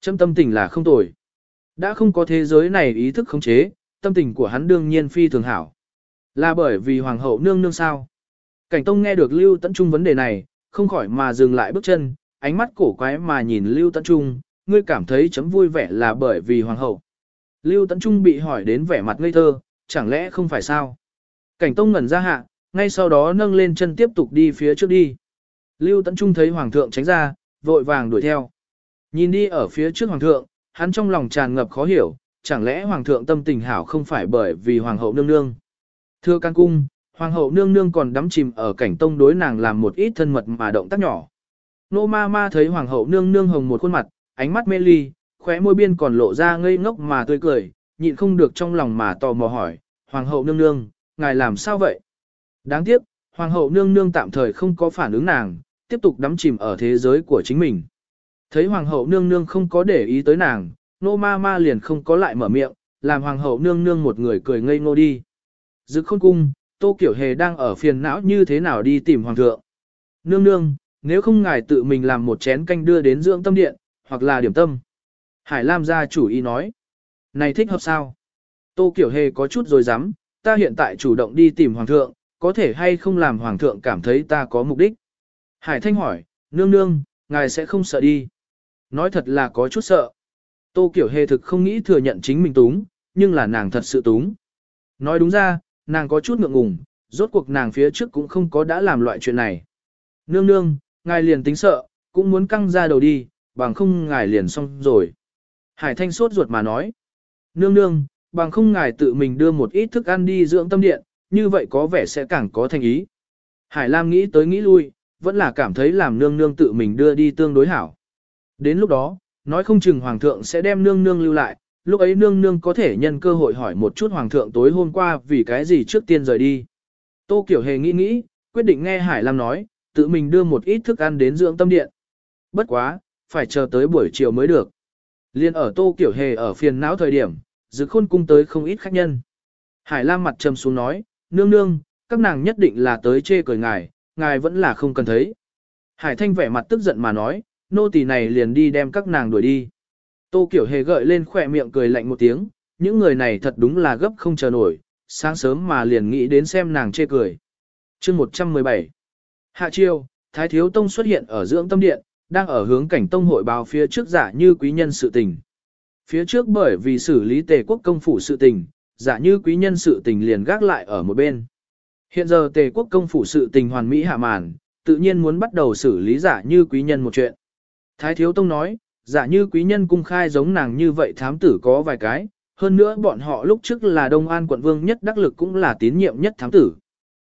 Châm tâm tình là không tồi. Đã không có thế giới này ý thức khống chế, tâm tình của hắn đương nhiên phi thường hảo. Là bởi vì hoàng hậu nương nương sao? Cảnh Tông nghe được Lưu Tấn Trung vấn đề này, không khỏi mà dừng lại bước chân, ánh mắt cổ quái mà nhìn Lưu Tấn Trung, ngươi cảm thấy chấm vui vẻ là bởi vì hoàng hậu. Lưu Tấn Trung bị hỏi đến vẻ mặt ngây thơ, chẳng lẽ không phải sao? Cảnh Tông ngẩn ra hạ, ngay sau đó nâng lên chân tiếp tục đi phía trước đi. Lưu Tấn Trung thấy hoàng thượng tránh ra, vội vàng đuổi theo. Nhìn đi ở phía trước hoàng thượng, hắn trong lòng tràn ngập khó hiểu, chẳng lẽ hoàng thượng tâm tình hảo không phải bởi vì hoàng hậu nương nương. Thưa can cung, hoàng hậu nương nương còn đắm chìm ở cảnh tông đối nàng làm một ít thân mật mà động tác nhỏ. Nô ma ma thấy hoàng hậu nương nương hồng một khuôn mặt, ánh mắt mê ly, khóe môi biên còn lộ ra ngây ngốc mà tươi cười, nhịn không được trong lòng mà tò mò hỏi, hoàng hậu nương nương, ngài làm sao vậy? Đáng tiếc, hoàng hậu nương nương tạm thời không có phản ứng nàng, tiếp tục đắm chìm ở thế giới của chính mình. Thấy hoàng hậu nương nương không có để ý tới nàng, nô ma ma liền không có lại mở miệng, làm hoàng hậu nương nương một người cười ngây ngô đi. Dực khôn cung, tô kiểu hề đang ở phiền não như thế nào đi tìm hoàng thượng. Nương nương, nếu không ngài tự mình làm một chén canh đưa đến dưỡng tâm điện, hoặc là điểm tâm. Hải Lam gia chủ ý nói. Này thích hợp sao? Tô kiểu hề có chút rồi dám, ta hiện tại chủ động đi tìm hoàng thượng, có thể hay không làm hoàng thượng cảm thấy ta có mục đích. Hải Thanh hỏi, nương nương, ngài sẽ không sợ đi. Nói thật là có chút sợ. Tô Kiểu Hề thực không nghĩ thừa nhận chính mình túng, nhưng là nàng thật sự túng. Nói đúng ra, nàng có chút ngượng ngùng, rốt cuộc nàng phía trước cũng không có đã làm loại chuyện này. Nương nương, ngài liền tính sợ, cũng muốn căng ra đầu đi, bằng không ngài liền xong rồi. Hải Thanh sốt ruột mà nói. Nương nương, bằng không ngài tự mình đưa một ít thức ăn đi dưỡng tâm điện, như vậy có vẻ sẽ càng có thành ý. Hải Lam nghĩ tới nghĩ lui, vẫn là cảm thấy làm nương nương tự mình đưa đi tương đối hảo. Đến lúc đó, nói không chừng hoàng thượng sẽ đem nương nương lưu lại, lúc ấy nương nương có thể nhân cơ hội hỏi một chút hoàng thượng tối hôm qua vì cái gì trước tiên rời đi. Tô Kiểu Hề nghĩ nghĩ, quyết định nghe Hải Lam nói, tự mình đưa một ít thức ăn đến dưỡng tâm điện. Bất quá, phải chờ tới buổi chiều mới được. Liên ở Tô Kiểu Hề ở phiền não thời điểm, dự khôn cung tới không ít khách nhân. Hải Lam mặt trầm xuống nói, nương nương, các nàng nhất định là tới chê cười ngài, ngài vẫn là không cần thấy. Hải Thanh vẻ mặt tức giận mà nói, nô tỳ này liền đi đem các nàng đuổi đi. Tô Kiểu Hề gợi lên khỏe miệng cười lạnh một tiếng, những người này thật đúng là gấp không chờ nổi, sáng sớm mà liền nghĩ đến xem nàng chê cười. chương 117 Hạ chiêu, Thái Thiếu Tông xuất hiện ở dưỡng tâm điện, đang ở hướng cảnh tông hội báo phía trước giả như quý nhân sự tình. Phía trước bởi vì xử lý tề quốc công phủ sự tình, giả như quý nhân sự tình liền gác lại ở một bên. Hiện giờ tề quốc công phủ sự tình hoàn mỹ hạ màn, tự nhiên muốn bắt đầu xử lý giả như quý nhân một chuyện. Thái Thiếu Tông nói, giả như quý nhân cung khai giống nàng như vậy thám tử có vài cái, hơn nữa bọn họ lúc trước là Đông An quận vương nhất đắc lực cũng là tín nhiệm nhất thám tử.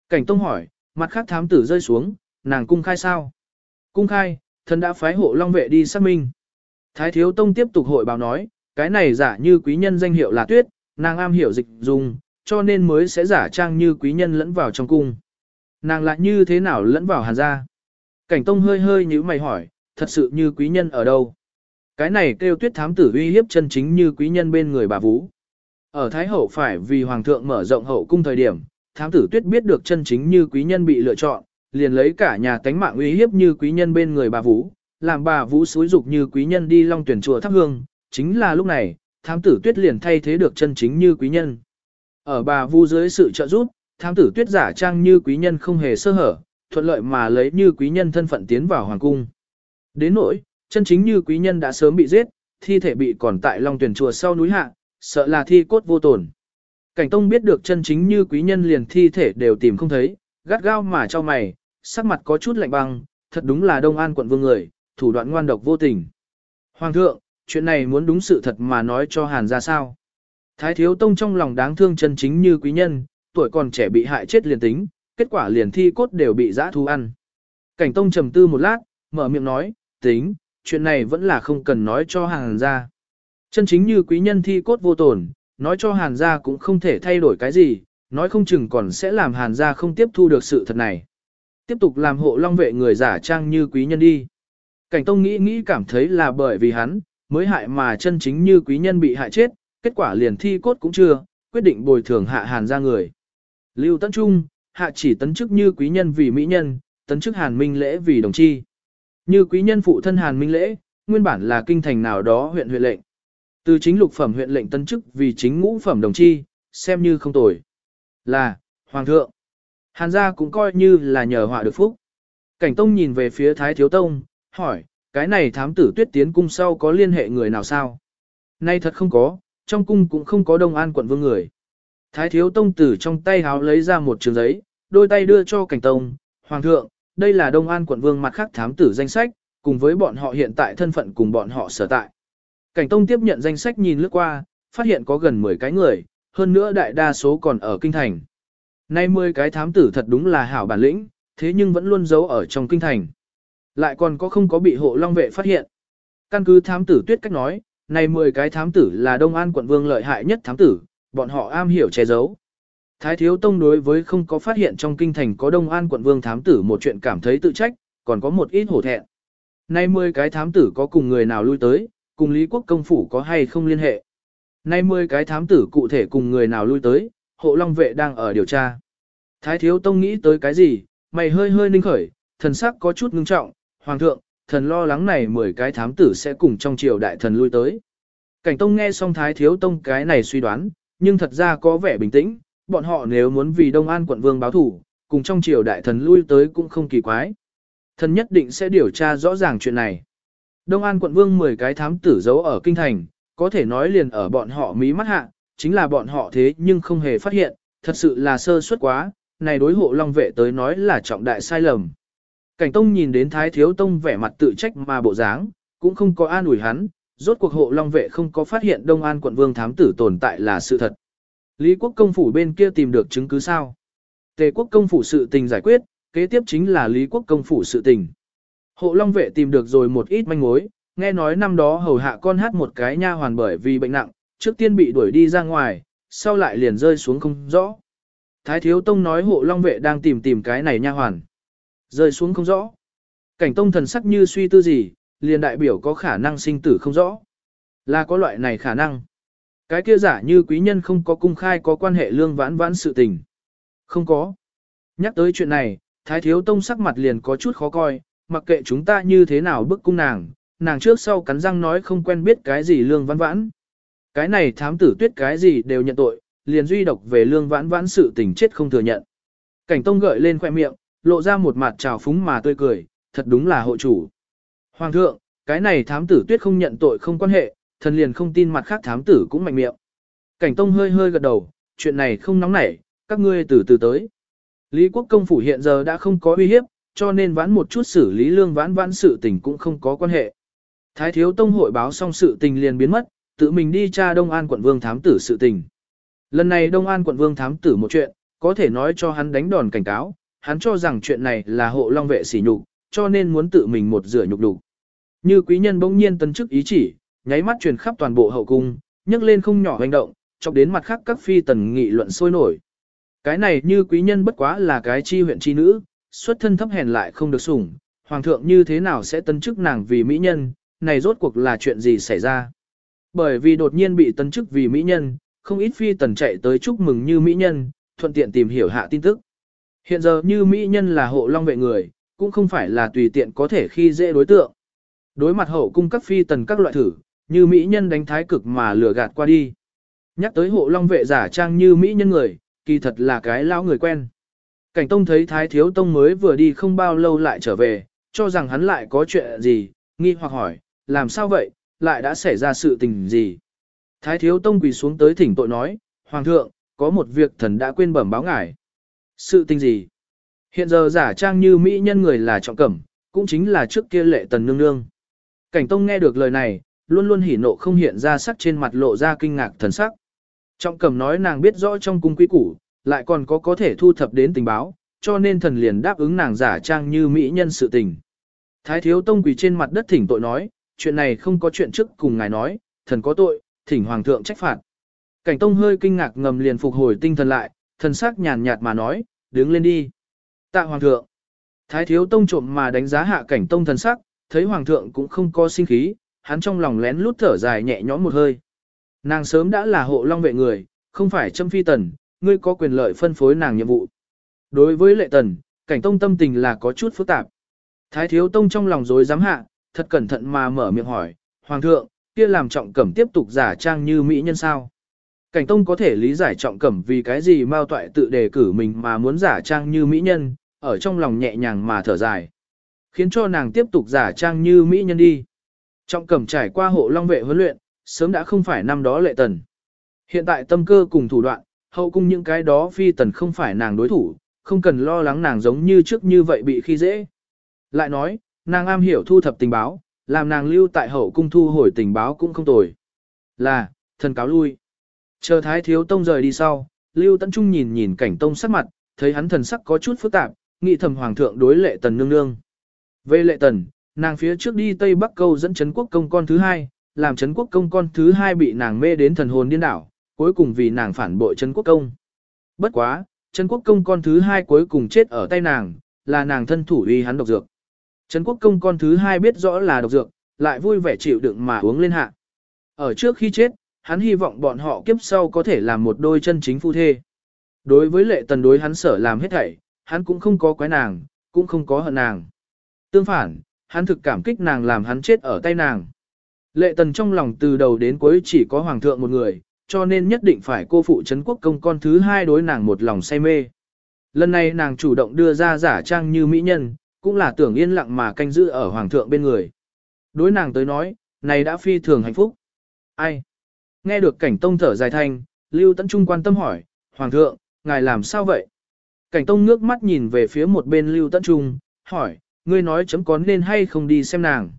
Cảnh Tông hỏi, mặt khác thám tử rơi xuống, nàng cung khai sao? Cung khai, thần đã phái hộ long vệ đi xác minh. Thái Thiếu Tông tiếp tục hội báo nói, cái này giả như quý nhân danh hiệu là tuyết, nàng am hiểu dịch dùng, cho nên mới sẽ giả trang như quý nhân lẫn vào trong cung. Nàng lại như thế nào lẫn vào hàn gia? Cảnh Tông hơi hơi như mày hỏi, thật sự như quý nhân ở đâu? Cái này kêu tuyết thám tử uy hiếp chân chính như quý nhân bên người bà Vũ. Ở Thái Hậu phải vì Hoàng thượng mở rộng hậu cung thời điểm, thám tử tuyết biết được chân chính như quý nhân bị lựa chọn, liền lấy cả nhà tánh mạng uy hiếp như quý nhân bên người bà Vũ, làm bà Vũ xúi dục như quý nhân đi long tuyển chùa thắp hương. Chính là lúc này, thám tử tuyết liền thay thế được chân chính như quý nhân. Ở bà Vũ dưới sự trợ giúp, thám tử tuyết giả trang như quý nhân không hề sơ hở, thuận lợi mà lấy như quý nhân thân phận tiến vào hoàng cung. Đến nỗi, chân chính như quý nhân đã sớm bị giết, thi thể bị còn tại Long Tuyển chùa sau núi hạ, sợ là thi cốt vô tổn. Cảnh Tông biết được chân chính như quý nhân liền thi thể đều tìm không thấy, gắt gao mà cho mày, sắc mặt có chút lạnh băng, thật đúng là Đông An quận vương người, thủ đoạn ngoan độc vô tình. Hoàng thượng, chuyện này muốn đúng sự thật mà nói cho Hàn ra sao? Thái Thiếu Tông trong lòng đáng thương chân chính như quý nhân, tuổi còn trẻ bị hại chết liền tính, kết quả liền thi cốt đều bị giã thú ăn. Cảnh Tông trầm tư một lát, mở miệng nói, tính, chuyện này vẫn là không cần nói cho hàn gia. Chân chính như quý nhân thi cốt vô tổn, nói cho hàn gia cũng không thể thay đổi cái gì, nói không chừng còn sẽ làm hàn gia không tiếp thu được sự thật này. Tiếp tục làm hộ long vệ người giả trang như quý nhân đi. Cảnh Tông nghĩ nghĩ cảm thấy là bởi vì hắn, mới hại mà chân chính như quý nhân bị hại chết, kết quả liền thi cốt cũng chưa, quyết định bồi thường hạ hàn gia người. Lưu Tấn Trung, hạ chỉ tấn chức như quý nhân vì mỹ nhân, tấn chức hàn minh lễ vì đồng chi. Như quý nhân phụ thân Hàn Minh Lễ, nguyên bản là kinh thành nào đó huyện huyện lệnh. Từ chính lục phẩm huyện lệnh tân chức vì chính ngũ phẩm đồng chi, xem như không tồi. Là, Hoàng thượng. Hàn gia cũng coi như là nhờ họa được phúc. Cảnh Tông nhìn về phía Thái Thiếu Tông, hỏi, cái này thám tử tuyết tiến cung sau có liên hệ người nào sao? Nay thật không có, trong cung cũng không có đông an quận vương người. Thái Thiếu Tông từ trong tay háo lấy ra một trường giấy, đôi tay đưa cho Cảnh Tông, Hoàng thượng, đây là đông an quận vương mặt khác thám tử danh sách, cùng với bọn họ hiện tại thân phận cùng bọn họ sở tại. Cảnh Tông tiếp nhận danh sách nhìn lướt qua, phát hiện có gần 10 cái người, hơn nữa đại đa số còn ở kinh thành. Nay 10 cái thám tử thật đúng là hảo bản lĩnh, thế nhưng vẫn luôn giấu ở trong kinh thành. Lại còn có không có bị hộ long vệ phát hiện. Căn cứ thám tử tuyết cách nói, này 10 cái thám tử là Đông An quận vương lợi hại nhất thám tử, bọn họ am hiểu che giấu. Thái Thiếu Tông đối với không có phát hiện trong kinh thành có Đông An quận vương thám tử một chuyện cảm thấy tự trách, còn có một ít hổ thẹn. Nay 10 cái thám tử có cùng người nào lui tới, cùng Lý Quốc công phủ có hay không liên hệ. Nay 10 cái thám tử cụ thể cùng người nào lui tới, hộ long vệ đang ở điều tra. Thái thiếu tông nghĩ tới cái gì, mày hơi hơi ninh khởi, thần sắc có chút ngưng trọng, hoàng thượng, thần lo lắng này 10 cái thám tử sẽ cùng trong triều đại thần lui tới. Cảnh tông nghe xong thái thiếu tông cái này suy đoán, nhưng thật ra có vẻ bình tĩnh, bọn họ nếu muốn vì Đông An quận vương báo thủ, cùng trong triều đại thần lui tới cũng không kỳ quái. Thần nhất định sẽ điều tra rõ ràng chuyện này. Đông An quận vương 10 cái thám tử giấu ở kinh thành, có thể nói liền ở bọn họ mí mắt hạ, chính là bọn họ thế nhưng không hề phát hiện, thật sự là sơ suất quá, này đối hộ long vệ tới nói là trọng đại sai lầm. Cảnh Tông nhìn đến Thái Thiếu Tông vẻ mặt tự trách mà bộ dáng, cũng không có an ủi hắn, rốt cuộc hộ long vệ không có phát hiện Đông An quận vương thám tử tồn tại là sự thật. Lý quốc công phủ bên kia tìm được chứng cứ sao? Tề quốc công phủ sự tình giải quyết, kế tiếp chính là Lý quốc công phủ sự tình. Hộ long vệ tìm được rồi một ít manh mối, nghe nói năm đó hầu hạ con hát một cái nha hoàn bởi vì bệnh nặng, trước tiên bị đuổi đi ra ngoài, sau lại liền rơi xuống không rõ. Thái thiếu tông nói hộ long vệ đang tìm tìm cái này nha hoàn. Rơi xuống không rõ. Cảnh tông thần sắc như suy tư gì, liền đại biểu có khả năng sinh tử không rõ. Là có loại này khả năng. Cái kia giả như quý nhân không có cung khai có quan hệ lương vãn vãn sự tình. Không có. Nhắc tới chuyện này, Thái thiếu tông sắc mặt liền có chút khó coi, mặc kệ chúng ta như thế nào bức cung nàng, nàng trước sau cắn răng nói không quen biết cái gì lương vãn vãn. Cái này thám tử tuyết cái gì đều nhận tội, liền duy độc về lương vãn vãn sự tình chết không thừa nhận. Cảnh tông gợi lên khoe miệng, lộ ra một mặt trào phúng mà tươi cười, thật đúng là hộ chủ. Hoàng thượng, cái này thám tử tuyết không nhận tội không quan hệ, thần liền không tin mặt khác thám tử cũng mạnh miệng. Cảnh tông hơi hơi gật đầu, chuyện này không nóng nảy, các ngươi từ từ tới. Lý quốc công phủ hiện giờ đã không có uy hiếp, cho nên vãn một chút xử lý lương vãn vãn sự tình cũng không có quan hệ. Thái thiếu tông hội báo xong sự tình liền biến mất, tự mình đi tra Đông An quận vương thám tử sự tình. Lần này Đông An quận vương thám tử một chuyện, có thể nói cho hắn đánh đòn cảnh cáo, hắn cho rằng chuyện này là hộ long vệ sỉ nhục, cho nên muốn tự mình một rửa nhục đủ. Như quý nhân bỗng nhiên tân chức ý chỉ, nháy mắt truyền khắp toàn bộ hậu cung, nhấc lên không nhỏ hành động, chọc đến mặt khác các phi tần nghị luận sôi nổi. Cái này như quý nhân bất quá là cái chi huyện chi nữ, xuất thân thấp hèn lại không được sủng, hoàng thượng như thế nào sẽ tân chức nàng vì mỹ nhân, này rốt cuộc là chuyện gì xảy ra. Bởi vì đột nhiên bị tân chức vì mỹ nhân, không ít phi tần chạy tới chúc mừng như mỹ nhân, thuận tiện tìm hiểu hạ tin tức. Hiện giờ như mỹ nhân là hộ long vệ người, cũng không phải là tùy tiện có thể khi dễ đối tượng. Đối mặt hậu cung các phi tần các loại thử, như mỹ nhân đánh thái cực mà lừa gạt qua đi. Nhắc tới hộ long vệ giả trang như mỹ nhân người, kỳ thật là cái lão người quen. Cảnh Tông thấy Thái Thiếu Tông mới vừa đi không bao lâu lại trở về, cho rằng hắn lại có chuyện gì, nghi hoặc hỏi, làm sao vậy, lại đã xảy ra sự tình gì. Thái Thiếu Tông quỳ xuống tới thỉnh tội nói, Hoàng thượng, có một việc thần đã quên bẩm báo ngài. Sự tình gì? Hiện giờ giả trang như mỹ nhân người là trọng cẩm, cũng chính là trước kia lệ tần nương nương. Cảnh Tông nghe được lời này, luôn luôn hỉ nộ không hiện ra sắc trên mặt lộ ra kinh ngạc thần sắc. Trọng cẩm nói nàng biết rõ trong cung quý củ, lại còn có có thể thu thập đến tình báo, cho nên thần liền đáp ứng nàng giả trang như mỹ nhân sự tình. Thái thiếu tông quỳ trên mặt đất thỉnh tội nói, chuyện này không có chuyện trước cùng ngài nói, thần có tội, thỉnh hoàng thượng trách phạt. Cảnh tông hơi kinh ngạc ngầm liền phục hồi tinh thần lại, thần sắc nhàn nhạt mà nói, đứng lên đi. Tạ hoàng thượng. Thái thiếu tông trộm mà đánh giá hạ cảnh tông thần sắc, thấy hoàng thượng cũng không có sinh khí, hắn trong lòng lén lút thở dài nhẹ nhõm một hơi. Nàng sớm đã là hộ long vệ người, không phải châm phi tần, ngươi có quyền lợi phân phối nàng nhiệm vụ. Đối với lệ tần, cảnh tông tâm tình là có chút phức tạp. Thái thiếu tông trong lòng dối dám hạ, thật cẩn thận mà mở miệng hỏi, Hoàng thượng, kia làm trọng cẩm tiếp tục giả trang như mỹ nhân sao? Cảnh Tông có thể lý giải trọng cẩm vì cái gì Mao Toại tự đề cử mình mà muốn giả trang như mỹ nhân, ở trong lòng nhẹ nhàng mà thở dài. Khiến cho nàng tiếp tục giả trang như mỹ nhân đi. Trọng cẩm trải qua hộ long vệ huấn luyện, sớm đã không phải năm đó lệ tần. Hiện tại tâm cơ cùng thủ đoạn, hậu cung những cái đó phi tần không phải nàng đối thủ, không cần lo lắng nàng giống như trước như vậy bị khi dễ. Lại nói, nàng am hiểu thu thập tình báo, làm nàng lưu tại hậu cung thu hồi tình báo cũng không tồi. Là, thần cáo lui. Chờ thái thiếu tông rời đi sau, lưu tấn trung nhìn nhìn cảnh tông sắc mặt, thấy hắn thần sắc có chút phức tạp, nghĩ thầm hoàng thượng đối lệ tần nương nương. Về lệ tần, nàng phía trước đi Tây Bắc Câu dẫn Trấn quốc công con thứ hai, làm Trấn quốc công con thứ hai bị nàng mê đến thần hồn điên đảo, cuối cùng vì nàng phản bội Trấn quốc công. Bất quá, Trấn quốc công con thứ hai cuối cùng chết ở tay nàng, là nàng thân thủ uy hắn độc dược. Trấn quốc công con thứ hai biết rõ là độc dược, lại vui vẻ chịu đựng mà uống lên hạ. Ở trước khi chết, hắn hy vọng bọn họ kiếp sau có thể làm một đôi chân chính phu thê. Đối với lệ tần đối hắn sở làm hết thảy, hắn cũng không có quái nàng, cũng không có hận nàng. Tương phản, hắn thực cảm kích nàng làm hắn chết ở tay nàng. Lệ tần trong lòng từ đầu đến cuối chỉ có hoàng thượng một người, cho nên nhất định phải cô phụ Trấn quốc công con thứ hai đối nàng một lòng say mê. Lần này nàng chủ động đưa ra giả trang như mỹ nhân, cũng là tưởng yên lặng mà canh giữ ở hoàng thượng bên người. Đối nàng tới nói, này đã phi thường hạnh phúc. Ai? Nghe được cảnh tông thở dài thanh, Lưu Tấn Trung quan tâm hỏi, Hoàng thượng, ngài làm sao vậy? Cảnh tông ngước mắt nhìn về phía một bên Lưu Tấn Trung, hỏi, ngươi nói chấm có nên hay không đi xem nàng?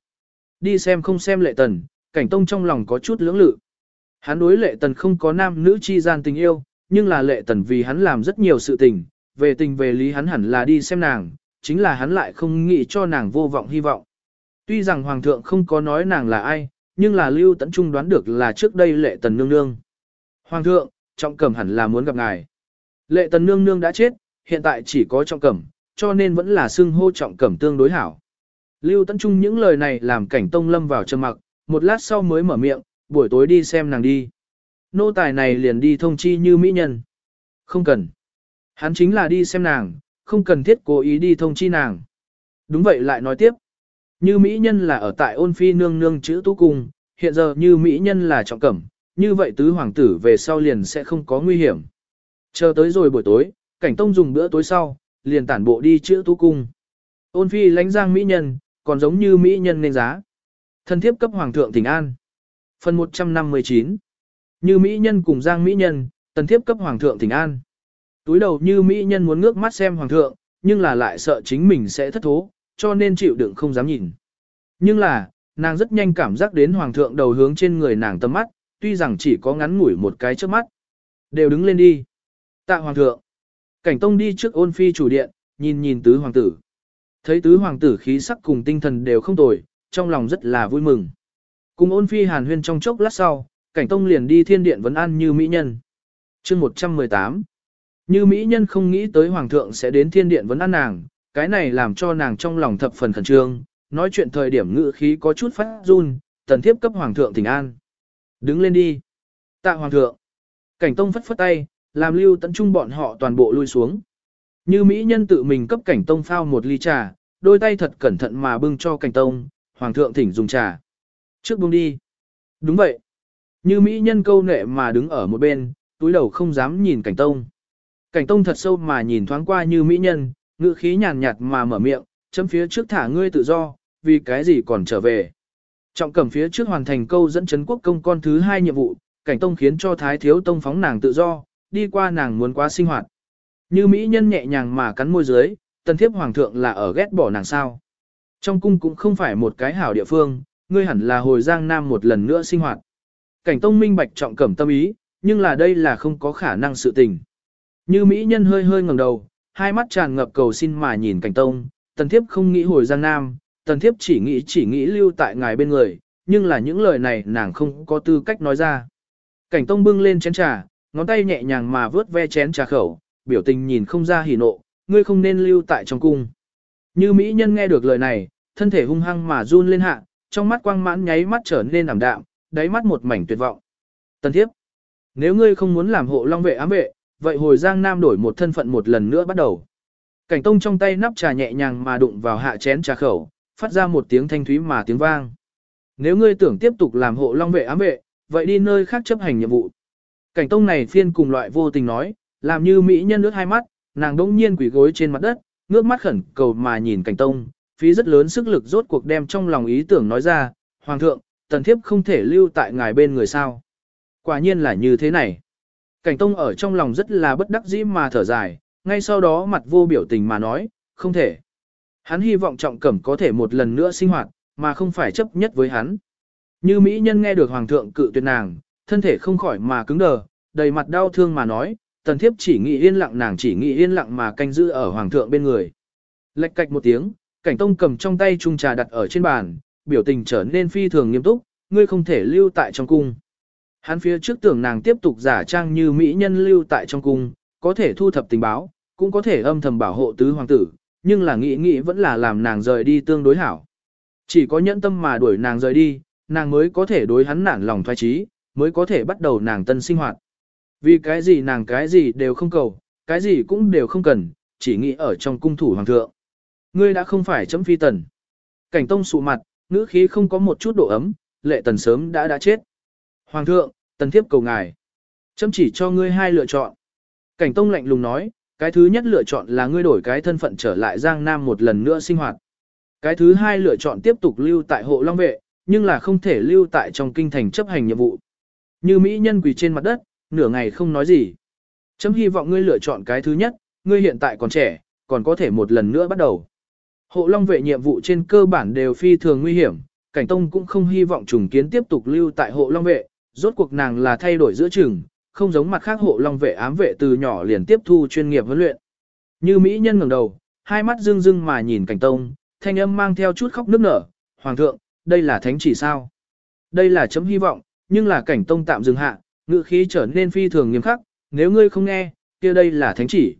Đi xem không xem lệ tần, cảnh tông trong lòng có chút lưỡng lự. Hắn đối lệ tần không có nam nữ chi gian tình yêu, nhưng là lệ tần vì hắn làm rất nhiều sự tình, về tình về lý hắn hẳn là đi xem nàng, chính là hắn lại không nghĩ cho nàng vô vọng hy vọng. Tuy rằng hoàng thượng không có nói nàng là ai, nhưng là Lưu Tấn Trung đoán được là trước đây lệ tần nương nương. Hoàng thượng, trọng cẩm hẳn là muốn gặp ngài. Lệ tần nương nương đã chết, hiện tại chỉ có trọng cẩm, cho nên vẫn là xưng hô trọng cẩm tương đối hảo. Lưu Tấn Trung những lời này làm cảnh tông lâm vào trầm mặc, một lát sau mới mở miệng, buổi tối đi xem nàng đi. Nô tài này liền đi thông chi như mỹ nhân. Không cần. Hắn chính là đi xem nàng, không cần thiết cố ý đi thông chi nàng. Đúng vậy lại nói tiếp. Như mỹ nhân là ở tại ôn phi nương nương chữ tú cung, hiện giờ như mỹ nhân là trọng cẩm, như vậy tứ hoàng tử về sau liền sẽ không có nguy hiểm. Chờ tới rồi buổi tối, cảnh tông dùng bữa tối sau, liền tản bộ đi chữ tú cung. Ôn phi lánh giang mỹ nhân, còn giống như mỹ nhân nên giá. Thân thiếp cấp hoàng thượng thỉnh an. Phần 159 Như mỹ nhân cùng giang mỹ nhân, tần thiếp cấp hoàng thượng thỉnh an. Túi đầu như mỹ nhân muốn ngước mắt xem hoàng thượng, nhưng là lại sợ chính mình sẽ thất thố, cho nên chịu đựng không dám nhìn. Nhưng là, nàng rất nhanh cảm giác đến hoàng thượng đầu hướng trên người nàng tâm mắt, tuy rằng chỉ có ngắn ngủi một cái trước mắt. Đều đứng lên đi. Tạ hoàng thượng. Cảnh tông đi trước ôn phi chủ điện, nhìn nhìn tứ hoàng tử. Thấy tứ hoàng tử khí sắc cùng tinh thần đều không tồi, trong lòng rất là vui mừng. Cùng ôn phi hàn huyên trong chốc lát sau, cảnh tông liền đi thiên điện vấn an như mỹ nhân. chương 118 Như mỹ nhân không nghĩ tới hoàng thượng sẽ đến thiên điện vấn an nàng, cái này làm cho nàng trong lòng thập phần khẩn trương, nói chuyện thời điểm ngữ khí có chút phát run, tần thiếp cấp hoàng thượng thỉnh an. Đứng lên đi. Tạ hoàng thượng. Cảnh tông phất phất tay, làm lưu tận trung bọn họ toàn bộ lui xuống. Như mỹ nhân tự mình cấp cảnh tông phao một ly trà, đôi tay thật cẩn thận mà bưng cho cảnh tông, hoàng thượng thỉnh dùng trà. Trước buông đi. Đúng vậy. Như mỹ nhân câu nệ mà đứng ở một bên, túi đầu không dám nhìn cảnh tông. Cảnh tông thật sâu mà nhìn thoáng qua như mỹ nhân, ngữ khí nhàn nhạt mà mở miệng, chấm phía trước thả ngươi tự do, vì cái gì còn trở về. Trọng cẩm phía trước hoàn thành câu dẫn chấn quốc công con thứ hai nhiệm vụ, cảnh tông khiến cho thái thiếu tông phóng nàng tự do, đi qua nàng muốn qua sinh hoạt. Như mỹ nhân nhẹ nhàng mà cắn môi dưới, tần thiếp hoàng thượng là ở ghét bỏ nàng sao. Trong cung cũng không phải một cái hảo địa phương, ngươi hẳn là hồi giang nam một lần nữa sinh hoạt. Cảnh tông minh bạch trọng cẩm tâm ý, nhưng là đây là không có khả năng sự tình. Như mỹ nhân hơi hơi ngẩng đầu, hai mắt tràn ngập cầu xin mà nhìn cảnh tông, tần thiếp không nghĩ hồi giang nam, tần thiếp chỉ nghĩ chỉ nghĩ lưu tại ngài bên người, nhưng là những lời này nàng không có tư cách nói ra. Cảnh tông bưng lên chén trà, ngón tay nhẹ nhàng mà vớt ve chén trà khẩu, biểu tình nhìn không ra hỉ nộ, ngươi không nên lưu tại trong cung. Như mỹ nhân nghe được lời này, thân thể hung hăng mà run lên hạ, trong mắt quang mãn nháy mắt trở nên ảm đạm, đáy mắt một mảnh tuyệt vọng. Tần thiếp, nếu ngươi không muốn làm hộ long vệ ám vệ, vậy hồi Giang Nam đổi một thân phận một lần nữa bắt đầu. Cảnh tông trong tay nắp trà nhẹ nhàng mà đụng vào hạ chén trà khẩu, phát ra một tiếng thanh thúy mà tiếng vang. Nếu ngươi tưởng tiếp tục làm hộ long vệ ám vệ, vậy đi nơi khác chấp hành nhiệm vụ. Cảnh tông này phiên cùng loại vô tình nói, làm như mỹ nhân nước hai mắt, nàng đỗng nhiên quỳ gối trên mặt đất, ngước mắt khẩn cầu mà nhìn cảnh tông, phí rất lớn sức lực rốt cuộc đem trong lòng ý tưởng nói ra, Hoàng thượng, tần thiếp không thể lưu tại ngài bên người sao. Quả nhiên là như thế này. Cảnh tông ở trong lòng rất là bất đắc dĩ mà thở dài, ngay sau đó mặt vô biểu tình mà nói, không thể. Hắn hy vọng trọng cẩm có thể một lần nữa sinh hoạt, mà không phải chấp nhất với hắn. Như Mỹ nhân nghe được Hoàng thượng cự tuyệt nàng, thân thể không khỏi mà cứng đờ, đầy mặt đau thương mà nói, tần thiếp chỉ nghĩ yên lặng nàng chỉ nghĩ yên lặng mà canh giữ ở Hoàng thượng bên người. Lệch cạch một tiếng, cảnh tông cầm trong tay chung trà đặt ở trên bàn, biểu tình trở nên phi thường nghiêm túc, ngươi không thể lưu tại trong cung. Hắn phía trước tưởng nàng tiếp tục giả trang như mỹ nhân lưu tại trong cung, có thể thu thập tình báo, cũng có thể âm thầm bảo hộ tứ hoàng tử, nhưng là nghĩ nghĩ vẫn là làm nàng rời đi tương đối hảo. Chỉ có nhẫn tâm mà đuổi nàng rời đi, nàng mới có thể đối hắn nản lòng thoái trí, mới có thể bắt đầu nàng tân sinh hoạt. Vì cái gì nàng cái gì đều không cầu, cái gì cũng đều không cần, chỉ nghĩ ở trong cung thủ hoàng thượng. Ngươi đã không phải chấm phi tần. Cảnh tông sụ mặt, ngữ khí không có một chút độ ấm, lệ tần sớm đã đã chết. Hoàng thượng, tần thiếp cầu ngài. Chấm chỉ cho ngươi hai lựa chọn. Cảnh tông lạnh lùng nói, cái thứ nhất lựa chọn là ngươi đổi cái thân phận trở lại Giang Nam một lần nữa sinh hoạt. Cái thứ hai lựa chọn tiếp tục lưu tại hộ long vệ, nhưng là không thể lưu tại trong kinh thành chấp hành nhiệm vụ. Như Mỹ nhân quỳ trên mặt đất, nửa ngày không nói gì. Chấm hy vọng ngươi lựa chọn cái thứ nhất, ngươi hiện tại còn trẻ, còn có thể một lần nữa bắt đầu. Hộ long vệ nhiệm vụ trên cơ bản đều phi thường nguy hiểm, cảnh tông cũng không hy vọng trùng kiến tiếp tục lưu tại hộ long vệ, rốt cuộc nàng là thay đổi giữa chừng, không giống mặt khác hộ long vệ ám vệ từ nhỏ liền tiếp thu chuyên nghiệp huấn luyện. Như Mỹ nhân ngẩng đầu, hai mắt rưng rưng mà nhìn cảnh tông, thanh âm mang theo chút khóc nức nở, Hoàng thượng, đây là thánh chỉ sao? Đây là chấm hy vọng, nhưng là cảnh tông tạm dừng hạ, ngự khí trở nên phi thường nghiêm khắc, nếu ngươi không nghe, kia đây là thánh chỉ.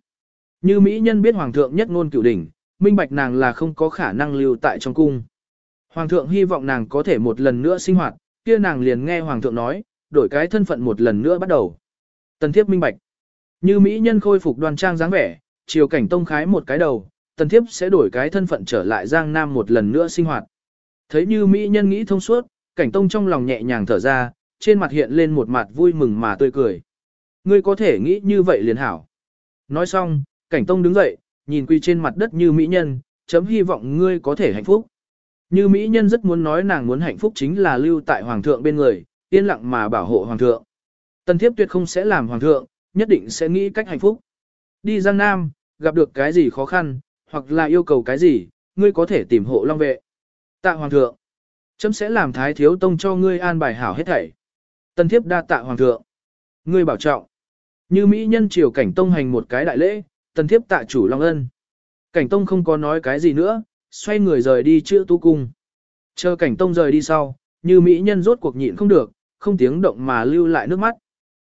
Như Mỹ nhân biết Hoàng thượng nhất ngôn cửu đỉnh, minh bạch nàng là không có khả năng lưu tại trong cung. Hoàng thượng hy vọng nàng có thể một lần nữa sinh hoạt, kia nàng liền nghe Hoàng thượng nói, đổi cái thân phận một lần nữa bắt đầu. Tần thiếp minh bạch. Như Mỹ nhân khôi phục đoan trang dáng vẻ, chiều cảnh tông khái một cái đầu, tần thiếp sẽ đổi cái thân phận trở lại Giang Nam một lần nữa sinh hoạt. Thấy như Mỹ nhân nghĩ thông suốt, cảnh tông trong lòng nhẹ nhàng thở ra, trên mặt hiện lên một mặt vui mừng mà tươi cười. Ngươi có thể nghĩ như vậy liền hảo. Nói xong, cảnh tông đứng dậy, nhìn quy trên mặt đất như Mỹ nhân, chấm hy vọng ngươi có thể hạnh phúc. Như Mỹ nhân rất muốn nói nàng muốn hạnh phúc chính là lưu tại Hoàng thượng bên người, yên lặng mà bảo hộ Hoàng thượng. Tần thiếp tuyệt không sẽ làm Hoàng thượng, nhất định sẽ nghĩ cách hạnh phúc. Đi Giang Nam, gặp được cái gì khó khăn, hoặc là yêu cầu cái gì, ngươi có thể tìm hộ long vệ. Tạ Hoàng thượng, chấm sẽ làm Thái Thiếu Tông cho ngươi an bài hảo hết thảy. Tân thiếp đa tạ Hoàng thượng. Ngươi bảo trọng. Như Mỹ nhân triều cảnh tông hành một cái đại lễ, tân thiếp tạ chủ long ân. Cảnh tông không có nói cái gì nữa, xoay người rời đi chữa tu cung. Chờ cảnh tông rời đi sau, như mỹ nhân rốt cuộc nhịn không được, không tiếng động mà lưu lại nước mắt.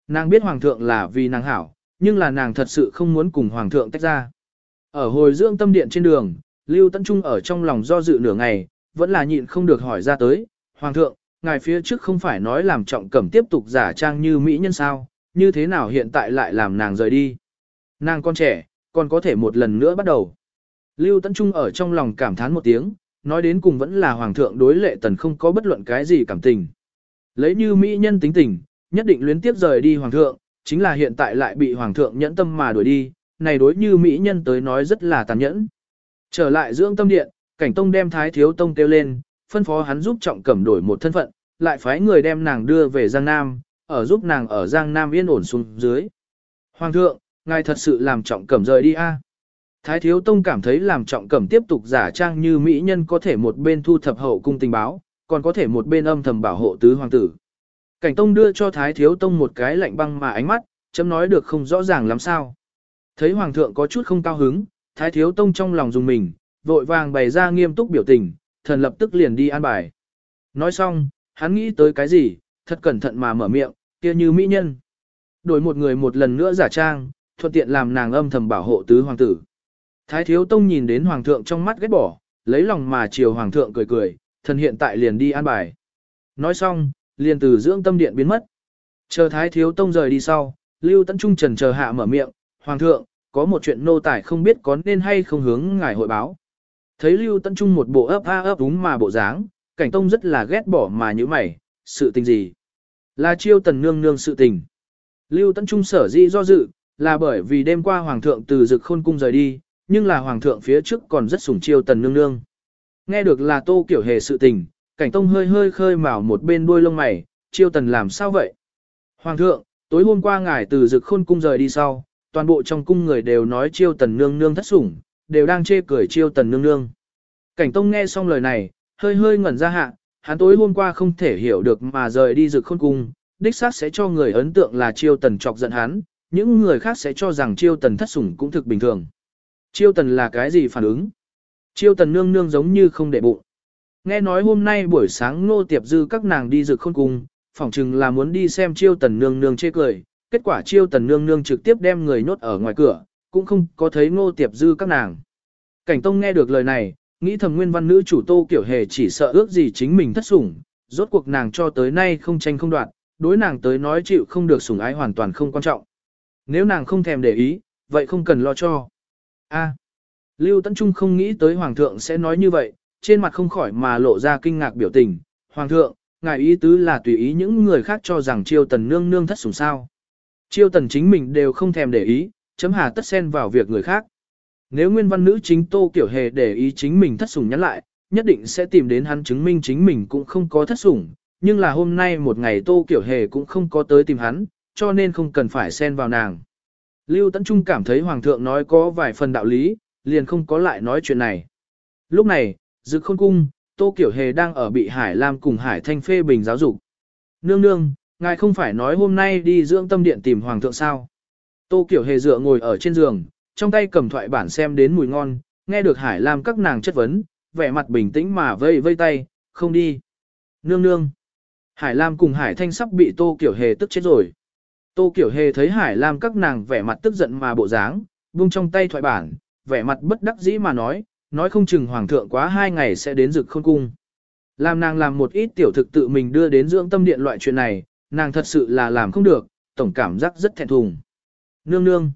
Nàng biết hoàng thượng là vì nàng hảo, nhưng là nàng thật sự không muốn cùng hoàng thượng tách ra. Ở hồi dưỡng tâm điện trên đường, Lưu Tấn Trung ở trong lòng do dự nửa ngày, vẫn là nhịn không được hỏi ra tới, Hoàng thượng, ngài phía trước không phải nói làm trọng cẩm tiếp tục giả trang như mỹ nhân sao, như thế nào hiện tại lại làm nàng rời đi. Nàng con trẻ, còn có thể một lần nữa bắt đầu. Lưu Tấn Trung ở trong lòng cảm thán một tiếng, nói đến cùng vẫn là hoàng thượng đối lệ tần không có bất luận cái gì cảm tình. Lấy như mỹ nhân tính tình, nhất định luyến tiếp rời đi hoàng thượng, chính là hiện tại lại bị hoàng thượng nhẫn tâm mà đuổi đi, này đối như mỹ nhân tới nói rất là tàn nhẫn. Trở lại dưỡng tâm điện, cảnh tông đem thái thiếu tông kêu lên, phân phó hắn giúp trọng cẩm đổi một thân phận, lại phái người đem nàng đưa về Giang Nam, ở giúp nàng ở Giang Nam yên ổn xuống dưới. Hoàng thượng, ngài thật sự làm trọng cẩm rời đi a? À? Thái Thiếu Tông cảm thấy làm trọng cẩm tiếp tục giả trang như mỹ nhân có thể một bên thu thập hậu cung tình báo, còn có thể một bên âm thầm bảo hộ tứ hoàng tử. Cảnh Tông đưa cho Thái Thiếu Tông một cái lạnh băng mà ánh mắt, chấm nói được không rõ ràng lắm sao. Thấy Hoàng thượng có chút không cao hứng, Thái Thiếu Tông trong lòng dùng mình, vội vàng bày ra nghiêm túc biểu tình, thần lập tức liền đi an bài. Nói xong, hắn nghĩ tới cái gì, thật cẩn thận mà mở miệng, kia như mỹ nhân. Đổi một người một lần nữa giả trang, thuận tiện làm nàng âm thầm bảo hộ tứ hoàng tử. Thái thiếu tông nhìn đến hoàng thượng trong mắt ghét bỏ, lấy lòng mà chiều hoàng thượng cười cười, thần hiện tại liền đi an bài. Nói xong, liền từ dưỡng tâm điện biến mất. Chờ thái thiếu tông rời đi sau, lưu tấn trung trần chờ hạ mở miệng, hoàng thượng, có một chuyện nô tài không biết có nên hay không hướng ngài hội báo. Thấy Lưu Tấn Trung một bộ ấp a ấp úng mà bộ dáng, cảnh tông rất là ghét bỏ mà như mày, sự tình gì? Là chiêu tần nương nương sự tình. Lưu Tấn Trung sở dĩ do dự, là bởi vì đêm qua Hoàng thượng từ dực khôn cung rời đi, nhưng là Hoàng thượng phía trước còn rất sủng chiêu tần nương nương. Nghe được là tô kiểu hề sự tình, cảnh tông hơi hơi khơi mào một bên đuôi lông mày, chiêu tần làm sao vậy? Hoàng thượng, tối hôm qua ngài từ dực khôn cung rời đi sau, toàn bộ trong cung người đều nói chiêu tần nương nương thất sủng, đều đang chê cười chiêu tần nương nương. Cảnh tông nghe xong lời này, hơi hơi ngẩn ra hạ, hắn tối hôm qua không thể hiểu được mà rời đi rực khôn cung, đích xác sẽ cho người ấn tượng là chiêu tần chọc giận hắn, những người khác sẽ cho rằng chiêu tần thất sủng cũng thực bình thường. Chiêu tần là cái gì phản ứng? Chiêu tần nương nương giống như không để bụng. Nghe nói hôm nay buổi sáng nô tiệp dư các nàng đi rực khôn cung, phỏng chừng là muốn đi xem chiêu tần nương nương chê cười, kết quả chiêu tần nương nương trực tiếp đem người nhốt ở ngoài cửa, cũng không có thấy ngô tiệp dư các nàng. Cảnh tông nghe được lời này, nghĩ thầm nguyên văn nữ chủ tô kiểu hề chỉ sợ ước gì chính mình thất sủng, rốt cuộc nàng cho tới nay không tranh không đoạt, đối nàng tới nói chịu không được sủng ái hoàn toàn không quan trọng. Nếu nàng không thèm để ý, vậy không cần lo cho. A. Lưu Tấn Trung không nghĩ tới Hoàng thượng sẽ nói như vậy, trên mặt không khỏi mà lộ ra kinh ngạc biểu tình. Hoàng thượng, ngài ý tứ là tùy ý những người khác cho rằng chiêu tần nương nương thất sủng sao. Chiêu tần chính mình đều không thèm để ý, chấm hà tất xen vào việc người khác. Nếu nguyên văn nữ chính tô kiểu hề để ý chính mình thất sủng nhắn lại, nhất định sẽ tìm đến hắn chứng minh chính mình cũng không có thất sủng, nhưng là hôm nay một ngày tô kiểu hề cũng không có tới tìm hắn, cho nên không cần phải xen vào nàng. Lưu Tấn Trung cảm thấy Hoàng thượng nói có vài phần đạo lý, liền không có lại nói chuyện này. Lúc này, dự Khôn Cung, Tô Kiểu Hề đang ở bị Hải Lam cùng Hải Thanh phê bình giáo dục. Nương nương, ngài không phải nói hôm nay đi dưỡng tâm điện tìm Hoàng thượng sao? Tô Kiểu Hề dựa ngồi ở trên giường, trong tay cầm thoại bản xem đến mùi ngon, nghe được Hải Lam các nàng chất vấn, vẻ mặt bình tĩnh mà vây vây tay, không đi. Nương nương. Hải Lam cùng Hải Thanh sắp bị Tô Kiểu Hề tức chết rồi. Tô Kiểu Hề thấy Hải Lam các nàng vẻ mặt tức giận mà bộ dáng, buông trong tay thoại bản, vẻ mặt bất đắc dĩ mà nói, nói không chừng Hoàng thượng quá hai ngày sẽ đến rực khôn cung. Làm nàng làm một ít tiểu thực tự mình đưa đến dưỡng tâm điện loại chuyện này, nàng thật sự là làm không được, tổng cảm giác rất thẹn thùng. Nương nương.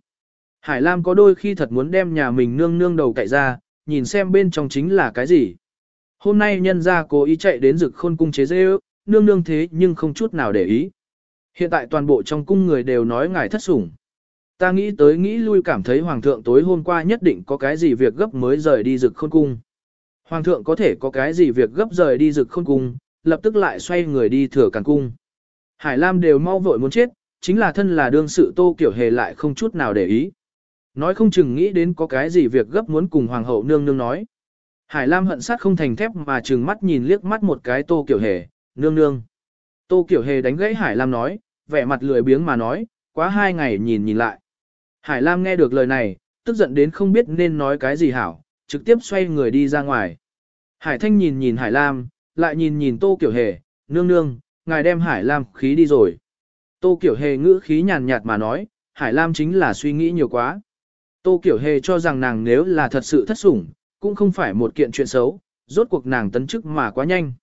Hải Lam có đôi khi thật muốn đem nhà mình nương nương đầu cậy ra, nhìn xem bên trong chính là cái gì. Hôm nay nhân ra cố ý chạy đến rực khôn cung chế dê ước, nương nương thế nhưng không chút nào để ý. Hiện tại toàn bộ trong cung người đều nói ngài thất sủng. Ta nghĩ tới nghĩ lui cảm thấy hoàng thượng tối hôm qua nhất định có cái gì việc gấp mới rời đi rực khôn cung. Hoàng thượng có thể có cái gì việc gấp rời đi rực khôn cung, lập tức lại xoay người đi thừa càn cung. Hải Lam đều mau vội muốn chết, chính là thân là đương sự tô kiểu hề lại không chút nào để ý. Nói không chừng nghĩ đến có cái gì việc gấp muốn cùng hoàng hậu nương nương nói. Hải Lam hận sát không thành thép mà trừng mắt nhìn liếc mắt một cái tô kiểu hề, nương nương. Tô kiểu hề đánh gãy Hải Lam nói, vẻ mặt lười biếng mà nói, quá hai ngày nhìn nhìn lại. Hải Lam nghe được lời này, tức giận đến không biết nên nói cái gì hảo, trực tiếp xoay người đi ra ngoài. Hải Thanh nhìn nhìn Hải Lam, lại nhìn nhìn Tô Kiểu Hề, nương nương, ngài đem Hải Lam khí đi rồi. Tô Kiểu Hề ngữ khí nhàn nhạt mà nói, Hải Lam chính là suy nghĩ nhiều quá. Tô Kiểu Hề cho rằng nàng nếu là thật sự thất sủng, cũng không phải một kiện chuyện xấu, rốt cuộc nàng tấn chức mà quá nhanh.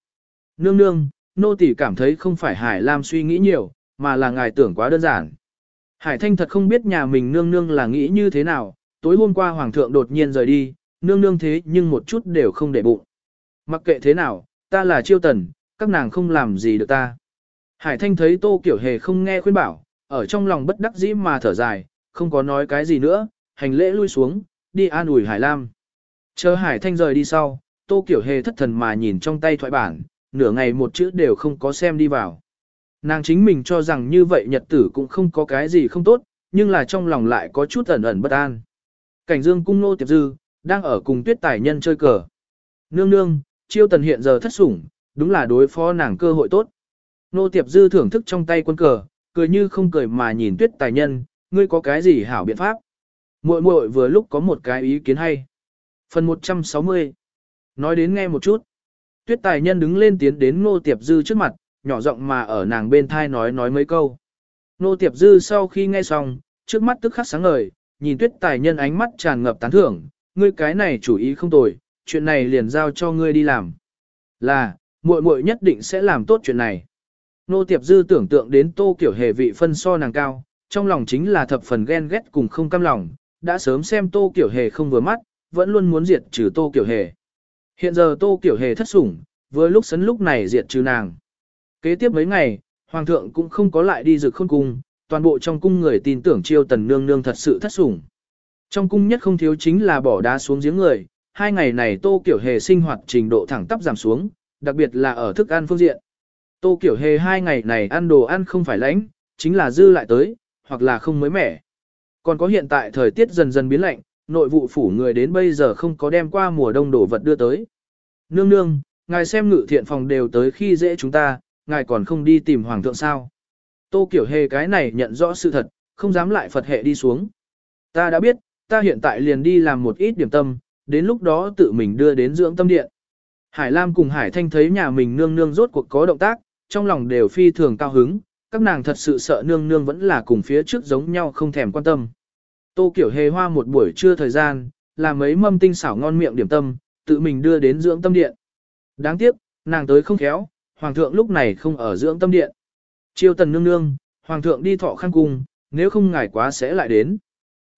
Nương nương, nô tỳ cảm thấy không phải Hải Lam suy nghĩ nhiều, mà là ngài tưởng quá đơn giản. Hải Thanh thật không biết nhà mình nương nương là nghĩ như thế nào, tối hôm qua Hoàng thượng đột nhiên rời đi, nương nương thế nhưng một chút đều không để bụng. Mặc kệ thế nào, ta là chiêu tần, các nàng không làm gì được ta. Hải Thanh thấy Tô Kiểu Hề không nghe khuyên bảo, ở trong lòng bất đắc dĩ mà thở dài, không có nói cái gì nữa, hành lễ lui xuống, đi an ủi Hải Lam. Chờ Hải Thanh rời đi sau, Tô Kiểu Hề thất thần mà nhìn trong tay thoại bản, nửa ngày một chữ đều không có xem đi vào. Nàng chính mình cho rằng như vậy nhật tử cũng không có cái gì không tốt, nhưng là trong lòng lại có chút ẩn ẩn bất an. Cảnh dương cung nô tiệp dư, đang ở cùng tuyết tài nhân chơi cờ. Nương nương, chiêu tần hiện giờ thất sủng, đúng là đối phó nàng cơ hội tốt. Nô tiệp dư thưởng thức trong tay quân cờ, cười như không cười mà nhìn tuyết tài nhân, ngươi có cái gì hảo biện pháp. muội muội vừa lúc có một cái ý kiến hay. Phần 160 Nói đến nghe một chút. Tuyết tài nhân đứng lên tiến đến nô tiệp dư trước mặt, nhỏ giọng mà ở nàng bên thai nói nói mấy câu. Nô Tiệp Dư sau khi nghe xong, trước mắt tức khắc sáng ngời, nhìn tuyết tài nhân ánh mắt tràn ngập tán thưởng, ngươi cái này chủ ý không tồi, chuyện này liền giao cho ngươi đi làm. Là, muội muội nhất định sẽ làm tốt chuyện này. Nô Tiệp Dư tưởng tượng đến tô kiểu hề vị phân so nàng cao, trong lòng chính là thập phần ghen ghét cùng không cam lòng, đã sớm xem tô kiểu hề không vừa mắt, vẫn luôn muốn diệt trừ tô kiểu hề. Hiện giờ Tô Kiểu Hề thất sủng, vừa lúc sấn lúc này diệt trừ nàng. Kế tiếp mấy ngày, Hoàng thượng cũng không có lại đi dự khôn cung, toàn bộ trong cung người tin tưởng chiêu tần nương nương thật sự thất sủng. Trong cung nhất không thiếu chính là bỏ đá xuống giếng người, hai ngày này Tô Kiểu Hề sinh hoạt trình độ thẳng tắp giảm xuống, đặc biệt là ở thức ăn phương diện. Tô Kiểu Hề hai ngày này ăn đồ ăn không phải lạnh, chính là dư lại tới, hoặc là không mới mẻ. Còn có hiện tại thời tiết dần dần biến lạnh, nội vụ phủ người đến bây giờ không có đem qua mùa đông đổ vật đưa tới. Nương nương, ngài xem ngự thiện phòng đều tới khi dễ chúng ta, ngài còn không đi tìm hoàng thượng sao. Tô Kiểu Hề cái này nhận rõ sự thật, không dám lại Phật hệ đi xuống. Ta đã biết, ta hiện tại liền đi làm một ít điểm tâm, đến lúc đó tự mình đưa đến dưỡng tâm điện. Hải Lam cùng Hải Thanh thấy nhà mình nương nương rốt cuộc có động tác, trong lòng đều phi thường cao hứng, các nàng thật sự sợ nương nương vẫn là cùng phía trước giống nhau không thèm quan tâm. Tô Kiểu Hề hoa một buổi trưa thời gian, làm mấy mâm tinh xảo ngon miệng điểm tâm, tự mình đưa đến dưỡng tâm điện. Đáng tiếc, nàng tới không khéo, hoàng thượng lúc này không ở dưỡng tâm điện. Chiêu tần nương nương, hoàng thượng đi thọ khăn cung, nếu không ngài quá sẽ lại đến.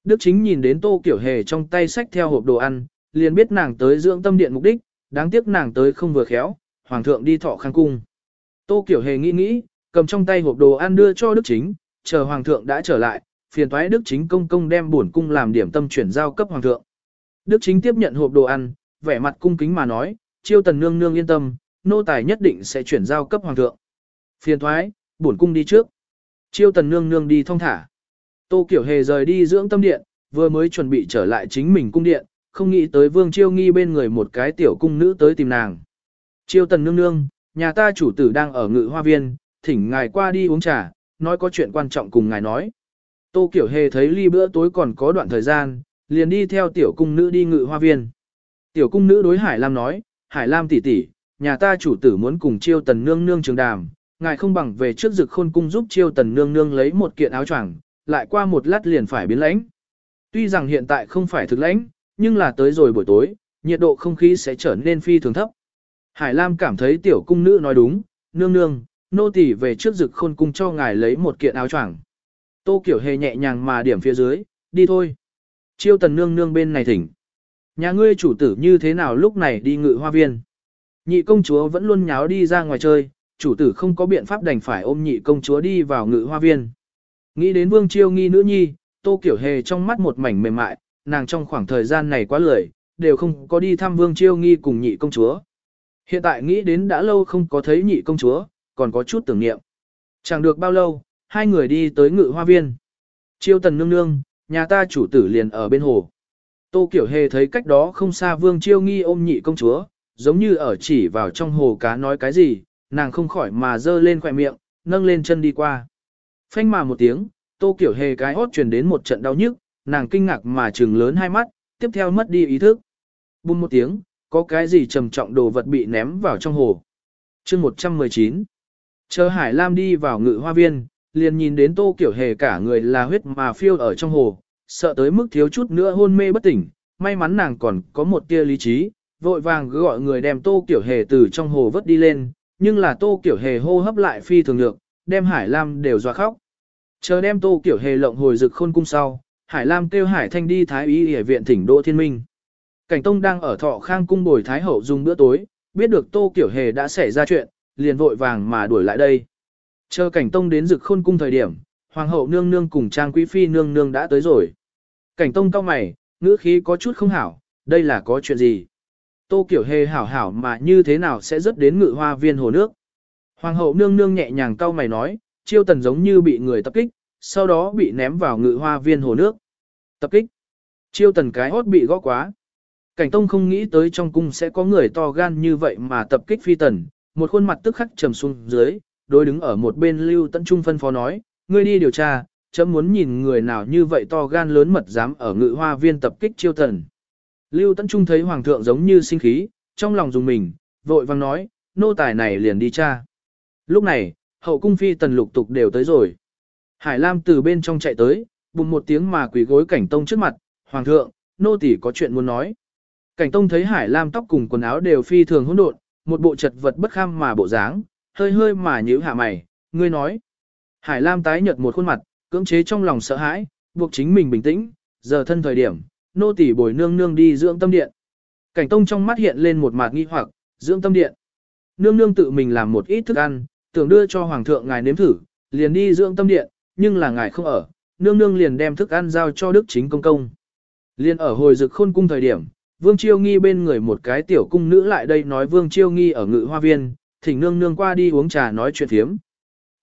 Đức chính nhìn đến tô kiểu hề trong tay sách theo hộp đồ ăn, liền biết nàng tới dưỡng tâm điện mục đích, đáng tiếc nàng tới không vừa khéo, hoàng thượng đi thọ khăn cung. Tô kiểu hề nghĩ nghĩ, cầm trong tay hộp đồ ăn đưa cho đức chính, chờ hoàng thượng đã trở lại, phiền thoái đức chính công công đem bổn cung làm điểm tâm chuyển giao cấp hoàng thượng. Đức chính tiếp nhận hộp đồ ăn, vẻ mặt cung kính mà nói, chiêu tần nương nương yên tâm, nô tài nhất định sẽ chuyển giao cấp hoàng thượng. Phiền thoái, bổn cung đi trước. Chiêu tần nương nương đi thong thả. Tô Kiểu Hề rời đi dưỡng tâm điện, vừa mới chuẩn bị trở lại chính mình cung điện, không nghĩ tới vương chiêu nghi bên người một cái tiểu cung nữ tới tìm nàng. Chiêu tần nương nương, nhà ta chủ tử đang ở ngự hoa viên, thỉnh ngài qua đi uống trà, nói có chuyện quan trọng cùng ngài nói. Tô Kiểu Hề thấy ly bữa tối còn có đoạn thời gian, liền đi theo tiểu cung nữ đi ngự hoa viên. Tiểu cung nữ đối Hải Lam nói, Hải Lam tỷ tỷ, nhà ta chủ tử muốn cùng chiêu tần nương nương trường đàm, ngài không bằng về trước rực khôn cung giúp chiêu tần nương nương lấy một kiện áo choàng, lại qua một lát liền phải biến lãnh. Tuy rằng hiện tại không phải thực lãnh, nhưng là tới rồi buổi tối, nhiệt độ không khí sẽ trở nên phi thường thấp. Hải Lam cảm thấy tiểu cung nữ nói đúng, nương nương, nô tỳ về trước rực khôn cung cho ngài lấy một kiện áo choàng. Tô Kiểu Hề nhẹ nhàng mà điểm phía dưới, đi thôi. Chiêu tần nương nương bên này thỉnh. Nhà ngươi chủ tử như thế nào lúc này đi ngự hoa viên. Nhị công chúa vẫn luôn nháo đi ra ngoài chơi, chủ tử không có biện pháp đành phải ôm nhị công chúa đi vào ngự hoa viên. Nghĩ đến vương chiêu nghi nữ nhi, tô kiểu hề trong mắt một mảnh mềm mại, nàng trong khoảng thời gian này quá lười, đều không có đi thăm vương chiêu nghi cùng nhị công chúa. Hiện tại nghĩ đến đã lâu không có thấy nhị công chúa, còn có chút tưởng niệm. Chẳng được bao lâu, hai người đi tới ngự hoa viên. Chiêu tần nương nương, nhà ta chủ tử liền ở bên hồ. Tô Kiểu Hề thấy cách đó không xa Vương Chiêu Nghi ôm nhị công chúa, giống như ở chỉ vào trong hồ cá nói cái gì, nàng không khỏi mà dơ lên khỏe miệng, nâng lên chân đi qua. Phanh mà một tiếng, Tô Kiểu Hề cái hót truyền đến một trận đau nhức, nàng kinh ngạc mà trừng lớn hai mắt, tiếp theo mất đi ý thức. Bùm một tiếng, có cái gì trầm trọng đồ vật bị ném vào trong hồ. chương 119 Chờ Hải Lam đi vào ngự hoa viên, liền nhìn đến Tô Kiểu Hề cả người là huyết mà phiêu ở trong hồ, sợ tới mức thiếu chút nữa hôn mê bất tỉnh, may mắn nàng còn có một tia lý trí, vội vàng gọi người đem Tô Kiểu Hề từ trong hồ vớt đi lên, nhưng là Tô Kiểu Hề hô hấp lại phi thường lượng, đem Hải Lam đều dọa khóc. Chờ đem Tô Kiểu Hề lộng hồi rực khôn cung sau, Hải Lam kêu Hải Thanh đi Thái Y Y viện thỉnh Đỗ Thiên Minh. Cảnh Tông đang ở Thọ Khang cung bồi Thái hậu dùng bữa tối, biết được Tô Kiểu Hề đã xảy ra chuyện, liền vội vàng mà đuổi lại đây. Chờ Cảnh Tông đến rực khôn cung thời điểm, Hoàng hậu nương nương cùng Trang Quý phi nương nương đã tới rồi. Cảnh Tông cao mày, ngữ khí có chút không hảo, đây là có chuyện gì? Tô Kiểu Hề hảo hảo mà như thế nào sẽ rớt đến ngự hoa viên hồ nước? Hoàng hậu nương nương nhẹ nhàng cau mày nói, chiêu tần giống như bị người tập kích, sau đó bị ném vào ngự hoa viên hồ nước. Tập kích. Chiêu tần cái hốt bị gõ quá. Cảnh tông không nghĩ tới trong cung sẽ có người to gan như vậy mà tập kích phi tần, một khuôn mặt tức khắc trầm xuống dưới, đối đứng ở một bên lưu Tấn trung phân phó nói, ngươi đi điều tra, chấm muốn nhìn người nào như vậy to gan lớn mật dám ở ngự hoa viên tập kích chiêu tần. Lưu Tấn trung thấy hoàng thượng giống như sinh khí, trong lòng dùng mình, vội vang nói, nô tài này liền đi tra. Lúc này, hậu cung phi tần lục tục đều tới rồi. Hải Lam từ bên trong chạy tới, bùng một tiếng mà quỳ gối cảnh tông trước mặt, Hoàng thượng, nô tỳ có chuyện muốn nói. Cảnh tông thấy Hải Lam tóc cùng quần áo đều phi thường hỗn độn, một bộ chật vật bất kham mà bộ dáng, hơi hơi mà nhíu hạ mày, ngươi nói. Hải Lam tái nhợt một khuôn mặt, cưỡng chế trong lòng sợ hãi, buộc chính mình bình tĩnh, giờ thân thời điểm, nô tỳ bồi nương nương đi dưỡng tâm điện. Cảnh tông trong mắt hiện lên một mạt nghi hoặc, dưỡng tâm điện. Nương nương tự mình làm một ít thức ăn, tưởng đưa cho hoàng thượng ngài nếm thử, liền đi dưỡng tâm điện, nhưng là ngài không ở, nương nương liền đem thức ăn giao cho đức chính công công. Liên ở hồi dực khôn cung thời điểm, Vương Chiêu Nghi bên người một cái tiểu cung nữ lại đây nói Vương Chiêu Nghi ở ngự hoa viên, thỉnh nương nương qua đi uống trà nói chuyện thiếm.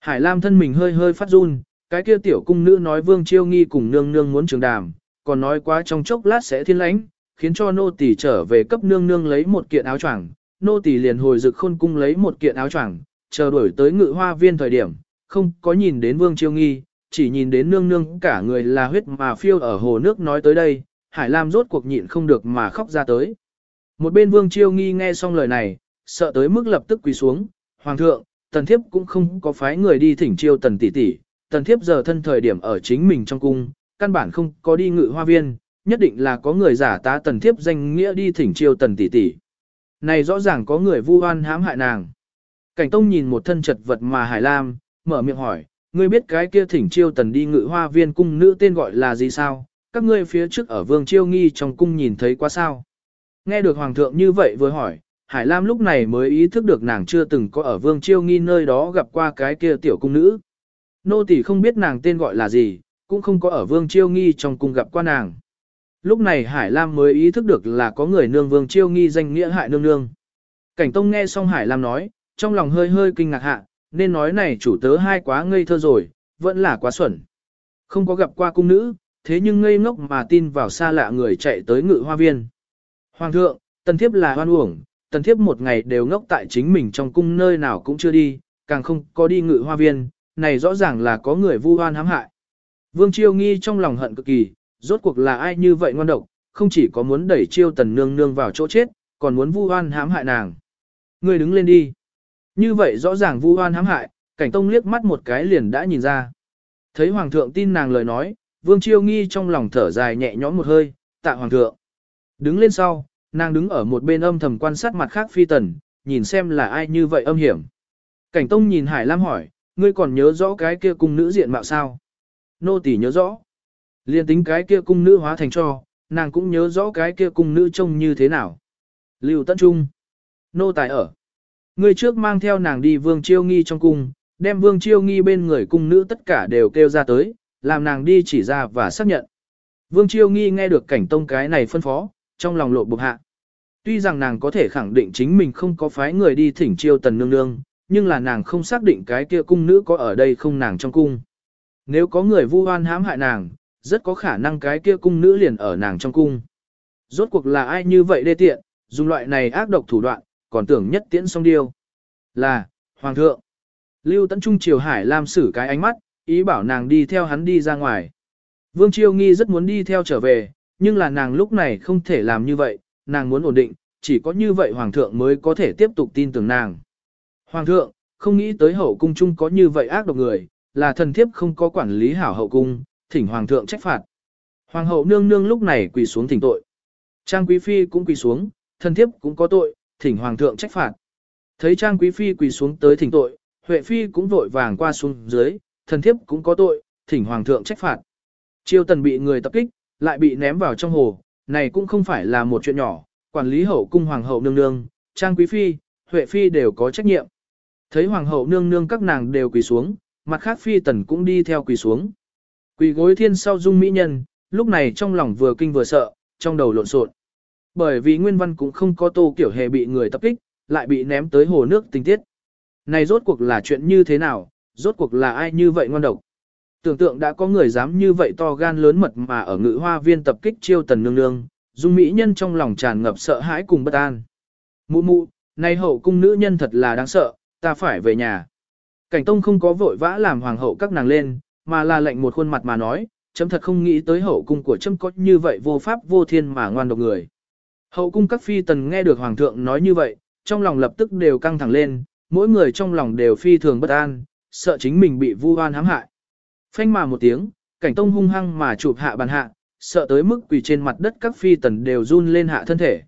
Hải Lam thân mình hơi hơi phát run, cái kia tiểu cung nữ nói Vương Chiêu Nghi cùng nương nương muốn trường đàm, còn nói quá trong chốc lát sẽ thiên lãnh, khiến cho nô tỳ trở về cấp nương nương lấy một kiện áo choàng, nô tỳ liền hồi dực khôn cung lấy một kiện áo choàng, chờ đuổi tới ngự hoa viên thời điểm, không có nhìn đến Vương Chiêu Nghi, chỉ nhìn đến nương nương cả người là huyết mà phiêu ở hồ nước nói tới đây, Hải Lam rốt cuộc nhịn không được mà khóc ra tới. Một bên Vương Chiêu Nghi nghe xong lời này, sợ tới mức lập tức quỳ xuống, Hoàng thượng, tần thiếp cũng không có phái người đi thỉnh chiêu tần tỷ tỷ, tần thiếp giờ thân thời điểm ở chính mình trong cung, căn bản không có đi ngự hoa viên, nhất định là có người giả tá tần thiếp danh nghĩa đi thỉnh chiêu tần tỷ tỷ. Này rõ ràng có người vu oan hãm hại nàng. Cảnh Tông nhìn một thân chật vật mà Hải Lam, mở miệng hỏi, ngươi biết cái kia thỉnh chiêu tần đi ngự hoa viên cung nữ tên gọi là gì sao? Các ngươi phía trước ở vương chiêu nghi trong cung nhìn thấy quá sao? Nghe được hoàng thượng như vậy vừa hỏi, Hải Lam lúc này mới ý thức được nàng chưa từng có ở vương chiêu nghi nơi đó gặp qua cái kia tiểu cung nữ. Nô tỳ không biết nàng tên gọi là gì, cũng không có ở vương chiêu nghi trong cung gặp qua nàng. Lúc này Hải Lam mới ý thức được là có người nương vương chiêu nghi danh nghĩa hại nương nương. Cảnh Tông nghe xong Hải Lam nói, trong lòng hơi hơi kinh ngạc hạ, nên nói này chủ tớ hai quá ngây thơ rồi, vẫn là quá xuẩn. Không có gặp qua cung nữ, thế nhưng ngây ngốc mà tin vào xa lạ người chạy tới ngự hoa viên. Hoàng thượng, tần thiếp là hoan uổng, tần thiếp một ngày đều ngốc tại chính mình trong cung nơi nào cũng chưa đi, càng không có đi ngự hoa viên, này rõ ràng là có người vu oan hãm hại. Vương Chiêu nghi trong lòng hận cực kỳ, rốt cuộc là ai như vậy ngoan độc, không chỉ có muốn đẩy chiêu tần nương nương vào chỗ chết, còn muốn vu oan hãm hại nàng. Ngươi đứng lên đi. Như vậy rõ ràng vu oan hãm hại, cảnh tông liếc mắt một cái liền đã nhìn ra. Thấy hoàng thượng tin nàng lời nói, vương chiêu nghi trong lòng thở dài nhẹ nhõm một hơi, tạ hoàng thượng. Đứng lên sau, nàng đứng ở một bên âm thầm quan sát mặt khác phi tần, nhìn xem là ai như vậy âm hiểm. Cảnh tông nhìn Hải Lam hỏi, ngươi còn nhớ rõ cái kia cung nữ diện mạo sao? Nô tỳ nhớ rõ. Liên tính cái kia cung nữ hóa thành cho, nàng cũng nhớ rõ cái kia cung nữ trông như thế nào. Lưu Tấn Trung. Nô tài ở. Người trước mang theo nàng đi vương chiêu nghi trong cung, đem vương chiêu nghi bên người cung nữ tất cả đều kêu ra tới, làm nàng đi chỉ ra và xác nhận. Vương chiêu nghi nghe được cảnh tông cái này phân phó, trong lòng lộ bục hạ. Tuy rằng nàng có thể khẳng định chính mình không có phái người đi thỉnh chiêu tần nương nương, nhưng là nàng không xác định cái kia cung nữ có ở đây không nàng trong cung. Nếu có người vu oan hãm hại nàng, rất có khả năng cái kia cung nữ liền ở nàng trong cung. Rốt cuộc là ai như vậy đê tiện, dùng loại này ác độc thủ đoạn, còn tưởng nhất tiễn song điêu. Là, Hoàng thượng. Lưu Tấn Trung Triều Hải Lam xử cái ánh mắt, ý bảo nàng đi theo hắn đi ra ngoài. Vương Chiêu Nghi rất muốn đi theo trở về, nhưng là nàng lúc này không thể làm như vậy, nàng muốn ổn định, chỉ có như vậy Hoàng thượng mới có thể tiếp tục tin tưởng nàng. Hoàng thượng, không nghĩ tới hậu cung chung có như vậy ác độc người, là thần thiếp không có quản lý hảo hậu cung, thỉnh Hoàng thượng trách phạt. Hoàng hậu nương nương lúc này quỳ xuống thỉnh tội. Trang Quý Phi cũng quỳ xuống, thần thiếp cũng có tội, thỉnh Hoàng thượng trách phạt. Thấy Trang Quý Phi quỳ xuống tới thỉnh tội, Huệ Phi cũng vội vàng qua xuống dưới, thần thiếp cũng có tội, thỉnh Hoàng thượng trách phạt. Chiêu tần bị người tập kích, lại bị ném vào trong hồ, này cũng không phải là một chuyện nhỏ, quản lý hậu cung Hoàng hậu nương nương, Trang Quý Phi, Huệ Phi đều có trách nhiệm. Thấy Hoàng hậu nương nương các nàng đều quỳ xuống, mặt khác Phi tần cũng đi theo quỳ xuống. Quỳ gối thiên sau dung mỹ nhân, lúc này trong lòng vừa kinh vừa sợ, trong đầu lộn xộn. Bởi vì nguyên văn cũng không có tô kiểu hề bị người tập kích, lại bị ném tới hồ nước tình tiết. Này rốt cuộc là chuyện như thế nào, rốt cuộc là ai như vậy ngon độc. Tưởng tượng đã có người dám như vậy to gan lớn mật mà ở ngự hoa viên tập kích chiêu tần nương nương, dung mỹ nhân trong lòng tràn ngập sợ hãi cùng bất an. Mụ mụ, nay hậu cung nữ nhân thật là đáng sợ, ta phải về nhà. Cảnh tông không có vội vã làm hoàng hậu các nàng lên, mà là lệnh một khuôn mặt mà nói, chấm thật không nghĩ tới hậu cung của chấm có như vậy vô pháp vô thiên mà ngoan độc người. Hậu cung các phi tần nghe được hoàng thượng nói như vậy, trong lòng lập tức đều căng thẳng lên, mỗi người trong lòng đều phi thường bất an, sợ chính mình bị vu oan hãm hại. Phanh mà một tiếng, cảnh tông hung hăng mà chụp hạ bàn hạ, sợ tới mức quỳ trên mặt đất các phi tần đều run lên hạ thân thể.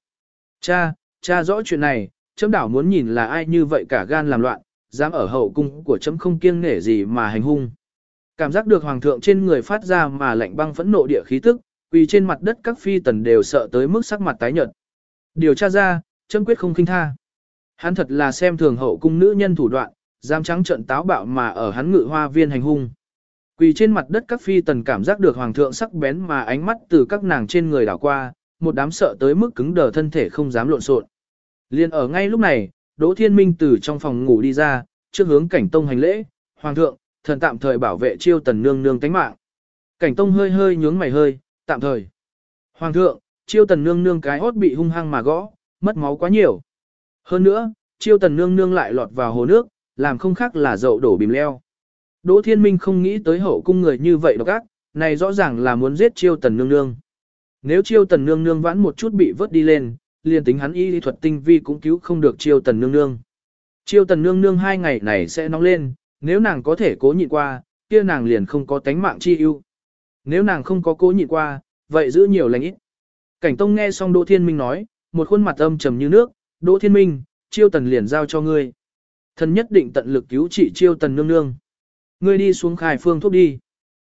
Cha, cha rõ chuyện này, chấm đảo muốn nhìn là ai như vậy cả gan làm loạn, dám ở hậu cung của chấm không kiêng nể gì mà hành hung. Cảm giác được hoàng thượng trên người phát ra mà lạnh băng phẫn nộ địa khí tức, quỳ trên mặt đất các phi tần đều sợ tới mức sắc mặt tái nhợt. Điều tra ra, chấm quyết không khinh tha. Hắn thật là xem thường hậu cung nữ nhân thủ đoạn, dám trắng trận táo bạo mà ở hắn ngự hoa viên hành hung. Quỳ trên mặt đất các phi tần cảm giác được hoàng thượng sắc bén mà ánh mắt từ các nàng trên người đảo qua, một đám sợ tới mức cứng đờ thân thể không dám lộn xộn. Liên ở ngay lúc này, Đỗ Thiên Minh từ trong phòng ngủ đi ra, trước hướng cảnh tông hành lễ, hoàng thượng, thần tạm thời bảo vệ chiêu tần nương nương tánh mạng. Cảnh tông hơi hơi nhướng mày hơi, tạm thời. Hoàng thượng, chiêu tần nương nương cái hốt bị hung hăng mà gõ, mất máu quá nhiều. Hơn nữa, chiêu tần nương nương lại lọt vào hồ nước, làm không khác là dậu đổ bìm leo. Đỗ Thiên Minh không nghĩ tới hậu cung người như vậy độc ác, này rõ ràng là muốn giết chiêu tần nương nương. Nếu chiêu tần nương nương vãn một chút bị vớt đi lên, liền tính hắn y lý thuật tinh vi cũng cứu không được chiêu tần nương nương. Chiêu tần nương nương hai ngày này sẽ nóng lên, nếu nàng có thể cố nhịn qua, kia nàng liền không có tánh mạng chi ưu. Nếu nàng không có cố nhịn qua, vậy giữ nhiều lành ít. Cảnh Tông nghe xong Đỗ Thiên Minh nói, một khuôn mặt âm trầm như nước, Đỗ Thiên Minh, chiêu tần liền giao cho ngươi. Thần nhất định tận lực cứu trị chiêu tần nương nương. Ngươi đi xuống khai phương thuốc đi.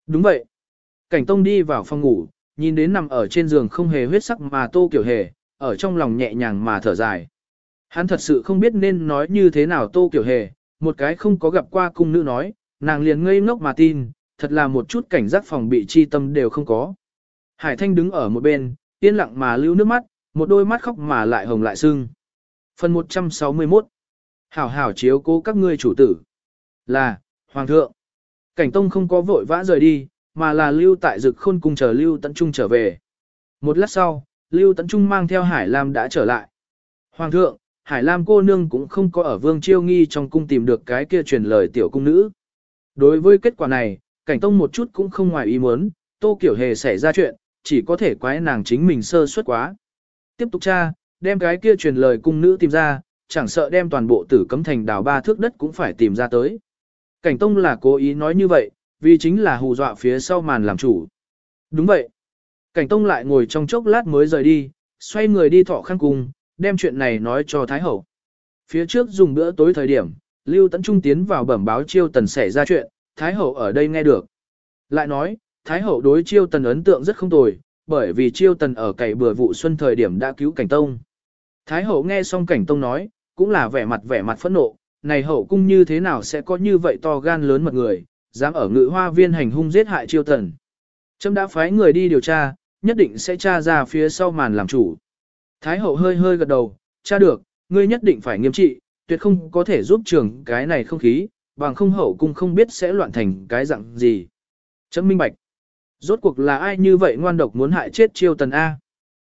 Đúng vậy. Cảnh Tông đi vào phòng ngủ, nhìn đến nằm ở trên giường không hề huyết sắc mà tô kiểu hề, ở trong lòng nhẹ nhàng mà thở dài. Hắn thật sự không biết nên nói như thế nào tô kiểu hề, một cái không có gặp qua cung nữ nói, nàng liền ngây ngốc mà tin, thật là một chút cảnh giác phòng bị chi tâm đều không có. Hải Thanh đứng ở một bên, yên lặng mà lưu nước mắt, một đôi mắt khóc mà lại hồng lại sưng. Phần 161 Hảo hảo chiếu cố các ngươi chủ tử. Là, Hoàng thượng. Cảnh Tông không có vội vã rời đi, mà là lưu tại dực khôn cung chờ Lưu Tấn Trung trở về. Một lát sau, Lưu Tấn Trung mang theo Hải Lam đã trở lại. Hoàng thượng, Hải Lam cô nương cũng không có ở Vương Chiêu Nghi trong cung tìm được cái kia truyền lời tiểu cung nữ. Đối với kết quả này, Cảnh Tông một chút cũng không ngoài ý muốn, Tô Kiểu Hề xảy ra chuyện, chỉ có thể quái nàng chính mình sơ suất quá. Tiếp tục tra, đem cái kia truyền lời cung nữ tìm ra, chẳng sợ đem toàn bộ tử cấm thành đào ba thước đất cũng phải tìm ra tới. Cảnh Tông là cố ý nói như vậy, vì chính là hù dọa phía sau màn làm chủ. Đúng vậy. Cảnh Tông lại ngồi trong chốc lát mới rời đi, xoay người đi thọ khăn cùng đem chuyện này nói cho Thái Hậu. Phía trước dùng bữa tối thời điểm, Lưu Tấn Trung tiến vào bẩm báo chiêu tần xảy ra chuyện, Thái Hậu ở đây nghe được. Lại nói, Thái Hậu đối chiêu tần ấn tượng rất không tồi, bởi vì chiêu tần ở cày bừa vụ xuân thời điểm đã cứu cảnh tông. Thái Hậu nghe xong cảnh tông nói, cũng là vẻ mặt vẻ mặt phẫn nộ, này hậu cung như thế nào sẽ có như vậy to gan lớn mật người, dám ở ngự hoa viên hành hung giết hại chiêu tần. Trâm đã phái người đi điều tra, nhất định sẽ tra ra phía sau màn làm chủ. Thái hậu hơi hơi gật đầu, tra được, ngươi nhất định phải nghiêm trị, tuyệt không có thể giúp trường cái này không khí, bằng không hậu cung không biết sẽ loạn thành cái dạng gì. Trâm minh bạch. Rốt cuộc là ai như vậy ngoan độc muốn hại chết chiêu tần A.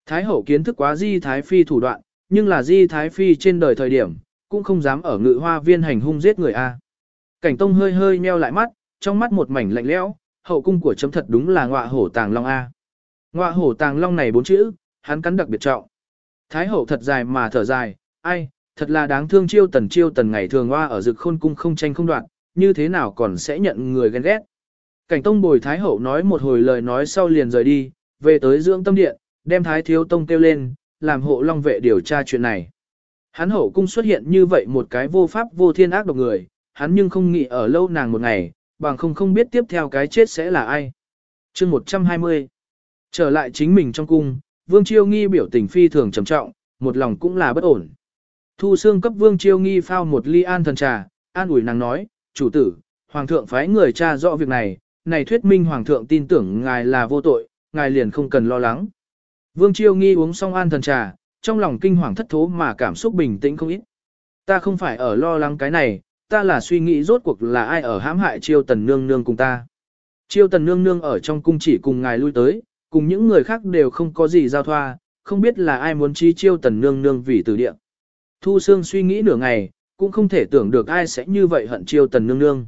Thái hậu kiến thức quá di thái phi thủ đoạn, nhưng là di thái phi trên đời thời điểm, cũng không dám ở ngự hoa viên hành hung giết người A. Cảnh tông hơi hơi nheo lại mắt, trong mắt một mảnh lạnh lẽo, hậu cung của chấm thật đúng là ngọa hổ tàng long A. Ngọa hổ tàng long này bốn chữ, hắn cắn đặc biệt trọng. Thái hậu thật dài mà thở dài, ai, thật là đáng thương chiêu tần chiêu tần ngày thường hoa ở rực khôn cung không tranh không đoạn, như thế nào còn sẽ nhận người ghen ghét. Cảnh tông bồi Thái hậu nói một hồi lời nói sau liền rời đi, về tới dưỡng tâm điện, đem Thái thiếu tông kêu lên, làm hộ long vệ điều tra chuyện này. Hắn hậu cung xuất hiện như vậy một cái vô pháp vô thiên ác độc người, hắn nhưng không nghĩ ở lâu nàng một ngày, bằng không không biết tiếp theo cái chết sẽ là ai. chương 120 Trở lại chính mình trong cung, Vương Chiêu Nghi biểu tình phi thường trầm trọng, một lòng cũng là bất ổn. Thu xương cấp Vương Chiêu Nghi phao một ly an thần trà, an ủi nàng nói, chủ tử, Hoàng thượng phái người tra rõ việc này, này thuyết minh Hoàng thượng tin tưởng ngài là vô tội, ngài liền không cần lo lắng. Vương Chiêu Nghi uống xong an thần trà, trong lòng kinh hoàng thất thố mà cảm xúc bình tĩnh không ít. Ta không phải ở lo lắng cái này, ta là suy nghĩ rốt cuộc là ai ở hãm hại chiêu tần nương nương cùng ta. Chiêu tần nương nương ở trong cung chỉ cùng ngài lui tới, cùng những người khác đều không có gì giao thoa, không biết là ai muốn chi chiêu tần nương nương vì từ địa. Thu Sương suy nghĩ nửa ngày, cũng không thể tưởng được ai sẽ như vậy hận chiêu tần nương nương.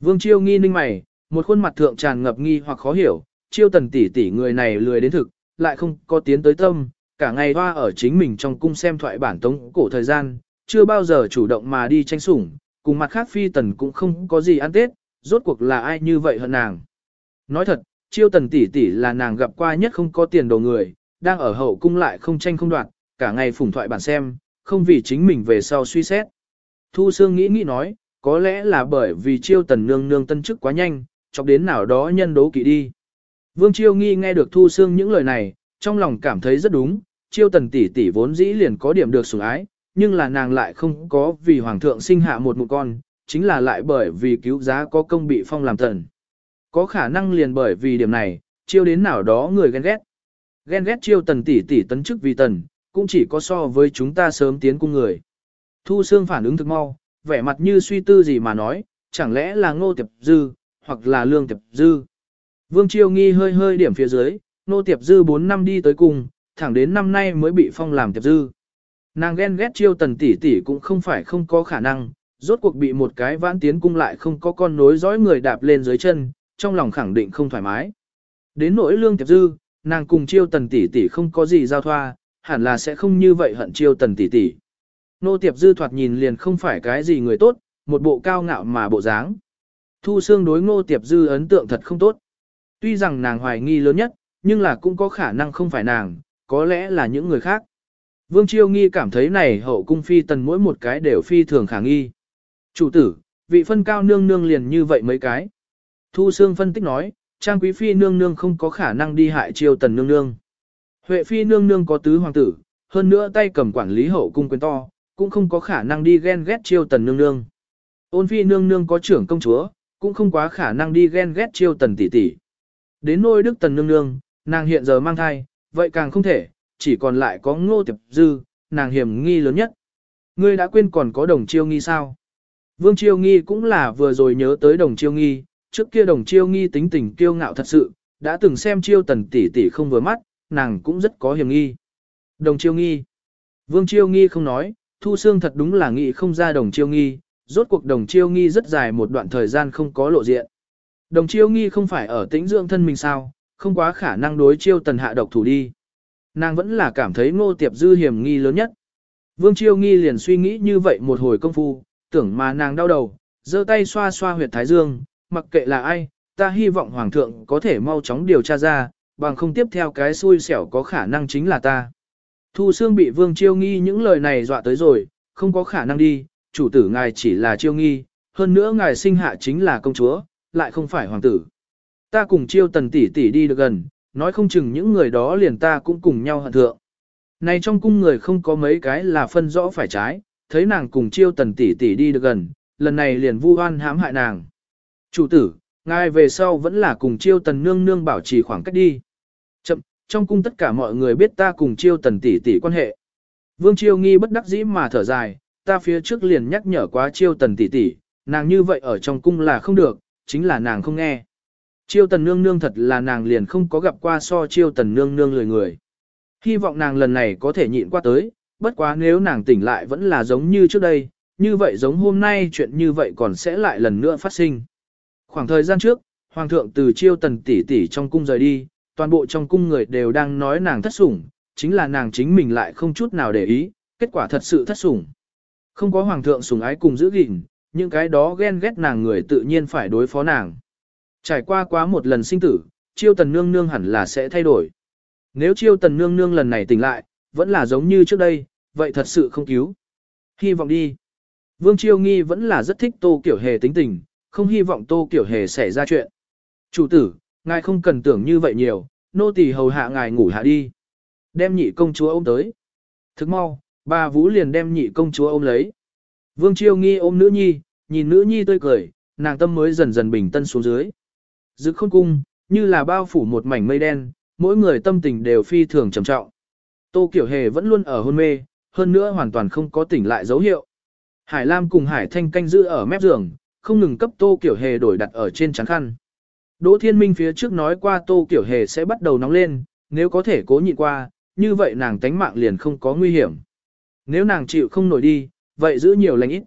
Vương chiêu nghi ninh mày, một khuôn mặt thượng tràn ngập nghi hoặc khó hiểu, chiêu tần tỷ tỷ người này lười đến thực, lại không có tiến tới tâm, cả ngày hoa ở chính mình trong cung xem thoại bản tống cổ thời gian, chưa bao giờ chủ động mà đi tranh sủng, cùng mặt khác phi tần cũng không có gì ăn tết, rốt cuộc là ai như vậy hơn nàng. Nói thật, chiêu tần tỷ tỷ là nàng gặp qua nhất không có tiền đồ người, đang ở hậu cung lại không tranh không đoạt, cả ngày phủng thoại bản xem, không vì chính mình về sau suy xét. Thu Sương nghĩ nghĩ nói, có lẽ là bởi vì chiêu tần nương nương tân chức quá nhanh, chọc đến nào đó nhân đố kỵ đi. Vương Chiêu nghi nghe được Thu Sương những lời này, trong lòng cảm thấy rất đúng, chiêu tần tỷ tỷ vốn dĩ liền có điểm được sủng ái, nhưng là nàng lại không có vì hoàng thượng sinh hạ một mụ con, chính là lại bởi vì cứu giá có công bị phong làm thần, Có khả năng liền bởi vì điểm này, chiêu đến nào đó người ghen ghét. Ghen ghét chiêu tần tỷ tỷ tấn chức vì tần, cũng chỉ có so với chúng ta sớm tiến cung người. Thu Sương phản ứng thực mau, vẻ mặt như suy tư gì mà nói, chẳng lẽ là ngô tiệp dư, hoặc là lương tiệp dư. Vương Chiêu nghi hơi hơi điểm phía dưới, nô tiệp dư 4 năm đi tới cùng, thẳng đến năm nay mới bị phong làm tiệp dư. Nàng ghen ghét chiêu tần tỷ tỷ cũng không phải không có khả năng, rốt cuộc bị một cái vãn tiến cung lại không có con nối dõi người đạp lên dưới chân, trong lòng khẳng định không thoải mái. Đến nỗi lương tiệp dư, nàng cùng chiêu tần tỷ tỷ không có gì giao thoa, hẳn là sẽ không như vậy hận chiêu tần tỷ tỷ. Nô tiệp dư thoạt nhìn liền không phải cái gì người tốt, một bộ cao ngạo mà bộ dáng. Thu xương đối ngô tiệp dư ấn tượng thật không tốt. Tuy rằng nàng hoài nghi lớn nhất, nhưng là cũng có khả năng không phải nàng, có lẽ là những người khác. Vương Chiêu Nghi cảm thấy này hậu cung phi tần mỗi một cái đều phi thường khả nghi. Chủ tử, vị phân cao nương nương liền như vậy mấy cái. Thu Sương phân tích nói, Trang Quý Phi nương nương không có khả năng đi hại Chiêu tần nương nương. Huệ Phi nương nương có tứ hoàng tử, hơn nữa tay cầm quản lý hậu cung quyền to, cũng không có khả năng đi ghen ghét Chiêu tần nương nương. Ôn Phi nương nương có trưởng công chúa, cũng không quá khả năng đi ghen ghét Chiêu tần tỷ tỷ. Đến nôi đức tần nương nương, nàng hiện giờ mang thai, vậy càng không thể, chỉ còn lại có ngô tiệp dư, nàng hiểm nghi lớn nhất. Ngươi đã quên còn có đồng chiêu nghi sao? Vương chiêu nghi cũng là vừa rồi nhớ tới đồng chiêu nghi, trước kia đồng chiêu nghi tính tình kiêu ngạo thật sự, đã từng xem chiêu tần tỷ tỷ không vừa mắt, nàng cũng rất có hiểm nghi. Đồng chiêu nghi. Vương chiêu nghi không nói, thu xương thật đúng là nghĩ không ra đồng chiêu nghi, rốt cuộc đồng chiêu nghi rất dài một đoạn thời gian không có lộ diện. Đồng chiêu nghi không phải ở tĩnh dưỡng thân mình sao, không quá khả năng đối chiêu tần hạ độc thủ đi. Nàng vẫn là cảm thấy ngô tiệp dư hiểm nghi lớn nhất. Vương chiêu nghi liền suy nghĩ như vậy một hồi công phu, tưởng mà nàng đau đầu, giơ tay xoa xoa huyệt thái dương, mặc kệ là ai, ta hy vọng hoàng thượng có thể mau chóng điều tra ra, bằng không tiếp theo cái xui xẻo có khả năng chính là ta. Thu Sương bị Vương Chiêu Nghi những lời này dọa tới rồi, không có khả năng đi, chủ tử ngài chỉ là Chiêu Nghi, hơn nữa ngài sinh hạ chính là công chúa, lại không phải hoàng tử. Ta cùng Chiêu Tần tỷ tỷ đi được gần, nói không chừng những người đó liền ta cũng cùng nhau hận thượng. Này trong cung người không có mấy cái là phân rõ phải trái, thấy nàng cùng Chiêu Tần tỷ tỷ đi được gần, lần này liền vu oan hãm hại nàng. Chủ tử, ngài về sau vẫn là cùng chiêu tần nương nương bảo trì khoảng cách đi. Chậm, trong cung tất cả mọi người biết ta cùng chiêu tần tỷ tỷ quan hệ. Vương chiêu nghi bất đắc dĩ mà thở dài, ta phía trước liền nhắc nhở quá chiêu tần tỷ tỷ, nàng như vậy ở trong cung là không được, chính là nàng không nghe. Chiêu tần nương nương thật là nàng liền không có gặp qua so chiêu tần nương nương lười người. Hy vọng nàng lần này có thể nhịn qua tới, bất quá nếu nàng tỉnh lại vẫn là giống như trước đây, như vậy giống hôm nay chuyện như vậy còn sẽ lại lần nữa phát sinh. Khoảng thời gian trước, Hoàng thượng từ chiêu tần tỷ tỷ trong cung rời đi, toàn bộ trong cung người đều đang nói nàng thất sủng, chính là nàng chính mình lại không chút nào để ý, kết quả thật sự thất sủng. Không có Hoàng thượng sủng ái cùng giữ gìn, những cái đó ghen ghét nàng người tự nhiên phải đối phó nàng. Trải qua quá một lần sinh tử, chiêu tần nương nương hẳn là sẽ thay đổi. Nếu chiêu tần nương nương lần này tỉnh lại, vẫn là giống như trước đây, vậy thật sự không cứu. Hy vọng đi. Vương Chiêu Nghi vẫn là rất thích tô kiểu hề tính tình, không hy vọng tô kiểu hề xảy ra chuyện. Chủ tử, ngài không cần tưởng như vậy nhiều, nô tỳ hầu hạ ngài ngủ hạ đi. Đem nhị công chúa ôm tới. Thức mau, bà Vũ liền đem nhị công chúa ôm lấy. Vương Chiêu Nghi ôm nữ nhi, nhìn nữ nhi tươi cười, nàng tâm mới dần dần bình tân xuống dưới. Dực khôn cung, như là bao phủ một mảnh mây đen, mỗi người tâm tình đều phi thường trầm trọng. Tô Kiểu Hề vẫn luôn ở hôn mê, hơn nữa hoàn toàn không có tỉnh lại dấu hiệu. Hải Lam cùng Hải Thanh canh giữ ở mép giường, không ngừng cấp Tô Kiểu Hề đổi đặt ở trên trắng khăn. Đỗ Thiên Minh phía trước nói qua Tô Kiểu Hề sẽ bắt đầu nóng lên, nếu có thể cố nhịn qua, như vậy nàng tánh mạng liền không có nguy hiểm. Nếu nàng chịu không nổi đi, vậy giữ nhiều lành ít.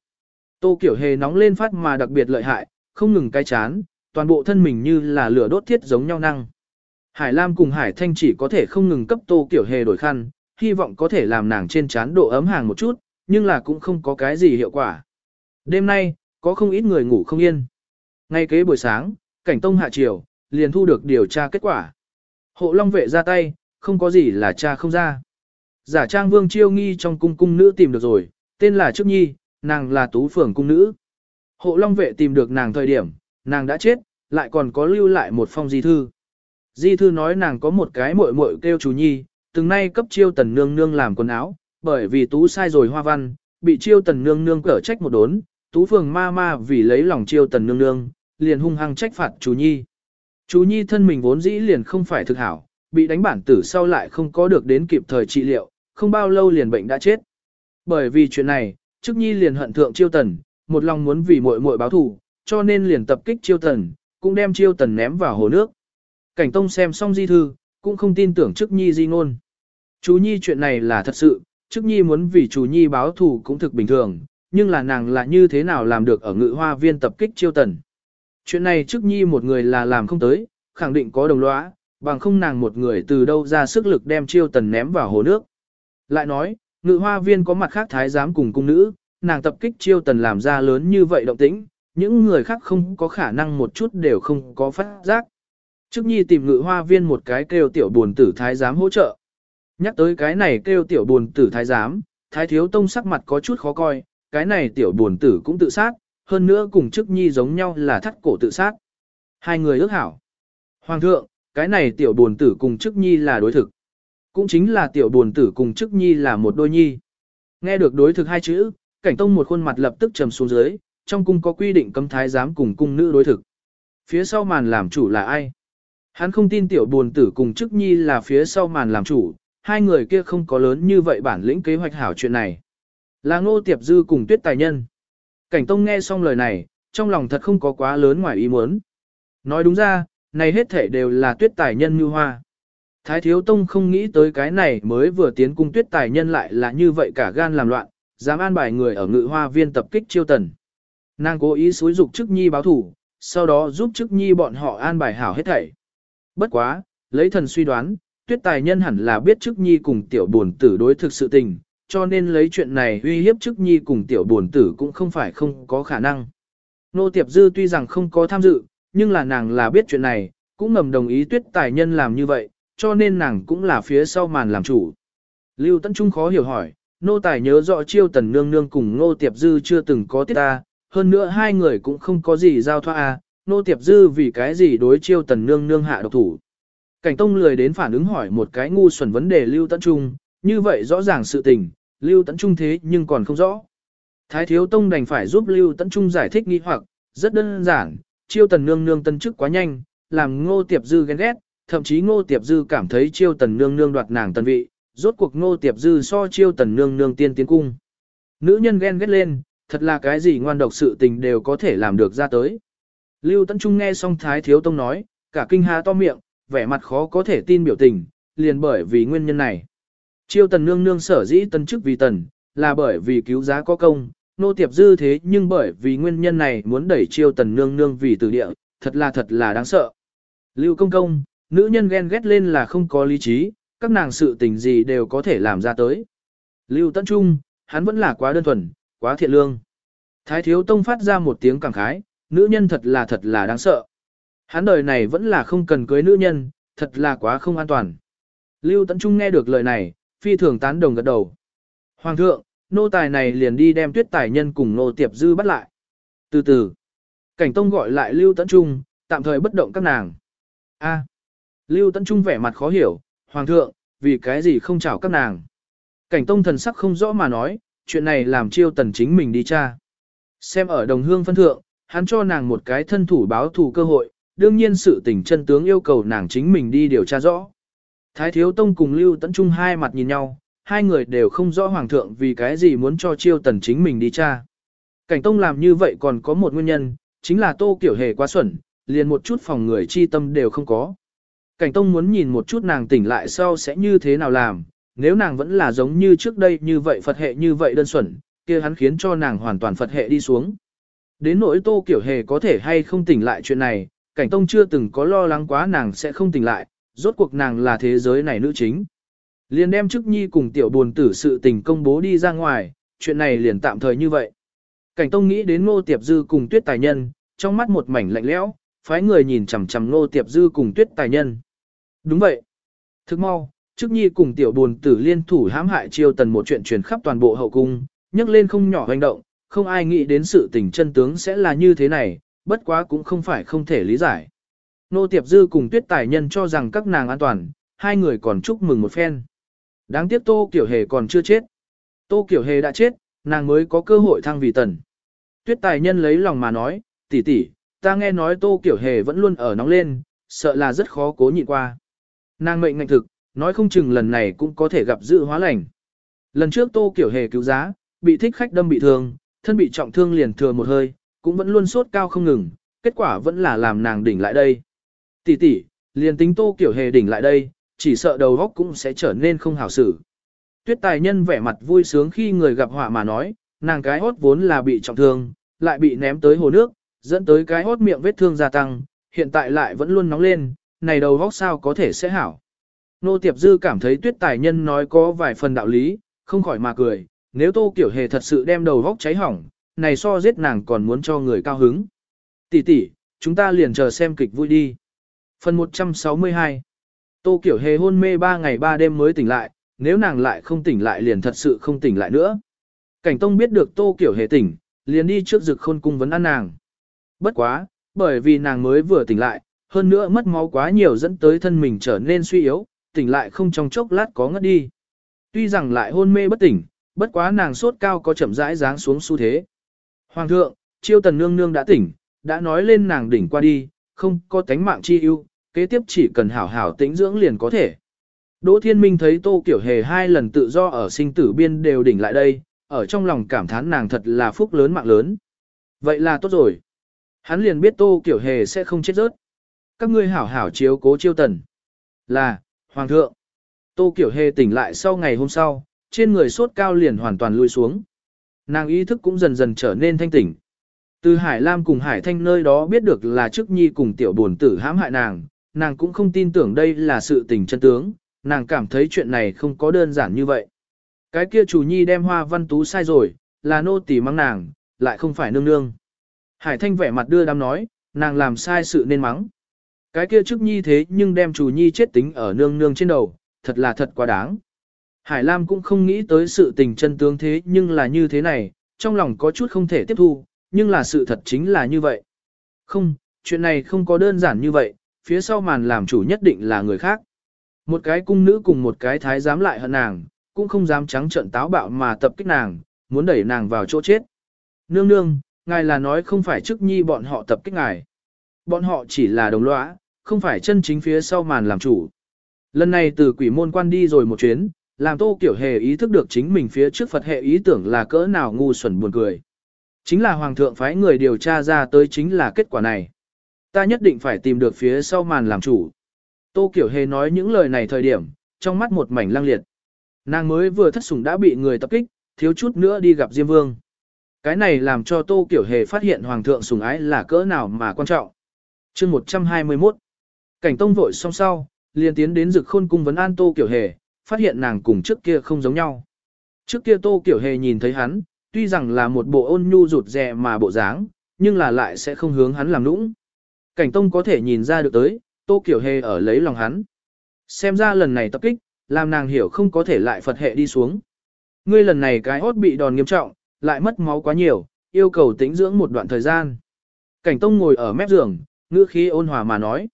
Tô Kiểu Hề nóng lên phát mà đặc biệt lợi hại, không ngừng cái chán, toàn bộ thân mình như là lửa đốt thiết giống nhau năng. Hải Lam cùng Hải Thanh chỉ có thể không ngừng cấp Tô Kiểu Hề đổi khăn, hy vọng có thể làm nàng trên chán độ ấm hàng một chút, nhưng là cũng không có cái gì hiệu quả. Đêm nay, có không ít người ngủ không yên. Ngay kế buổi sáng, cảnh tông hạ triều, liền thu được điều tra kết quả. Hộ long vệ ra tay, không có gì là cha không ra. Giả trang vương chiêu nghi trong cung cung nữ tìm được rồi, tên là Trúc Nhi, nàng là tú phường cung nữ. Hộ long vệ tìm được nàng thời điểm, nàng đã chết, lại còn có lưu lại một phong di thư. Di thư nói nàng có một cái muội muội kêu chú Nhi, từng nay cấp chiêu tần nương nương làm quần áo, bởi vì tú sai rồi hoa văn, bị chiêu tần nương nương cở trách một đốn, tú phường ma ma vì lấy lòng chiêu tần nương nương, liền hung hăng trách phạt chú nhi. Chú nhi thân mình vốn dĩ liền không phải thực hảo, bị đánh bản tử sau lại không có được đến kịp thời trị liệu, không bao lâu liền bệnh đã chết. Bởi vì chuyện này, Trúc nhi liền hận thượng chiêu tần, một lòng muốn vì muội muội báo thù, cho nên liền tập kích chiêu tần, cũng đem chiêu tần ném vào hồ nước. Cảnh Tông xem xong di thư, cũng không tin tưởng Trúc nhi di ngôn. Chú nhi chuyện này là thật sự, Trúc nhi muốn vì chú nhi báo thù cũng thực bình thường, nhưng là nàng là như thế nào làm được ở ngự hoa viên tập kích chiêu tần. Chuyện này Trúc nhi một người là làm không tới, khẳng định có đồng lõa, bằng không nàng một người từ đâu ra sức lực đem chiêu tần ném vào hồ nước. Lại nói, ngự hoa viên có mặt khác thái giám cùng cung nữ, nàng tập kích chiêu tần làm ra lớn như vậy động tĩnh, những người khác không có khả năng một chút đều không có phát giác. Trước nhi tìm ngự hoa viên một cái kêu tiểu buồn tử thái giám hỗ trợ. Nhắc tới cái này kêu tiểu buồn tử thái giám, thái thiếu tông sắc mặt có chút khó coi, cái này tiểu buồn tử cũng tự sát, hơn nữa cùng Trước nhi giống nhau là thắt cổ tự sát. Hai người ước hảo. Hoàng thượng, cái này tiểu buồn tử cùng Trước nhi là đối thực. Cũng chính là tiểu buồn tử cùng chức nhi là một đôi nhi. Nghe được đối thực hai chữ, cảnh tông một khuôn mặt lập tức trầm xuống dưới, trong cung có quy định cấm thái giám cùng cung nữ đối thực. Phía sau màn làm chủ là ai? Hắn không tin tiểu buồn tử cùng chức nhi là phía sau màn làm chủ, hai người kia không có lớn như vậy bản lĩnh kế hoạch hảo chuyện này. Là ngô tiệp dư cùng tuyết tài nhân. Cảnh tông nghe xong lời này, trong lòng thật không có quá lớn ngoài ý muốn. Nói đúng ra, này hết thể đều là tuyết tài nhân như hoa. Thái thiếu tông không nghĩ tới cái này mới vừa tiến cung tuyết tài nhân lại là như vậy cả gan làm loạn, dám an bài người ở ngự hoa viên tập kích chiêu tần. Nàng cố ý xúi dục chức nhi báo thủ, sau đó giúp chức nhi bọn họ an bài hảo hết thảy. Bất quá, lấy thần suy đoán, tuyết tài nhân hẳn là biết chức nhi cùng tiểu buồn tử đối thực sự tình, cho nên lấy chuyện này uy hiếp chức nhi cùng tiểu buồn tử cũng không phải không có khả năng. Nô Tiệp Dư tuy rằng không có tham dự, nhưng là nàng là biết chuyện này, cũng ngầm đồng ý tuyết tài nhân làm như vậy, cho nên nàng cũng là phía sau màn làm chủ. Lưu Tấn Trung khó hiểu hỏi, nô tài nhớ rõ chiêu tần nương nương cùng nô tiệp dư chưa từng có tiết ta, hơn nữa hai người cũng không có gì giao thoa à, nô tiệp dư vì cái gì đối chiêu tần nương nương hạ độc thủ. Cảnh Tông lười đến phản ứng hỏi một cái ngu xuẩn vấn đề Lưu Tấn Trung, như vậy rõ ràng sự tình, Lưu Tấn Trung thế nhưng còn không rõ. Thái Thiếu Tông đành phải giúp Lưu Tấn Trung giải thích nghi hoặc, rất đơn giản, chiêu tần nương nương tân chức quá nhanh, làm ngô tiệp dư ghen ghét, thậm chí ngô tiệp dư cảm thấy chiêu tần nương nương đoạt nàng tần vị, rốt cuộc ngô tiệp dư so chiêu tần nương nương tiên tiến cung. Nữ nhân ghen ghét lên, thật là cái gì ngoan độc sự tình đều có thể làm được ra tới. Lưu Tấn Trung nghe xong Thái Thiếu Tông nói, cả kinh há to miệng, vẻ mặt khó có thể tin biểu tình, liền bởi vì nguyên nhân này. Chiêu tần nương nương sở dĩ tân chức vì tần, là bởi vì cứu giá có công, nô tiệp dư thế nhưng bởi vì nguyên nhân này muốn đẩy chiêu tần nương nương vì từ địa, thật là thật là đáng sợ. Lưu công công, nữ nhân ghen ghét lên là không có lý trí, các nàng sự tình gì đều có thể làm ra tới. Lưu Tấn Trung, hắn vẫn là quá đơn thuần, quá thiện lương. Thái Thiếu Tông phát ra một tiếng cảm khái, nữ nhân thật là thật là đáng sợ. Hắn đời này vẫn là không cần cưới nữ nhân, thật là quá không an toàn. Lưu Tấn Trung nghe được lời này, phi thường tán đồng gật đầu. Hoàng thượng, nô tài này liền đi đem tuyết tài nhân cùng nô tiệp dư bắt lại. Từ từ, cảnh tông gọi lại Lưu Tấn Trung, tạm thời bất động các nàng. A. Lưu Tấn Trung vẻ mặt khó hiểu, Hoàng thượng, vì cái gì không chào các nàng. Cảnh tông thần sắc không rõ mà nói, chuyện này làm chiêu tần chính mình đi cha. Xem ở đồng hương phân thượng, hắn cho nàng một cái thân thủ báo thù cơ hội, đương nhiên sự tình chân tướng yêu cầu nàng chính mình đi điều tra rõ. Thái Thiếu Tông cùng Lưu Tấn Trung hai mặt nhìn nhau, hai người đều không rõ Hoàng thượng vì cái gì muốn cho chiêu tần chính mình đi tra. Cảnh Tông làm như vậy còn có một nguyên nhân, chính là Tô Kiểu Hề quá xuẩn, liền một chút phòng người chi tâm đều không có. Cảnh Tông muốn nhìn một chút nàng tỉnh lại sau sẽ như thế nào làm, nếu nàng vẫn là giống như trước đây như vậy Phật hệ như vậy đơn xuẩn, kia hắn khiến cho nàng hoàn toàn Phật hệ đi xuống. Đến nỗi Tô Kiểu Hề có thể hay không tỉnh lại chuyện này, Cảnh Tông chưa từng có lo lắng quá nàng sẽ không tỉnh lại, rốt cuộc nàng là thế giới này nữ chính. Liền đem chức nhi cùng tiểu buồn tử sự tình công bố đi ra ngoài, chuyện này liền tạm thời như vậy. Cảnh Tông nghĩ đến Ngô Tiệp Dư cùng Tuyết Tài Nhân, trong mắt một mảnh lạnh lẽo, phái người nhìn chằm chằm Ngô Tiệp Dư cùng Tuyết Tài Nhân. Đúng vậy. Thức mau, trước nhi cùng tiểu buồn tử liên thủ hãm hại chiêu tần một chuyện truyền khắp toàn bộ hậu cung, nhấc lên không nhỏ hành động, không ai nghĩ đến sự tình chân tướng sẽ là như thế này, bất quá cũng không phải không thể lý giải. Nô Tiệp Dư cùng Tuyết Tài Nhân cho rằng các nàng an toàn, hai người còn chúc mừng một phen. Đáng tiếc Tô Kiểu Hề còn chưa chết. Tô Kiểu Hề đã chết, nàng mới có cơ hội thăng vì tần. Tuyết tài nhân lấy lòng mà nói, tỷ tỷ, ta nghe nói Tô Kiểu Hề vẫn luôn ở nóng lên, sợ là rất khó cố nhịn qua. Nàng mệnh ngạnh thực, nói không chừng lần này cũng có thể gặp dự hóa lành. Lần trước Tô Kiểu Hề cứu giá, bị thích khách đâm bị thương, thân bị trọng thương liền thừa một hơi, cũng vẫn luôn sốt cao không ngừng, kết quả vẫn là làm nàng đỉnh lại đây. Tỷ tỷ, liền tính Tô Kiểu Hề đỉnh lại đây, chỉ sợ đầu óc cũng sẽ trở nên không hảo xử. Tuyết tài nhân vẻ mặt vui sướng khi người gặp họa mà nói, nàng cái hốt vốn là bị trọng thương, lại bị ném tới hồ nước, dẫn tới cái hốt miệng vết thương gia tăng, hiện tại lại vẫn luôn nóng lên, này đầu vóc sao có thể sẽ hảo. Nô Tiệp Dư cảm thấy tuyết tài nhân nói có vài phần đạo lý, không khỏi mà cười, nếu tô kiểu hề thật sự đem đầu vóc cháy hỏng, này so giết nàng còn muốn cho người cao hứng. Tỷ tỷ, chúng ta liền chờ xem kịch vui đi. Phần 162 Tô Kiểu Hề hôn mê 3 ngày 3 đêm mới tỉnh lại, nếu nàng lại không tỉnh lại liền thật sự không tỉnh lại nữa. Cảnh Tông biết được Tô Kiểu Hề tỉnh, liền đi trước rực khôn cung vấn ăn nàng. Bất quá, bởi vì nàng mới vừa tỉnh lại, hơn nữa mất máu quá nhiều dẫn tới thân mình trở nên suy yếu, tỉnh lại không trong chốc lát có ngất đi. Tuy rằng lại hôn mê bất tỉnh, bất quá nàng sốt cao có chậm rãi dáng xuống xu thế. Hoàng thượng, chiêu tần nương nương đã tỉnh, đã nói lên nàng đỉnh qua đi, không có tánh mạng chi ưu, kế tiếp chỉ cần hảo hảo tĩnh dưỡng liền có thể. Đỗ Thiên Minh thấy Tô Kiểu Hề hai lần tự do ở sinh tử biên đều đỉnh lại đây, ở trong lòng cảm thán nàng thật là phúc lớn mạng lớn. Vậy là tốt rồi. Hắn liền biết Tô Kiểu Hề sẽ không chết rớt. Các ngươi hảo hảo chiếu cố chiêu tần. Là, Hoàng thượng. Tô Kiểu Hề tỉnh lại sau ngày hôm sau, trên người sốt cao liền hoàn toàn lui xuống. Nàng ý thức cũng dần dần trở nên thanh tỉnh. Từ Hải Lam cùng Hải Thanh nơi đó biết được là trước nhi cùng tiểu buồn tử hãm hại nàng, nàng cũng không tin tưởng đây là sự tình chân tướng, nàng cảm thấy chuyện này không có đơn giản như vậy. Cái kia chủ nhi đem hoa văn tú sai rồi, là nô tỳ mắng nàng, lại không phải nương nương. Hải Thanh vẻ mặt đưa đám nói, nàng làm sai sự nên mắng. Cái kia trước nhi thế nhưng đem chủ nhi chết tính ở nương nương trên đầu, thật là thật quá đáng. Hải Lam cũng không nghĩ tới sự tình chân tướng thế nhưng là như thế này, trong lòng có chút không thể tiếp thu, nhưng là sự thật chính là như vậy. Không, chuyện này không có đơn giản như vậy, phía sau màn làm chủ nhất định là người khác. Một cái cung nữ cùng một cái thái dám lại hận nàng, cũng không dám trắng trợn táo bạo mà tập kích nàng, muốn đẩy nàng vào chỗ chết. Nương nương, ngài là nói không phải trước nhi bọn họ tập kích ngài. Bọn họ chỉ là đồng lõa, không phải chân chính phía sau màn làm chủ. Lần này từ quỷ môn quan đi rồi một chuyến, làm tô kiểu hề ý thức được chính mình phía trước Phật hệ ý tưởng là cỡ nào ngu xuẩn buồn cười. Chính là hoàng thượng phái người điều tra ra tới chính là kết quả này. Ta nhất định phải tìm được phía sau màn làm chủ. Tô Kiểu Hề nói những lời này thời điểm, trong mắt một mảnh lăng liệt. Nàng mới vừa thất sủng đã bị người tập kích, thiếu chút nữa đi gặp Diêm Vương. Cái này làm cho Tô Kiểu Hề phát hiện Hoàng thượng sủng ái là cỡ nào mà quan trọng chương 121 Cảnh Tông vội xong sau, liền tiến đến rực khôn cung vấn an Tô Kiểu Hề, phát hiện nàng cùng trước kia không giống nhau. Trước kia Tô Kiểu Hề nhìn thấy hắn, tuy rằng là một bộ ôn nhu rụt rè mà bộ dáng, nhưng là lại sẽ không hướng hắn làm nũng. Cảnh Tông có thể nhìn ra được tới, Tô Kiểu Hề ở lấy lòng hắn. Xem ra lần này tập kích, làm nàng hiểu không có thể lại Phật hệ đi xuống. Ngươi lần này cái hốt bị đòn nghiêm trọng, lại mất máu quá nhiều, yêu cầu tĩnh dưỡng một đoạn thời gian. Cảnh Tông ngồi ở mép giường, ngữ khí ôn hòa mà nói.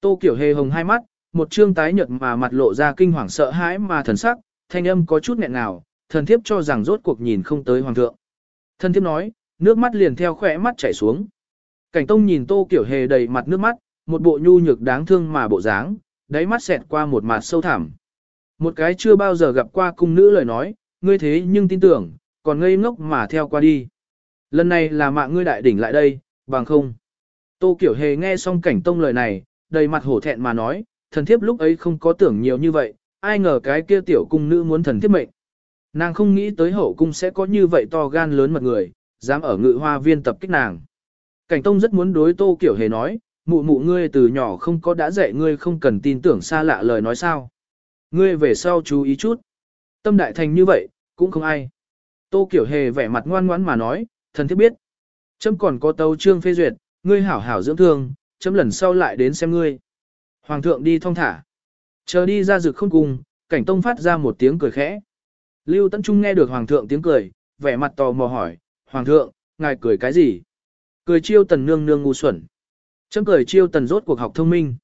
Tô Kiểu Hề hồng hai mắt, một trương tái nhợt mà mặt lộ ra kinh hoàng sợ hãi mà thần sắc, thanh âm có chút nghẹn ngào, thần thiếp cho rằng rốt cuộc nhìn không tới hoàng thượng. Thần thiếp nói, nước mắt liền theo khỏe mắt chảy xuống. Cảnh Tông nhìn Tô Kiểu Hề đầy mặt nước mắt, một bộ nhu nhược đáng thương mà bộ dáng, đáy mắt xẹt qua một mặt sâu thẳm. Một cái chưa bao giờ gặp qua cung nữ lời nói, ngươi thế nhưng tin tưởng, còn ngây ngốc mà theo qua đi. Lần này là mạng ngươi đại đỉnh lại đây, bằng không. Tô Kiểu Hề nghe xong cảnh tông lời này, đầy mặt hổ thẹn mà nói, thần thiếp lúc ấy không có tưởng nhiều như vậy, ai ngờ cái kia tiểu cung nữ muốn thần thiếp mệnh. Nàng không nghĩ tới hậu cung sẽ có như vậy to gan lớn mật người, dám ở ngự hoa viên tập kích nàng. Cảnh Tông rất muốn đối Tô Kiểu Hề nói, mụ mụ ngươi từ nhỏ không có đã dạy ngươi không cần tin tưởng xa lạ lời nói sao. Ngươi về sau chú ý chút. Tâm đại thành như vậy, cũng không ai. Tô Kiểu Hề vẻ mặt ngoan ngoãn mà nói, thần thiết biết. Châm còn có tấu trương phê duyệt, ngươi hảo hảo dưỡng thương, chấm lần sau lại đến xem ngươi. Hoàng thượng đi thong thả. Chờ đi ra rực không cùng, cảnh tông phát ra một tiếng cười khẽ. Lưu Tấn Trung nghe được Hoàng thượng tiếng cười, vẻ mặt tò mò hỏi, Hoàng thượng, ngài cười cái gì? Cười chiêu tần nương nương ngu xuẩn. Chấm cười chiêu tần rốt cuộc học thông minh.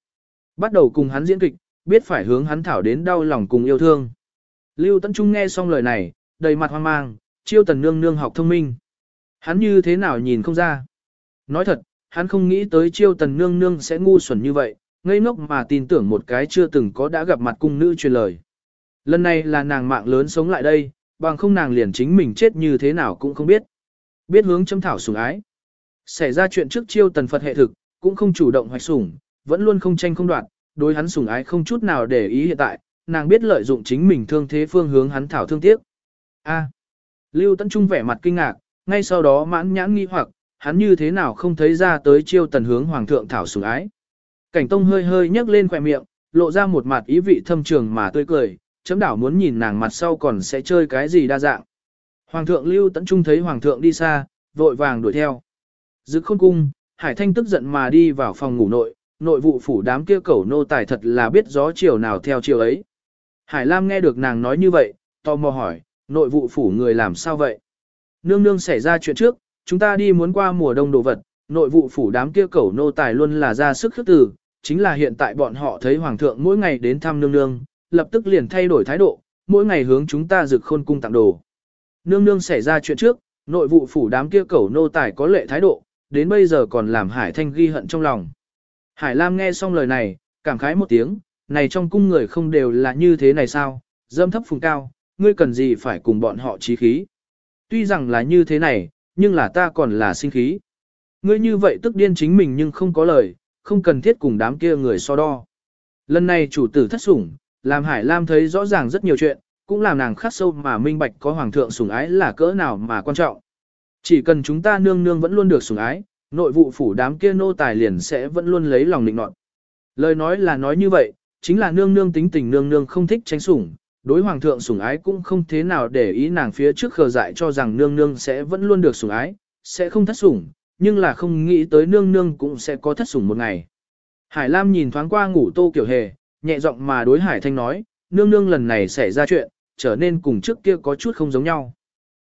Bắt đầu cùng hắn diễn kịch, biết phải hướng hắn thảo đến đau lòng cùng yêu thương. Lưu Tấn Trung nghe xong lời này, đầy mặt hoang mang, chiêu tần nương nương học thông minh. Hắn như thế nào nhìn không ra. Nói thật, hắn không nghĩ tới chiêu tần nương nương sẽ ngu xuẩn như vậy, ngây ngốc mà tin tưởng một cái chưa từng có đã gặp mặt cung nữ truyền lời. Lần này là nàng mạng lớn sống lại đây, bằng không nàng liền chính mình chết như thế nào cũng không biết. Biết hướng châm thảo sủng ái. Xảy ra chuyện trước chiêu tần Phật hệ thực, cũng không chủ động hoạch sủng, vẫn luôn không tranh không đoạt, đối hắn sủng ái không chút nào để ý hiện tại, nàng biết lợi dụng chính mình thương thế phương hướng hắn thảo thương tiếc. A. Lưu Tấn Trung vẻ mặt kinh ngạc, ngay sau đó mãn nhãn nghi hoặc, hắn như thế nào không thấy ra tới chiêu tần hướng hoàng thượng thảo sủng ái. Cảnh Tông hơi hơi nhấc lên khỏe miệng, lộ ra một mặt ý vị thâm trường mà tươi cười, chấm đảo muốn nhìn nàng mặt sau còn sẽ chơi cái gì đa dạng. Hoàng thượng Lưu tận Trung thấy hoàng thượng đi xa, vội vàng đuổi theo. Dực khôn cung, Hải Thanh tức giận mà đi vào phòng ngủ nội, nội vụ phủ đám kia cẩu nô tài thật là biết gió chiều nào theo chiều ấy. Hải Lam nghe được nàng nói như vậy, tò mò hỏi, nội vụ phủ người làm sao vậy? Nương nương xảy ra chuyện trước, chúng ta đi muốn qua mùa đông đồ vật, nội vụ phủ đám kia cẩu nô tài luôn là ra sức khước từ, chính là hiện tại bọn họ thấy hoàng thượng mỗi ngày đến thăm nương nương, lập tức liền thay đổi thái độ, mỗi ngày hướng chúng ta rực khôn cung tặng đồ. Nương nương xảy ra chuyện trước, nội vụ phủ đám kia cẩu nô tài có lệ thái độ, đến bây giờ còn làm Hải Thanh ghi hận trong lòng. Hải Lam nghe xong lời này, cảm khái một tiếng, này trong cung người không đều là như thế này sao, dâm thấp phùng cao, ngươi cần gì phải cùng bọn họ trí khí. Tuy rằng là như thế này, nhưng là ta còn là sinh khí. Ngươi như vậy tức điên chính mình nhưng không có lời, không cần thiết cùng đám kia người so đo. Lần này chủ tử thất sủng, làm Hải Lam thấy rõ ràng rất nhiều chuyện, cũng làm nàng khắc sâu mà minh bạch có hoàng thượng sủng ái là cỡ nào mà quan trọng. Chỉ cần chúng ta nương nương vẫn luôn được sủng ái, nội vụ phủ đám kia nô tài liền sẽ vẫn luôn lấy lòng định nọt. Lời nói là nói như vậy, chính là nương nương tính tình nương nương không thích tránh sủng, đối hoàng thượng sủng ái cũng không thế nào để ý nàng phía trước khờ dại cho rằng nương nương sẽ vẫn luôn được sủng ái, sẽ không thất sủng, nhưng là không nghĩ tới nương nương cũng sẽ có thất sủng một ngày. Hải Lam nhìn thoáng qua ngủ tô kiểu hề, nhẹ giọng mà đối Hải Thanh nói, nương nương lần này xảy ra chuyện, trở nên cùng trước kia có chút không giống nhau.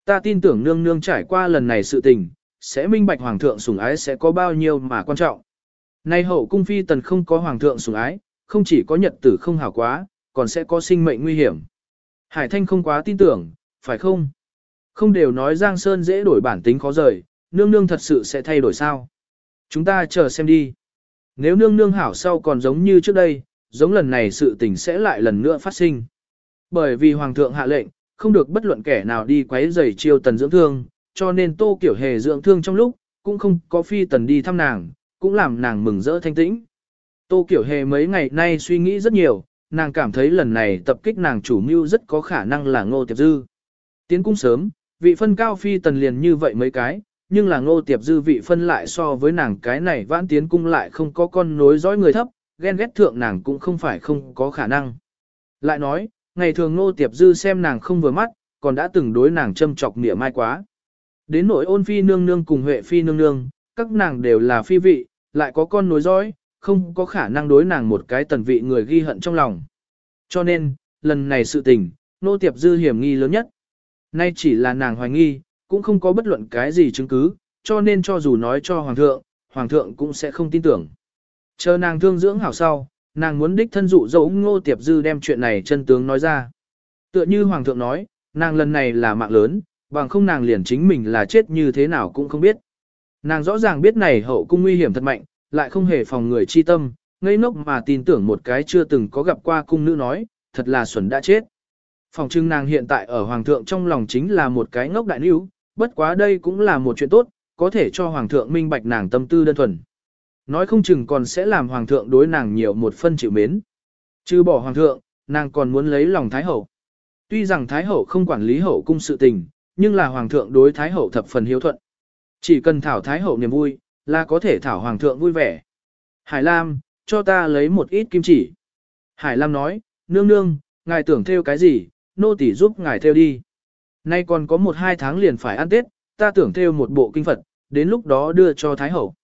Ta tin tưởng nương nương trải qua lần này sự tình, sẽ minh bạch hoàng thượng sủng ái sẽ có bao nhiêu mà quan trọng. Nay hậu cung phi tần không có hoàng thượng sủng ái, không chỉ có nhật tử không hảo quá, còn sẽ có sinh mệnh nguy hiểm. Hải Thanh không quá tin tưởng, phải không? Không đều nói Giang Sơn dễ đổi bản tính khó rời, nương nương thật sự sẽ thay đổi sao? Chúng ta chờ xem đi. Nếu nương nương hảo sau còn giống như trước đây, giống lần này sự tình sẽ lại lần nữa phát sinh. Bởi vì Hoàng thượng hạ lệnh, không được bất luận kẻ nào đi quấy rầy chiêu tần dưỡng thương, cho nên tô kiểu hề dưỡng thương trong lúc, cũng không có phi tần đi thăm nàng, cũng làm nàng mừng rỡ thanh tĩnh. Tô kiểu hề mấy ngày nay suy nghĩ rất nhiều, nàng cảm thấy lần này tập kích nàng chủ mưu rất có khả năng là ngô tiệp dư. Tiến cung sớm, vị phân cao phi tần liền như vậy mấy cái, nhưng là ngô tiệp dư vị phân lại so với nàng cái này vãn tiến cung lại không có con nối dõi người thấp, ghen ghét thượng nàng cũng không phải không có khả năng. Lại nói, ngày thường ngô tiệp dư xem nàng không vừa mắt, còn đã từng đối nàng châm chọc nịa mai quá. Đến nỗi ôn phi nương nương cùng huệ phi nương nương, các nàng đều là phi vị, lại có con nối dõi, không có khả năng đối nàng một cái tần vị người ghi hận trong lòng. Cho nên, lần này sự tình, nô tiệp dư hiểm nghi lớn nhất. Nay chỉ là nàng hoài nghi, cũng không có bất luận cái gì chứng cứ, cho nên cho dù nói cho hoàng thượng, hoàng thượng cũng sẽ không tin tưởng. Chờ nàng thương dưỡng hảo sau, nàng muốn đích thân dụ dỗ ngô tiệp dư đem chuyện này chân tướng nói ra. Tựa như hoàng thượng nói, nàng lần này là mạng lớn, bằng không nàng liền chính mình là chết như thế nào cũng không biết. Nàng rõ ràng biết này hậu cung nguy hiểm thật mạnh, lại không hề phòng người chi tâm, ngây ngốc mà tin tưởng một cái chưa từng có gặp qua cung nữ nói, thật là xuẩn đã chết. Phòng trưng nàng hiện tại ở hoàng thượng trong lòng chính là một cái ngốc đại níu, bất quá đây cũng là một chuyện tốt, có thể cho hoàng thượng minh bạch nàng tâm tư đơn thuần. Nói không chừng còn sẽ làm hoàng thượng đối nàng nhiều một phân chịu mến. Chứ bỏ hoàng thượng, nàng còn muốn lấy lòng thái hậu. Tuy rằng thái hậu không quản lý hậu cung sự tình, nhưng là hoàng thượng đối thái hậu thập phần hiếu thuận. Chỉ cần thảo thái hậu niềm vui, là có thể thảo hoàng thượng vui vẻ. Hải Lam, cho ta lấy một ít kim chỉ. Hải Lam nói, nương nương, ngài tưởng theo cái gì, nô tỳ giúp ngài theo đi. Nay còn có một hai tháng liền phải ăn Tết, ta tưởng theo một bộ kinh Phật, đến lúc đó đưa cho Thái Hậu.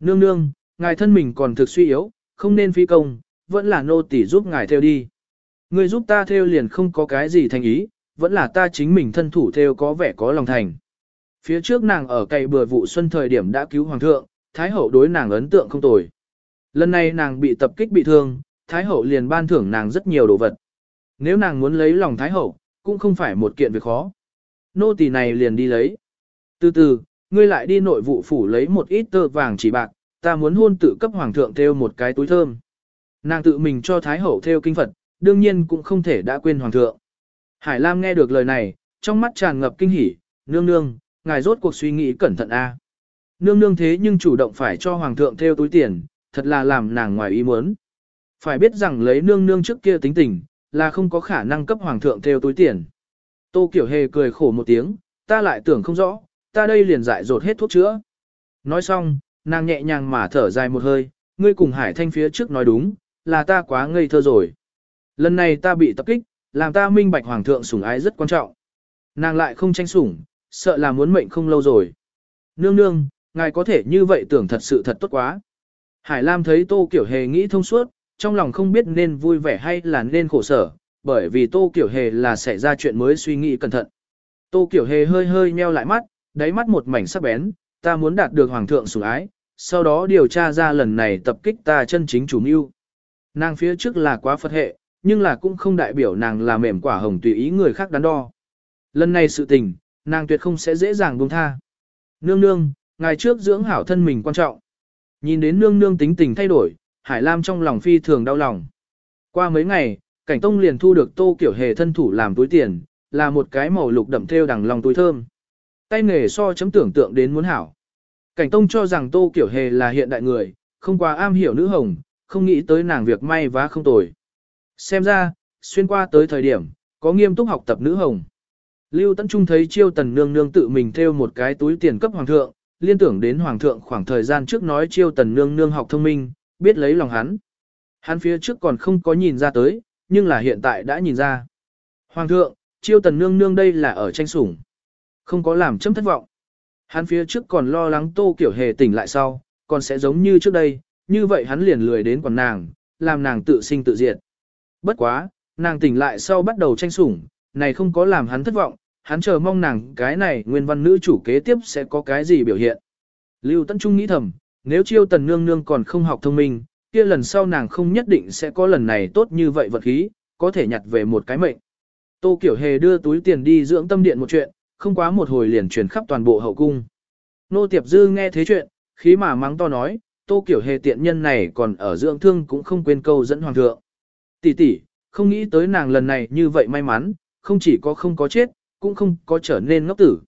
Nương nương, ngài thân mình còn thực suy yếu, không nên phi công, vẫn là nô tỳ giúp ngài theo đi. Người giúp ta theo liền không có cái gì thành ý, vẫn là ta chính mình thân thủ theo có vẻ có lòng thành. Phía trước nàng ở cày bừa vụ xuân thời điểm đã cứu hoàng thượng, Thái Hậu đối nàng ấn tượng không tồi. Lần này nàng bị tập kích bị thương, Thái Hậu liền ban thưởng nàng rất nhiều đồ vật. nếu nàng muốn lấy lòng Thái Hậu, cũng không phải một kiện việc khó. Nô tỳ này liền đi lấy. Từ từ, ngươi lại đi nội vụ phủ lấy một ít tơ vàng chỉ bạc, ta muốn hôn tự cấp hoàng thượng theo một cái túi thơm. Nàng tự mình cho Thái Hậu theo kinh Phật, đương nhiên cũng không thể đã quên hoàng thượng. Hải Lam nghe được lời này, trong mắt tràn ngập kinh hỉ, nương nương, ngài rốt cuộc suy nghĩ cẩn thận a. Nương nương thế nhưng chủ động phải cho hoàng thượng theo túi tiền, thật là làm nàng ngoài ý muốn. Phải biết rằng lấy nương nương trước kia tính tình, là không có khả năng cấp hoàng thượng theo túi tiền. Tô Kiểu Hề cười khổ một tiếng, ta lại tưởng không rõ, ta đây liền dại dột hết thuốc chữa. Nói xong, nàng nhẹ nhàng mà thở dài một hơi, ngươi cùng Hải Thanh phía trước nói đúng, là ta quá ngây thơ rồi. Lần này ta bị tập kích, làm ta minh bạch hoàng thượng sủng ái rất quan trọng. Nàng lại không tranh sủng, sợ là muốn mệnh không lâu rồi. Nương nương, ngài có thể như vậy tưởng thật sự thật tốt quá. Hải Lam thấy Tô Kiểu Hề nghĩ thông suốt, trong lòng không biết nên vui vẻ hay là nên khổ sở, bởi vì Tô Kiểu Hề là xảy ra chuyện mới suy nghĩ cẩn thận. Tô Kiểu Hề hơi hơi nheo lại mắt, đáy mắt một mảnh sắc bén, ta muốn đạt được Hoàng thượng sủng ái, sau đó điều tra ra lần này tập kích ta chân chính chủ mưu. Nàng phía trước là quá Phật hệ, nhưng là cũng không đại biểu nàng là mềm quả hồng tùy ý người khác đắn đo. Lần này sự tình, nàng tuyệt không sẽ dễ dàng buông tha. Nương nương, ngày trước dưỡng hảo thân mình quan trọng. Nhìn đến nương nương tính tình thay đổi, Hải Lam trong lòng phi thường đau lòng. Qua mấy ngày, Cảnh Tông liền thu được tô kiểu hề thân thủ làm túi tiền, là một cái màu lục đậm theo đằng lòng túi thơm. Tay nghề so chấm tưởng tượng đến muốn hảo. Cảnh Tông cho rằng tô kiểu hề là hiện đại người, không quá am hiểu nữ hồng, không nghĩ tới nàng việc may vá không tồi. Xem ra, xuyên qua tới thời điểm, có nghiêm túc học tập nữ hồng. Lưu Tấn Trung thấy chiêu tần nương nương tự mình theo một cái túi tiền cấp hoàng thượng, liên tưởng đến hoàng thượng khoảng thời gian trước nói chiêu tần nương nương học thông minh, biết lấy lòng hắn. Hắn phía trước còn không có nhìn ra tới, nhưng là hiện tại đã nhìn ra. Hoàng thượng, chiêu tần nương nương đây là ở tranh sủng. Không có làm chấm thất vọng. Hắn phía trước còn lo lắng tô kiểu hề tỉnh lại sau, còn sẽ giống như trước đây, như vậy hắn liền lười đến quần nàng, làm nàng tự sinh tự diệt. Bất quá, nàng tỉnh lại sau bắt đầu tranh sủng, này không có làm hắn thất vọng, hắn chờ mong nàng cái này nguyên văn nữ chủ kế tiếp sẽ có cái gì biểu hiện. Lưu Tấn Trung nghĩ thầm, nếu chiêu tần nương nương còn không học thông minh, kia lần sau nàng không nhất định sẽ có lần này tốt như vậy vật khí, có thể nhặt về một cái mệnh. Tô Kiểu Hề đưa túi tiền đi dưỡng tâm điện một chuyện, không quá một hồi liền truyền khắp toàn bộ hậu cung. Nô Tiệp Dư nghe thế chuyện, khí mà mắng to nói, Tô Kiểu Hề tiện nhân này còn ở dưỡng thương cũng không quên câu dẫn hoàng thượng. Tỷ tỷ, không nghĩ tới nàng lần này như vậy may mắn, không chỉ có không có chết, cũng không có trở nên ngốc tử.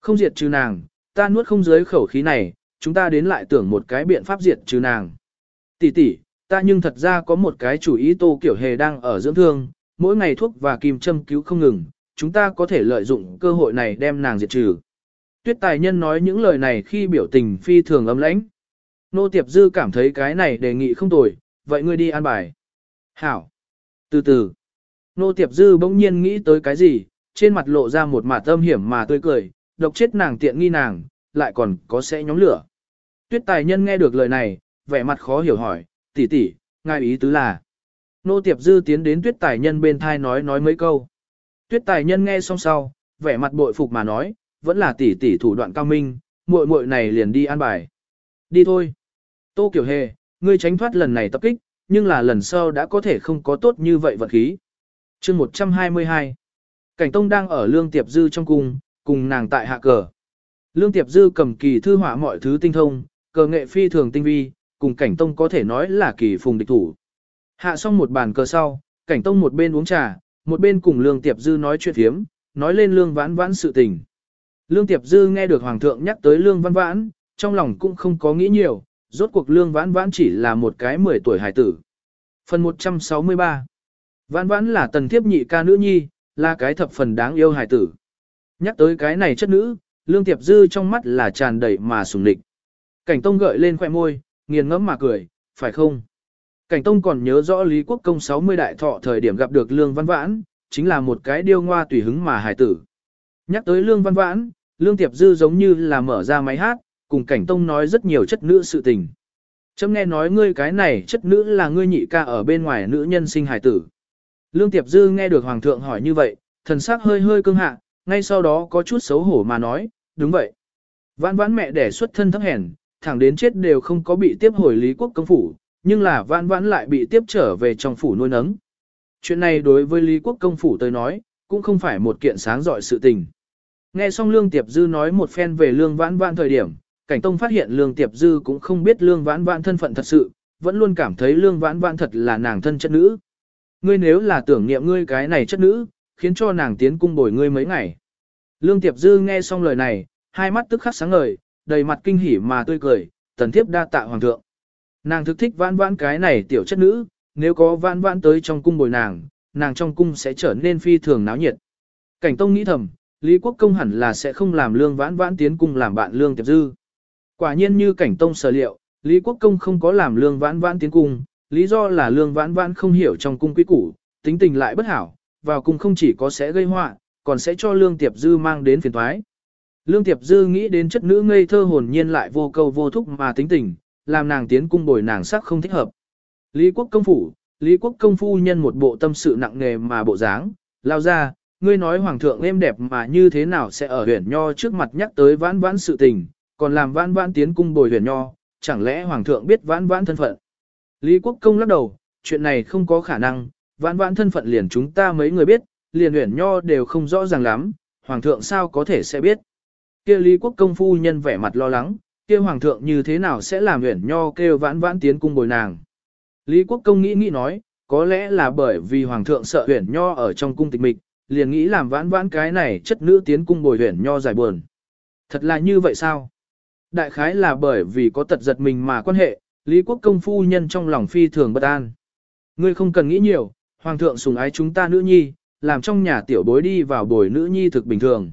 Không diệt trừ nàng, ta nuốt không dưới khẩu khí này, chúng ta đến lại tưởng một cái biện pháp diệt trừ nàng. Tỷ tỷ, ta nhưng thật ra có một cái chủ ý tô kiểu hề đang ở dưỡng thương, mỗi ngày thuốc và kim châm cứu không ngừng, chúng ta có thể lợi dụng cơ hội này đem nàng diệt trừ. Tuyết tài nhân nói những lời này khi biểu tình phi thường ấm lãnh. Nô Tiệp Dư cảm thấy cái này đề nghị không tồi, vậy ngươi đi an bài. Hảo. Từ từ. Nô Tiệp Dư bỗng nhiên nghĩ tới cái gì, trên mặt lộ ra một mặt âm hiểm mà tươi cười, độc chết nàng tiện nghi nàng, lại còn có sẽ nhóm lửa. Tuyết tài nhân nghe được lời này, vẻ mặt khó hiểu hỏi, tỷ tỷ, ngài ý tứ là. Nô Tiệp Dư tiến đến tuyết tài nhân bên thai nói nói mấy câu. Tuyết tài nhân nghe xong sau, vẻ mặt bội phục mà nói, vẫn là tỷ tỷ thủ đoạn cao minh, muội muội này liền đi an bài. Đi thôi. Tô Kiểu Hề, ngươi tránh thoát lần này tập kích, nhưng là lần sau đã có thể không có tốt như vậy vật khí chương 122 Cảnh Tông đang ở Lương Tiệp Dư trong cung, cùng nàng tại hạ cờ. Lương Tiệp Dư cầm kỳ thư họa mọi thứ tinh thông, cờ nghệ phi thường tinh vi, cùng Cảnh Tông có thể nói là kỳ phùng địch thủ. Hạ xong một bàn cờ sau, Cảnh Tông một bên uống trà, một bên cùng Lương Tiệp Dư nói chuyện thiếm, nói lên Lương Vãn Vãn sự tình. Lương Tiệp Dư nghe được Hoàng thượng nhắc tới Lương Vãn Vãn, trong lòng cũng không có nghĩ nhiều, rốt cuộc Lương Vãn Vãn chỉ là một cái 10 tuổi hải tử. Phần 163 Vãn Vãn là tần thiếp nhị ca nữ nhi, là cái thập phần đáng yêu hải tử. Nhắc tới cái này chất nữ, Lương Tiệp Dư trong mắt là tràn đầy mà sùng địch. Cảnh Tông gợi lên khoẻ môi, nghiền ngẫm mà cười, phải không? Cảnh Tông còn nhớ rõ Lý Quốc Công 60 đại thọ thời điểm gặp được Lương Văn Vãn, chính là một cái điêu ngoa tùy hứng mà hải tử. Nhắc tới Lương Văn Vãn, Lương Tiệp Dư giống như là mở ra máy hát, cùng Cảnh Tông nói rất nhiều chất nữ sự tình. Chấm nghe nói ngươi cái này chất nữ là ngươi nhị ca ở bên ngoài nữ nhân sinh hải tử. Lương Tiệp Dư nghe được Hoàng thượng hỏi như vậy, thần sắc hơi hơi cương hạ, ngay sau đó có chút xấu hổ mà nói, đúng vậy. Vãn vãn mẹ đẻ xuất thân thấp hèn, thẳng đến chết đều không có bị tiếp hồi Lý Quốc công phủ, nhưng là vãn vãn lại bị tiếp trở về trong phủ nuôi nấng. Chuyện này đối với Lý Quốc công phủ tới nói, cũng không phải một kiện sáng giỏi sự tình. Nghe xong Lương Tiệp Dư nói một phen về Lương Vãn Vãn thời điểm, Cảnh Tông phát hiện Lương Tiệp Dư cũng không biết Lương Vãn Vãn thân phận thật sự, vẫn luôn cảm thấy Lương Vãn Vãn thật là nàng thân chất nữ. Ngươi nếu là tưởng niệm ngươi cái này chất nữ, khiến cho nàng tiến cung bồi ngươi mấy ngày. Lương Tiệp Dư nghe xong lời này, hai mắt tức khắc sáng ngời, đầy mặt kinh hỉ mà tươi cười, tần thiếp đa tạ hoàng thượng. Nàng thực thích vãn vãn cái này tiểu chất nữ, nếu có vãn vãn tới trong cung bồi nàng, nàng trong cung sẽ trở nên phi thường náo nhiệt. Cảnh Tông nghĩ thầm, Lý Quốc Công hẳn là sẽ không làm lương vãn vãn tiến cung làm bạn lương tiệp dư. Quả nhiên như Cảnh Tông sở liệu, Lý Quốc Công không có làm lương vãn vãn tiến cung, lý do là lương vãn vãn không hiểu trong cung quý củ, tính tình lại bất hảo, vào cung không chỉ có sẽ gây họa, còn sẽ cho lương tiệp dư mang đến phiền toái. Lương Tiệp Dư nghĩ đến chất nữ ngây thơ hồn nhiên lại vô câu vô thúc mà tính tình, làm nàng tiến cung bồi nàng sắc không thích hợp. Lý Quốc công phủ, Lý Quốc công phu nhân một bộ tâm sự nặng nề mà bộ dáng, lao ra, ngươi nói hoàng thượng êm đẹp mà như thế nào sẽ ở huyền nho trước mặt nhắc tới vãn vãn sự tình, còn làm vãn vãn tiến cung bồi huyền nho, chẳng lẽ hoàng thượng biết vãn vãn thân phận. Lý Quốc công lắc đầu, chuyện này không có khả năng, vãn vãn thân phận liền chúng ta mấy người biết, liền huyển nho đều không rõ ràng lắm, hoàng thượng sao có thể sẽ biết. Kia Lý Quốc công phu nhân vẻ mặt lo lắng, kia hoàng thượng như thế nào sẽ làm huyển nho kêu vãn vãn tiến cung bồi nàng. Lý Quốc công nghĩ nghĩ nói, có lẽ là bởi vì hoàng thượng sợ huyển nho ở trong cung tịch mịch, liền nghĩ làm vãn vãn cái này chất nữ tiến cung bồi huyển nho giải buồn. Thật là như vậy sao? Đại khái là bởi vì có tật giật mình mà quan hệ, Lý Quốc công phu nhân trong lòng phi thường bất an. Ngươi không cần nghĩ nhiều, hoàng thượng sùng ái chúng ta nữ nhi, làm trong nhà tiểu bối đi vào bồi nữ nhi thực bình thường.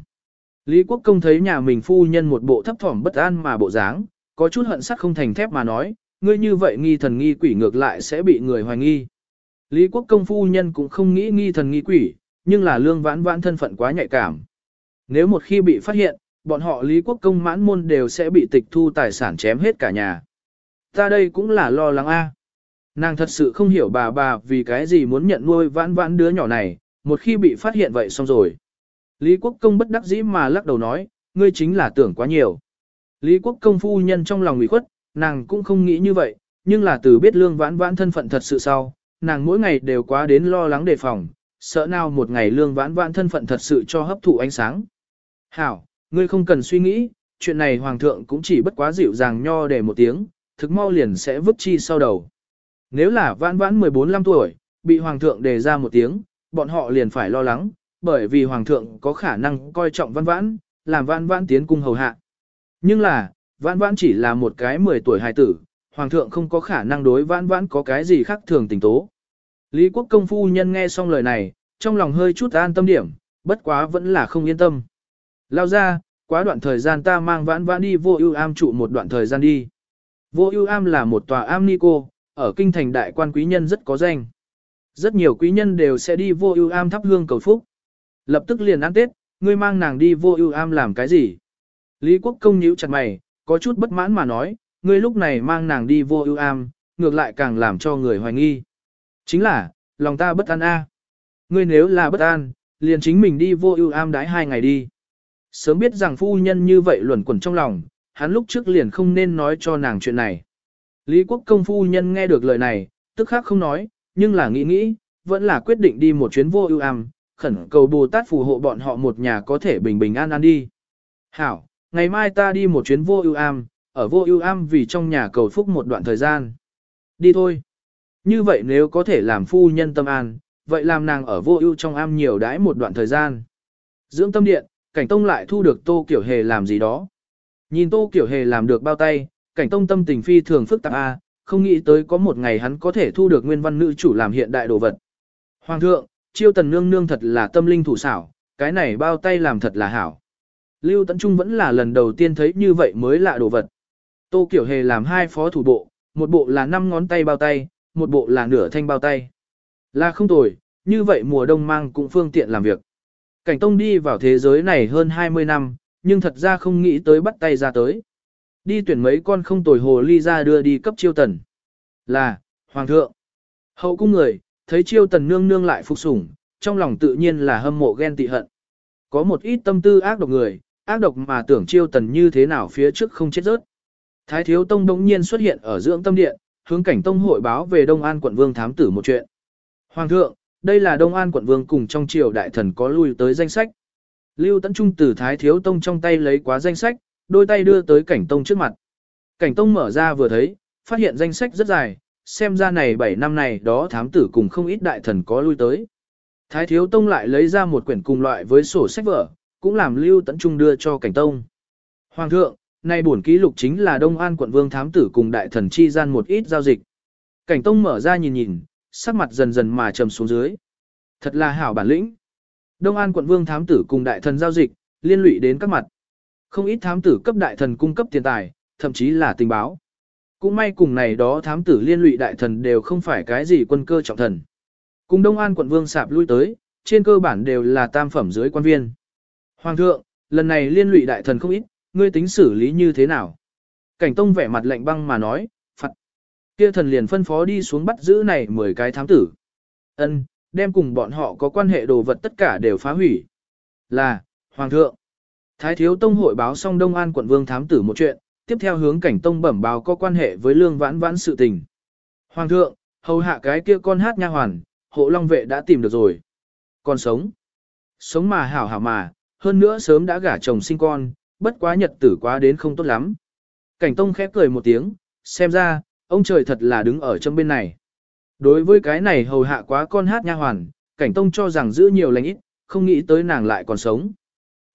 Lý Quốc công thấy nhà mình phu nhân một bộ thấp thỏm bất an mà bộ dáng, có chút hận sắt không thành thép mà nói, ngươi như vậy nghi thần nghi quỷ ngược lại sẽ bị người hoài nghi. Lý Quốc công phu nhân cũng không nghĩ nghi thần nghi quỷ, nhưng là lương vãn vãn thân phận quá nhạy cảm. Nếu một khi bị phát hiện, bọn họ Lý Quốc công mãn môn đều sẽ bị tịch thu tài sản chém hết cả nhà. Ta đây cũng là lo lắng a. Nàng thật sự không hiểu bà bà vì cái gì muốn nhận nuôi vãn vãn đứa nhỏ này, một khi bị phát hiện vậy xong rồi. Lý Quốc công bất đắc dĩ mà lắc đầu nói, ngươi chính là tưởng quá nhiều. Lý Quốc công phu nhân trong lòng ủy khuất, nàng cũng không nghĩ như vậy, nhưng là từ biết lương vãn vãn thân phận thật sự sau, nàng mỗi ngày đều quá đến lo lắng đề phòng, sợ nào một ngày lương vãn vãn thân phận thật sự cho hấp thụ ánh sáng. Hảo, ngươi không cần suy nghĩ, chuyện này hoàng thượng cũng chỉ bất quá dịu dàng nho để một tiếng, thực mau liền sẽ vứt chi sau đầu. Nếu là vãn vãn 14-15 tuổi, bị hoàng thượng đề ra một tiếng, bọn họ liền phải lo lắng, bởi vì hoàng thượng có khả năng coi trọng văn vãn, làm văn vãn tiến cung hầu hạ. Nhưng là, văn vãn chỉ là một cái 10 tuổi hài tử, hoàng thượng không có khả năng đối văn vãn có cái gì khác thường tình tố. Lý quốc công phu nhân nghe xong lời này, trong lòng hơi chút an tâm điểm, bất quá vẫn là không yên tâm. Lao ra, quá đoạn thời gian ta mang vãn vãn đi vô ưu am trụ một đoạn thời gian đi. Vô ưu am là một tòa am ni cô, ở kinh thành đại quan quý nhân rất có danh. Rất nhiều quý nhân đều sẽ đi vô ưu am thắp hương cầu phúc. Lập tức liền ăn Tết, ngươi mang nàng đi vô ưu am làm cái gì? Lý Quốc công nhíu chặt mày, có chút bất mãn mà nói, ngươi lúc này mang nàng đi vô ưu am, ngược lại càng làm cho người hoài nghi. Chính là, lòng ta bất an a. Ngươi nếu là bất an, liền chính mình đi vô ưu am đái hai ngày đi. Sớm biết rằng phu nhân như vậy luẩn quẩn trong lòng, hắn lúc trước liền không nên nói cho nàng chuyện này. Lý Quốc công phu nhân nghe được lời này, tức khác không nói, nhưng là nghĩ nghĩ, vẫn là quyết định đi một chuyến vô ưu am, khẩn cầu Bồ Tát phù hộ bọn họ một nhà có thể bình bình an an đi. Hảo, ngày mai ta đi một chuyến vô ưu am, ở vô ưu am vì trong nhà cầu phúc một đoạn thời gian. Đi thôi. Như vậy nếu có thể làm phu nhân tâm an, vậy làm nàng ở vô ưu trong am nhiều đãi một đoạn thời gian. Dưỡng tâm điện, cảnh tông lại thu được tô kiểu hề làm gì đó. Nhìn tô kiểu hề làm được bao tay, cảnh tông tâm tình phi thường phức tạp a, không nghĩ tới có một ngày hắn có thể thu được nguyên văn nữ chủ làm hiện đại đồ vật. Hoàng thượng, chiêu tần nương nương thật là tâm linh thủ xảo, cái này bao tay làm thật là hảo. Lưu Tấn Trung vẫn là lần đầu tiên thấy như vậy mới lạ đồ vật. Tô Kiểu Hề làm hai phó thủ bộ, một bộ là năm ngón tay bao tay, một bộ là nửa thanh bao tay. Là không tồi, như vậy mùa đông mang cũng phương tiện làm việc. Cảnh Tông đi vào thế giới này hơn 20 năm, nhưng thật ra không nghĩ tới bắt tay ra tới. Đi tuyển mấy con không tồi hồ ly ra đưa đi cấp chiêu tần. Là, Hoàng thượng. Hậu cung người, thấy chiêu tần nương nương lại phục sủng, trong lòng tự nhiên là hâm mộ ghen tị hận. Có một ít tâm tư ác độc người, ác độc mà tưởng chiêu tần như thế nào phía trước không chết rớt. Thái thiếu tông đống nhiên xuất hiện ở dưỡng tâm điện, hướng cảnh tông hội báo về Đông An quận vương thám tử một chuyện. Hoàng thượng, đây là Đông An quận vương cùng trong triều đại thần có lui tới danh sách. Lưu Tấn Trung từ Thái Thiếu Tông trong tay lấy quá danh sách, đôi tay đưa tới Cảnh Tông trước mặt. Cảnh Tông mở ra vừa thấy, phát hiện danh sách rất dài, xem ra này 7 năm này đó thám tử cùng không ít đại thần có lui tới. Thái Thiếu Tông lại lấy ra một quyển cùng loại với sổ sách vở, cũng làm Lưu Tấn Trung đưa cho Cảnh Tông. Hoàng thượng, này bổn ký lục chính là Đông An quận vương thám tử cùng đại thần chi gian một ít giao dịch. Cảnh Tông mở ra nhìn nhìn, sắc mặt dần dần mà trầm xuống dưới. Thật là hảo bản lĩnh. Đông An quận vương thám tử cùng đại thần giao dịch, liên lụy đến các mặt. Không ít thám tử cấp đại thần cung cấp tiền tài, thậm chí là tình báo. Cũng may cùng này đó thám tử liên lụy đại thần đều không phải cái gì quân cơ trọng thần. Cùng Đông An quận vương sạp lui tới, trên cơ bản đều là tam phẩm dưới quan viên. Hoàng thượng, lần này liên lụy đại thần không ít, ngươi tính xử lý như thế nào? Cảnh Tông vẻ mặt lạnh băng mà nói, phạt. Kia thần liền phân phó đi xuống bắt giữ này 10 cái thám tử. Ân, đem cùng bọn họ có quan hệ đồ vật tất cả đều phá hủy. Là, Hoàng thượng. Thái Thiếu Tông hội báo xong Đông An quận vương thám tử một chuyện, tiếp theo hướng cảnh Tông bẩm báo có quan hệ với lương vãn vãn sự tình. Hoàng thượng, hầu hạ cái kia con hát nha hoàn, hộ long vệ đã tìm được rồi. Còn sống. Sống mà hảo hảo mà, hơn nữa sớm đã gả chồng sinh con, bất quá nhật tử quá đến không tốt lắm. Cảnh Tông khép cười một tiếng, xem ra, ông trời thật là đứng ở trong bên này. Đối với cái này hầu hạ quá con hát nha hoàn, Cảnh Tông cho rằng giữ nhiều lành ít, không nghĩ tới nàng lại còn sống.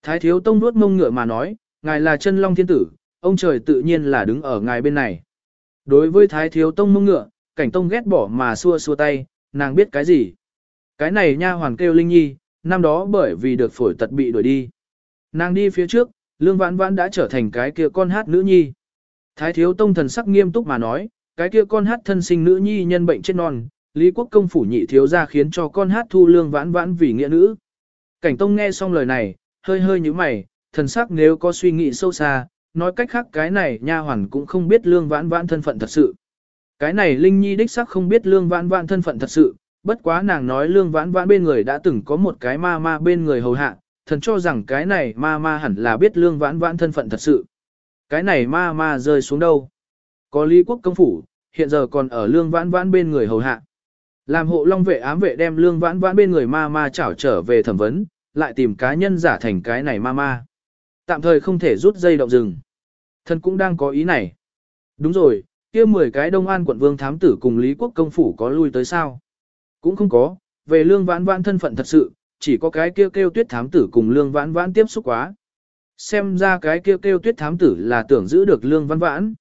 Thái Thiếu Tông nuốt mông ngựa mà nói, ngài là chân long thiên tử, ông trời tự nhiên là đứng ở ngài bên này. Đối với Thái Thiếu Tông mông ngựa, Cảnh Tông ghét bỏ mà xua xua tay, nàng biết cái gì. Cái này nha hoàn kêu Linh Nhi, năm đó bởi vì được phổi tật bị đuổi đi. Nàng đi phía trước, Lương Vãn Vãn đã trở thành cái kia con hát nữ nhi. Thái thiếu tông thần sắc nghiêm túc mà nói, cái kia con hát thân sinh nữ nhi nhân bệnh chết non, Lý Quốc công phủ nhị thiếu ra khiến cho con hát thu Lương Vãn Vãn vì nghĩa nữ. Cảnh tông nghe xong lời này, hơi hơi như mày, thần sắc nếu có suy nghĩ sâu xa, nói cách khác cái này nha hoàn cũng không biết Lương Vãn Vãn thân phận thật sự. Cái này Linh Nhi đích sắc không biết Lương Vãn Vãn thân phận thật sự, bất quá nàng nói Lương Vãn Vãn bên người đã từng có một cái ma ma bên người hầu hạ, thần cho rằng cái này ma ma hẳn là biết lương vãn vãn thân phận thật sự. Cái này ma ma rơi xuống đâu? Có lý quốc công phủ, hiện giờ còn ở lương vãn vãn bên người hầu hạ. Làm hộ long vệ ám vệ đem lương vãn vãn bên người ma ma chảo trở về thẩm vấn, lại tìm cá nhân giả thành cái này ma ma. Tạm thời không thể rút dây động rừng. thân cũng đang có ý này. Đúng rồi, kia 10 cái đông an quận vương thám tử cùng Lý Quốc công phủ có lui tới sao? Cũng không có, về lương vãn vãn thân phận thật sự, chỉ có cái kêu kêu tuyết thám tử cùng lương vãn vãn tiếp xúc quá. Xem ra cái kêu kêu tuyết thám tử là tưởng giữ được lương vãn vãn.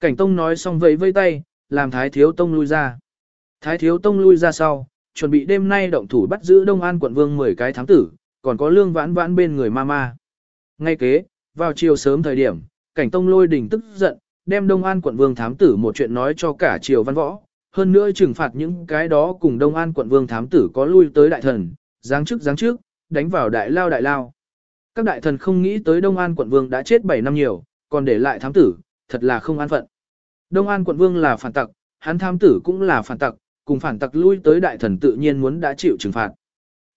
Cảnh tông nói xong vẫy vây tay, làm thái thiếu tông lui ra. Thái thiếu tông lui ra sau, chuẩn bị đêm nay động thủ bắt giữ Đông An quận vương 10 cái thám tử, còn có lương vãn vãn bên người ma ma. Ngay kế, vào chiều sớm thời điểm, cảnh tông lôi đình tức giận, đem Đông An quận vương thám tử một chuyện nói cho cả triều văn võ, hơn nữa trừng phạt những cái đó cùng Đông An quận vương thám tử có lui tới đại thần, giáng chức giáng trước, đánh vào đại lao đại lao. Các đại thần không nghĩ tới Đông An quận vương đã chết 7 năm nhiều, còn để lại thám tử, thật là không an phận. Đông An quận vương là phản tặc, hắn thám tử cũng là phản tặc, cùng phản tặc lui tới đại thần tự nhiên muốn đã chịu trừng phạt.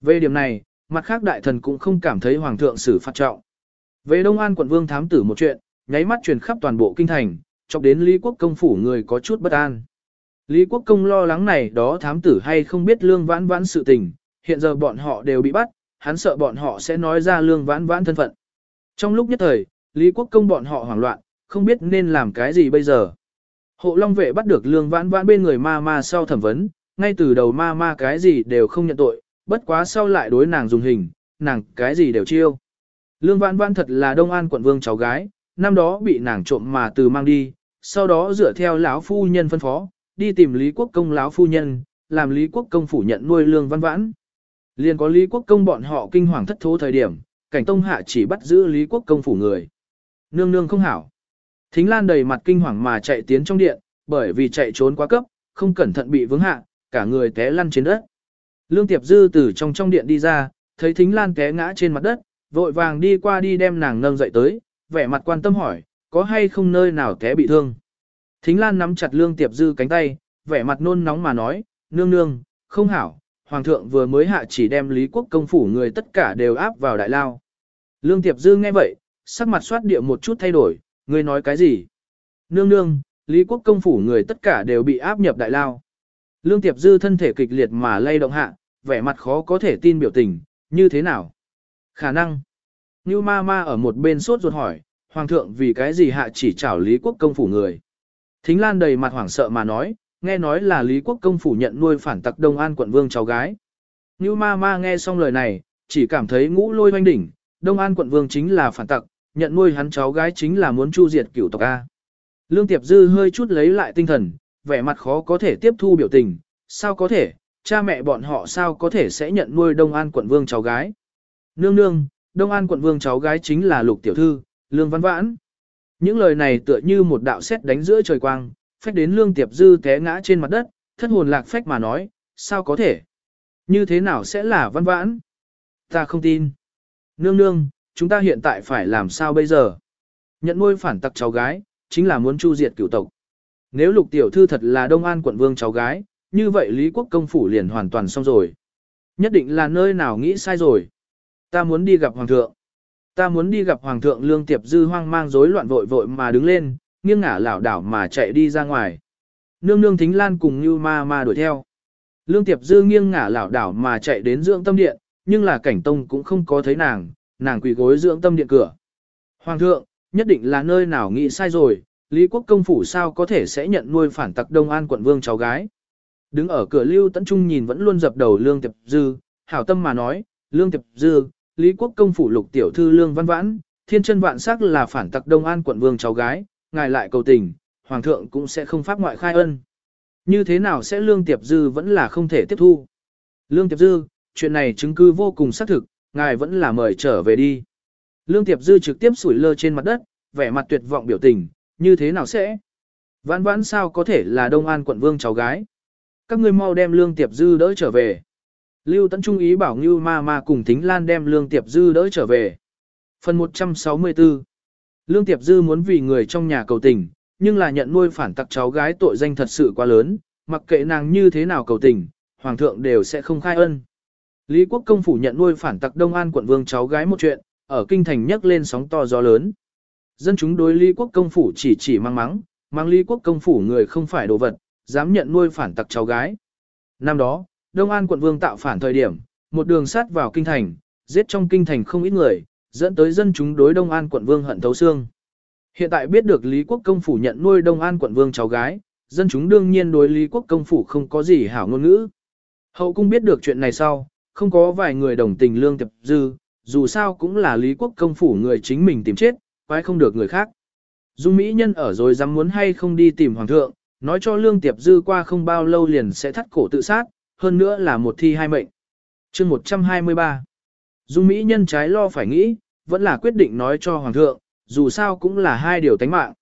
Về điểm này, mặt khác đại thần cũng không cảm thấy hoàng thượng xử phạt trọng. Về Đông An quận vương thám tử một chuyện, nháy mắt truyền khắp toàn bộ kinh thành, chọc đến Lý Quốc công phủ người có chút bất an. Lý Quốc công lo lắng này đó thám tử hay không biết lương vãn vãn sự tình, hiện giờ bọn họ đều bị bắt, hắn sợ bọn họ sẽ nói ra lương vãn vãn thân phận. Trong lúc nhất thời, Lý Quốc công bọn họ hoảng loạn, không biết nên làm cái gì bây giờ. Hộ Long vệ bắt được lương vãn vãn bên người ma ma sau thẩm vấn, ngay từ đầu ma ma cái gì đều không nhận tội, bất quá sau lại đối nàng dùng hình, nàng cái gì đều chiêu. Lương vãn vãn thật là Đông An quận vương cháu gái, năm đó bị nàng trộm mà từ mang đi, sau đó dựa theo lão phu nhân phân phó, đi tìm Lý Quốc công lão phu nhân, làm Lý Quốc công phủ nhận nuôi lương văn vãn. Liên có Lý Quốc công bọn họ kinh hoàng thất thố thời điểm, cảnh tông hạ chỉ bắt giữ Lý Quốc công phủ người. Nương nương không hảo. Thính Lan đầy mặt kinh hoàng mà chạy tiến trong điện, bởi vì chạy trốn quá cấp, không cẩn thận bị vướng hạ, cả người té lăn trên đất. Lương Tiệp Dư từ trong trong điện đi ra, thấy Thính Lan té ngã trên mặt đất, vội vàng đi qua đi đem nàng nâng dậy tới, vẻ mặt quan tâm hỏi, có hay không nơi nào té bị thương. Thính Lan nắm chặt Lương Tiệp Dư cánh tay, vẻ mặt nôn nóng mà nói, nương nương, không hảo, Hoàng thượng vừa mới hạ chỉ đem Lý Quốc công phủ người tất cả đều áp vào đại lao. Lương Tiệp Dư nghe vậy, sắc mặt soát địa một chút thay đổi, ngươi nói cái gì? Nương nương, Lý Quốc công phủ người tất cả đều bị áp nhập đại lao. Lương Tiệp Dư thân thể kịch liệt mà lay động hạ, vẻ mặt khó có thể tin biểu tình, như thế nào? Khả năng. Như ma ma ở một bên sốt ruột hỏi, Hoàng thượng vì cái gì hạ chỉ trảo Lý Quốc công phủ người. Thính Lan đầy mặt hoảng sợ mà nói, nghe nói là Lý Quốc công phủ nhận nuôi phản tặc Đông An quận vương cháu gái. Như ma ma nghe xong lời này, chỉ cảm thấy ngũ lôi hoanh đỉnh, Đông An quận vương chính là phản tặc, nhận nuôi hắn cháu gái chính là muốn chu diệt cửu tộc A. Lương Tiệp Dư hơi chút lấy lại tinh thần, vẻ mặt khó có thể tiếp thu biểu tình, sao có thể, cha mẹ bọn họ sao có thể sẽ nhận nuôi Đông An quận vương cháu gái. Nương nương, Đông An quận vương cháu gái chính là lục tiểu thư, Lương Văn Vãn. Những lời này tựa như một đạo sét đánh giữa trời quang, phách đến Lương Tiệp Dư té ngã trên mặt đất, thất hồn lạc phách mà nói, sao có thể? Như thế nào sẽ là Văn Vãn? Ta không tin. Nương nương, chúng ta hiện tại phải làm sao bây giờ? Nhận nuôi phản tặc cháu gái, chính là muốn chu diệt cửu tộc. Nếu lục tiểu thư thật là Đông An quận vương cháu gái, như vậy Lý Quốc công phủ liền hoàn toàn xong rồi. Nhất định là nơi nào nghĩ sai rồi. Ta muốn đi gặp hoàng thượng. Ta muốn đi gặp hoàng thượng lương tiệp dư hoang mang rối loạn vội vội mà đứng lên, nghiêng ngả lảo đảo mà chạy đi ra ngoài. Nương nương thính lan cùng như ma ma đuổi theo. Lương tiệp dư nghiêng ngả lảo đảo mà chạy đến dưỡng tâm điện, nhưng là cảnh tông cũng không có thấy nàng, nàng quỳ gối dưỡng tâm điện cửa. Hoàng thượng, nhất định là nơi nào nghĩ sai rồi, Lý Quốc công phủ sao có thể sẽ nhận nuôi phản tặc Đông An quận vương cháu gái. Đứng ở cửa Lưu Tấn Trung nhìn vẫn luôn dập đầu Lương Tiệp Dư, hảo tâm mà nói, Lương Tiệp Dư, Lý Quốc công phủ lục tiểu thư Lương Văn Vãn, thiên chân vạn sắc là phản tặc Đông An quận vương cháu gái, ngài lại cầu tình, Hoàng thượng cũng sẽ không pháp ngoại khai ân. Như thế nào sẽ Lương Tiệp Dư vẫn là không thể tiếp thu. Lương Tiệp Dư, chuyện này chứng cứ vô cùng xác thực, ngài vẫn là mời trở về đi. Lương Tiệp Dư trực tiếp sủi lơ trên mặt đất, vẻ mặt tuyệt vọng biểu tình, như thế nào sẽ? Vãn vãn sao có thể là Đông An quận vương cháu gái? Các ngươi mau đem Lương Tiệp Dư đỡ trở về. Lưu Tấn Trung ý bảo Ngưu Ma Ma cùng Thính Lan đem Lương Tiệp Dư đỡ trở về. Phần 164 Lương Tiệp Dư muốn vì người trong nhà cầu tình, nhưng là nhận nuôi phản tặc cháu gái tội danh thật sự quá lớn, mặc kệ nàng như thế nào cầu tình, Hoàng thượng đều sẽ không khai ân. Lý Quốc Công phủ nhận nuôi phản tặc Đông An quận vương cháu gái một chuyện, ở kinh thành nhấc lên sóng to gió lớn. Dân chúng đối Lý Quốc công phủ chỉ chỉ mang mắng, mang Lý Quốc công phủ người không phải đồ vật, dám nhận nuôi phản tặc cháu gái. Năm đó, Đông An quận vương tạo phản thời điểm, một đường sát vào kinh thành, giết trong kinh thành không ít người, dẫn tới dân chúng đối Đông An quận vương hận thấu xương. Hiện tại biết được Lý Quốc công phủ nhận nuôi Đông An quận vương cháu gái, dân chúng đương nhiên đối Lý Quốc công phủ không có gì hảo ngôn ngữ. Hậu cung biết được chuyện này sau, không có vài người đồng tình lương tiệp dư, dù sao cũng là Lý Quốc công phủ người chính mình tìm chết, quái không được người khác. Dung Mỹ Nhân ở rồi dám muốn hay không đi tìm Hoàng thượng, nói cho Lương Tiệp Dư qua không bao lâu liền sẽ thắt cổ tự sát, hơn nữa là một thi hai mệnh. chương 123 Dung Mỹ Nhân trái lo phải nghĩ, vẫn là quyết định nói cho Hoàng thượng, dù sao cũng là hai điều tánh mạng.